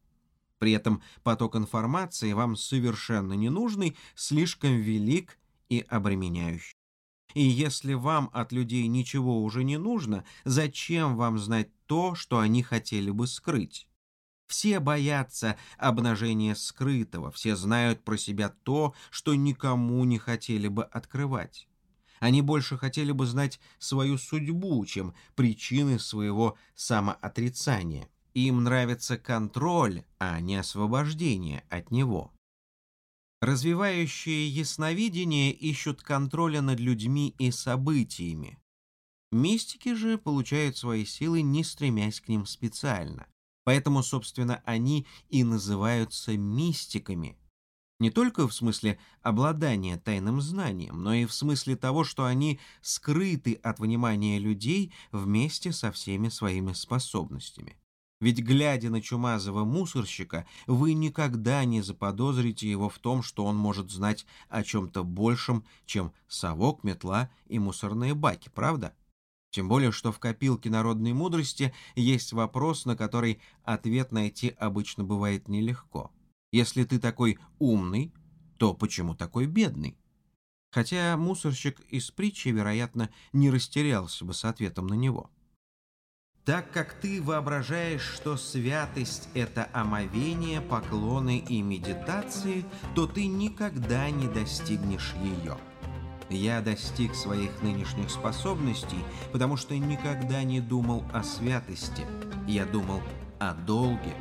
При этом поток информации вам совершенно ненужный, слишком велик и обременяющий. И если вам от людей ничего уже не нужно, зачем вам знать то, что они хотели бы скрыть? Все боятся обнажения скрытого, все знают про себя то, что никому не хотели бы открывать. Они больше хотели бы знать свою судьбу, чем причины своего самоотрицания. Им нравится контроль, а не освобождение от него. Развивающие ясновидение ищут контроля над людьми и событиями. Мистики же получают свои силы, не стремясь к ним специально. Поэтому, собственно, они и называются мистиками. Не только в смысле обладания тайным знанием, но и в смысле того, что они скрыты от внимания людей вместе со всеми своими способностями. Ведь, глядя на чумазого мусорщика, вы никогда не заподозрите его в том, что он может знать о чем-то большем, чем совок, метла и мусорные баки, правда? Тем более, что в копилке народной мудрости есть вопрос, на который ответ найти обычно бывает нелегко. Если ты такой умный, то почему такой бедный? Хотя мусорщик из притчи, вероятно, не растерялся бы с ответом на него. Так как ты воображаешь, что святость — это омовение, поклоны и медитации, то ты никогда не достигнешь ее. Я достиг своих нынешних способностей, потому что никогда не думал о святости. Я думал о долге.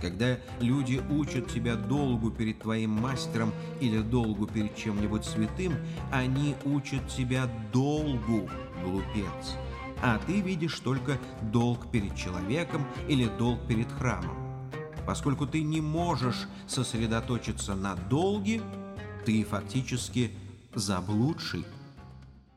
Когда люди учат тебя долгу перед твоим мастером или долгу перед чем-нибудь святым, они учат тебя долгу, глупец. А ты видишь только долг перед человеком или долг перед храмом. Поскольку ты не можешь сосредоточиться на долге, ты фактически заблудший.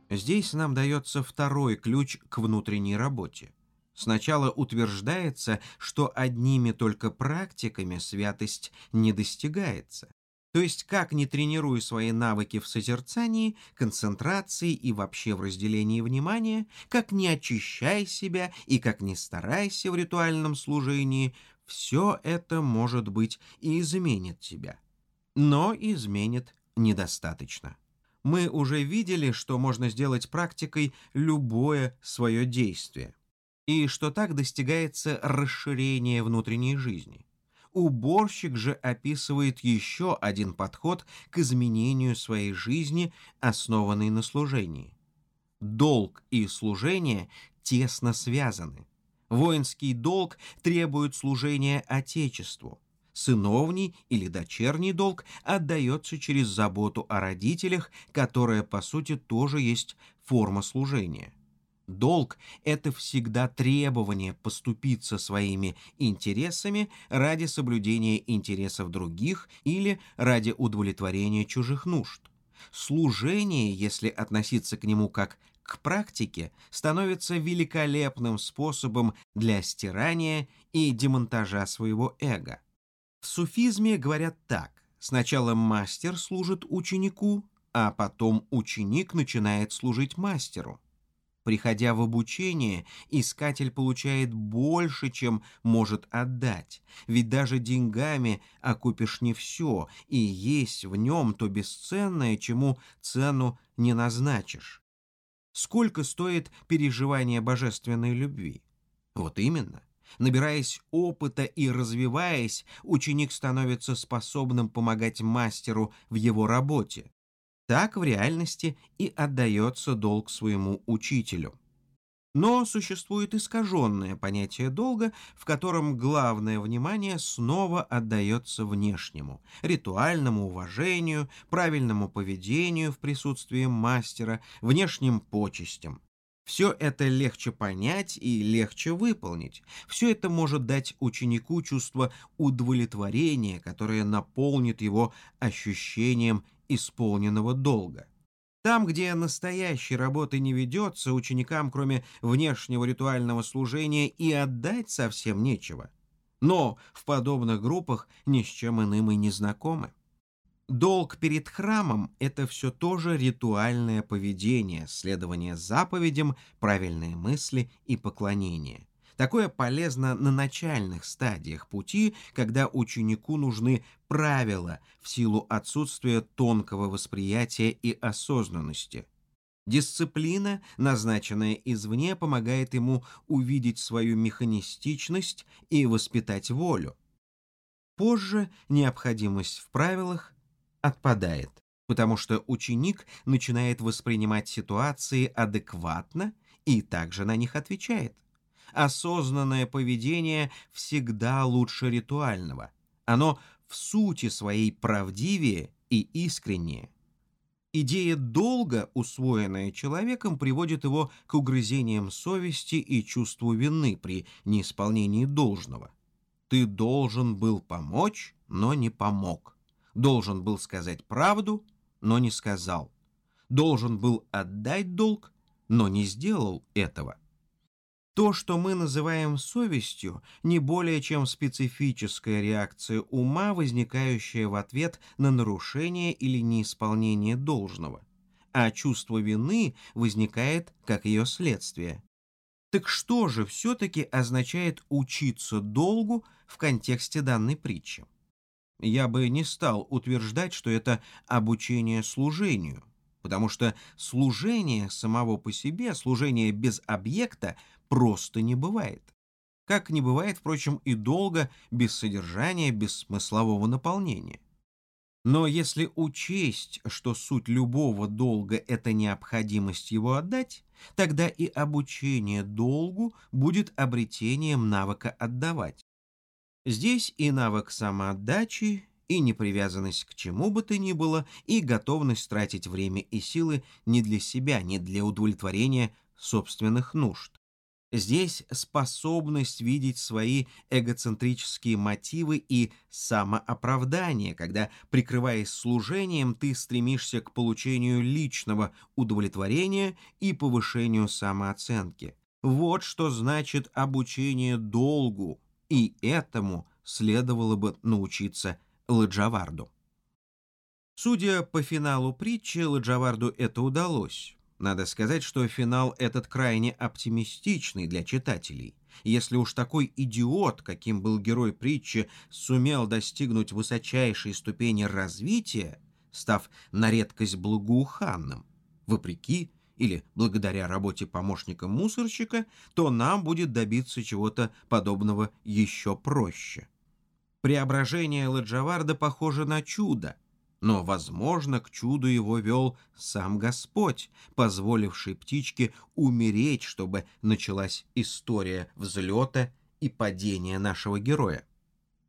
Здесь нам дается второй ключ к внутренней работе – Сначала утверждается, что одними только практиками святость не достигается. То есть, как не тренируя свои навыки в созерцании, концентрации и вообще в разделении внимания, как не очищай себя и как не старайся в ритуальном служении, все это, может быть, и изменит тебя. Но изменит недостаточно. Мы уже видели, что можно сделать практикой любое свое действие и что так достигается расширение внутренней жизни. Уборщик же описывает еще один подход к изменению своей жизни, основанный на служении. Долг и служение тесно связаны. Воинский долг требует служения Отечеству. Сыновний или дочерний долг отдается через заботу о родителях, которая, по сути, тоже есть форма служения. Долг – это всегда требование поступиться своими интересами ради соблюдения интересов других или ради удовлетворения чужих нужд. Служение, если относиться к нему как к практике, становится великолепным способом для стирания и демонтажа своего эго. В суфизме говорят так. Сначала мастер служит ученику, а потом ученик начинает служить мастеру. Приходя в обучение, искатель получает больше, чем может отдать, ведь даже деньгами окупишь не все, и есть в нем то бесценное, чему цену не назначишь. Сколько стоит переживание божественной любви? Вот именно. Набираясь опыта и развиваясь, ученик становится способным помогать мастеру в его работе так в реальности и отдается долг своему учителю. Но существует искаженное понятие долга, в котором главное внимание снова отдается внешнему, ритуальному уважению, правильному поведению в присутствии мастера, внешним почестям. Все это легче понять и легче выполнить. Все это может дать ученику чувство удовлетворения, которое наполнит его ощущением исполненного долга. Там, где настоящей работы не ведется, ученикам, кроме внешнего ритуального служения, и отдать совсем нечего. Но в подобных группах ни с чем иным и не знакомы. Долг перед храмом – это все тоже ритуальное поведение, следование заповедям, правильные мысли и поклонение. Такое полезно на начальных стадиях пути, когда ученику нужны правила в силу отсутствия тонкого восприятия и осознанности. Дисциплина, назначенная извне, помогает ему увидеть свою механистичность и воспитать волю. Позже необходимость в правилах отпадает, потому что ученик начинает воспринимать ситуации адекватно и также на них отвечает осознанное поведение всегда лучше ритуального. Оно в сути своей правдивее и искреннее. Идея долга, усвоенная человеком, приводит его к угрызениям совести и чувству вины при неисполнении должного. Ты должен был помочь, но не помог. Должен был сказать правду, но не сказал. Должен был отдать долг, но не сделал этого. То, что мы называем совестью, не более чем специфическая реакция ума, возникающая в ответ на нарушение или неисполнение должного, а чувство вины возникает как ее следствие. Так что же все-таки означает учиться долгу в контексте данной притчи? Я бы не стал утверждать, что это обучение служению, потому что служение самого по себе, служение без объекта, просто не бывает. Как не бывает, впрочем, и долго без содержания, без смыслового наполнения. Но если учесть, что суть любого долга – это необходимость его отдать, тогда и обучение долгу будет обретением навыка отдавать. Здесь и навык самоотдачи, и непривязанность к чему бы то ни было, и готовность тратить время и силы не для себя, не для удовлетворения собственных нужд. Здесь способность видеть свои эгоцентрические мотивы и самооправдание, когда, прикрываясь служением, ты стремишься к получению личного удовлетворения и повышению самооценки. Вот что значит обучение долгу, и этому следовало бы научиться Ладжаварду. Судя по финалу притчи, Ладжаварду это удалось. Надо сказать, что финал этот крайне оптимистичный для читателей. Если уж такой идиот, каким был герой притчи, сумел достигнуть высочайшей ступени развития, став на редкость благоуханным, вопреки или благодаря работе помощника мусорщика, то нам будет добиться чего-то подобного еще проще. Преображение Ладжаварда похоже на чудо, но, возможно, к чуду его вел сам Господь, позволивший птичке умереть, чтобы началась история взлета и падения нашего героя.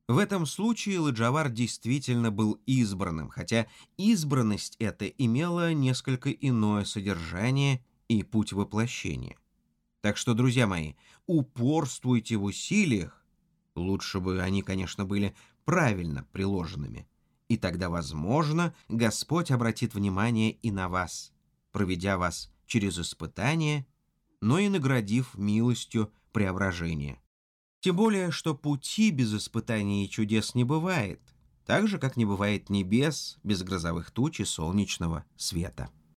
В этом случае Ладжавар действительно был избранным, хотя избранность эта имела несколько иное содержание и путь воплощения. Так что, друзья мои, упорствуйте в усилиях, лучше бы они, конечно, были правильно приложенными, и тогда, возможно, Господь обратит внимание и на вас, проведя вас через испытание, но и наградив милостью преображения. Тем более, что пути без испытаний и чудес не бывает, так же, как не бывает небес без грозовых туч и солнечного света.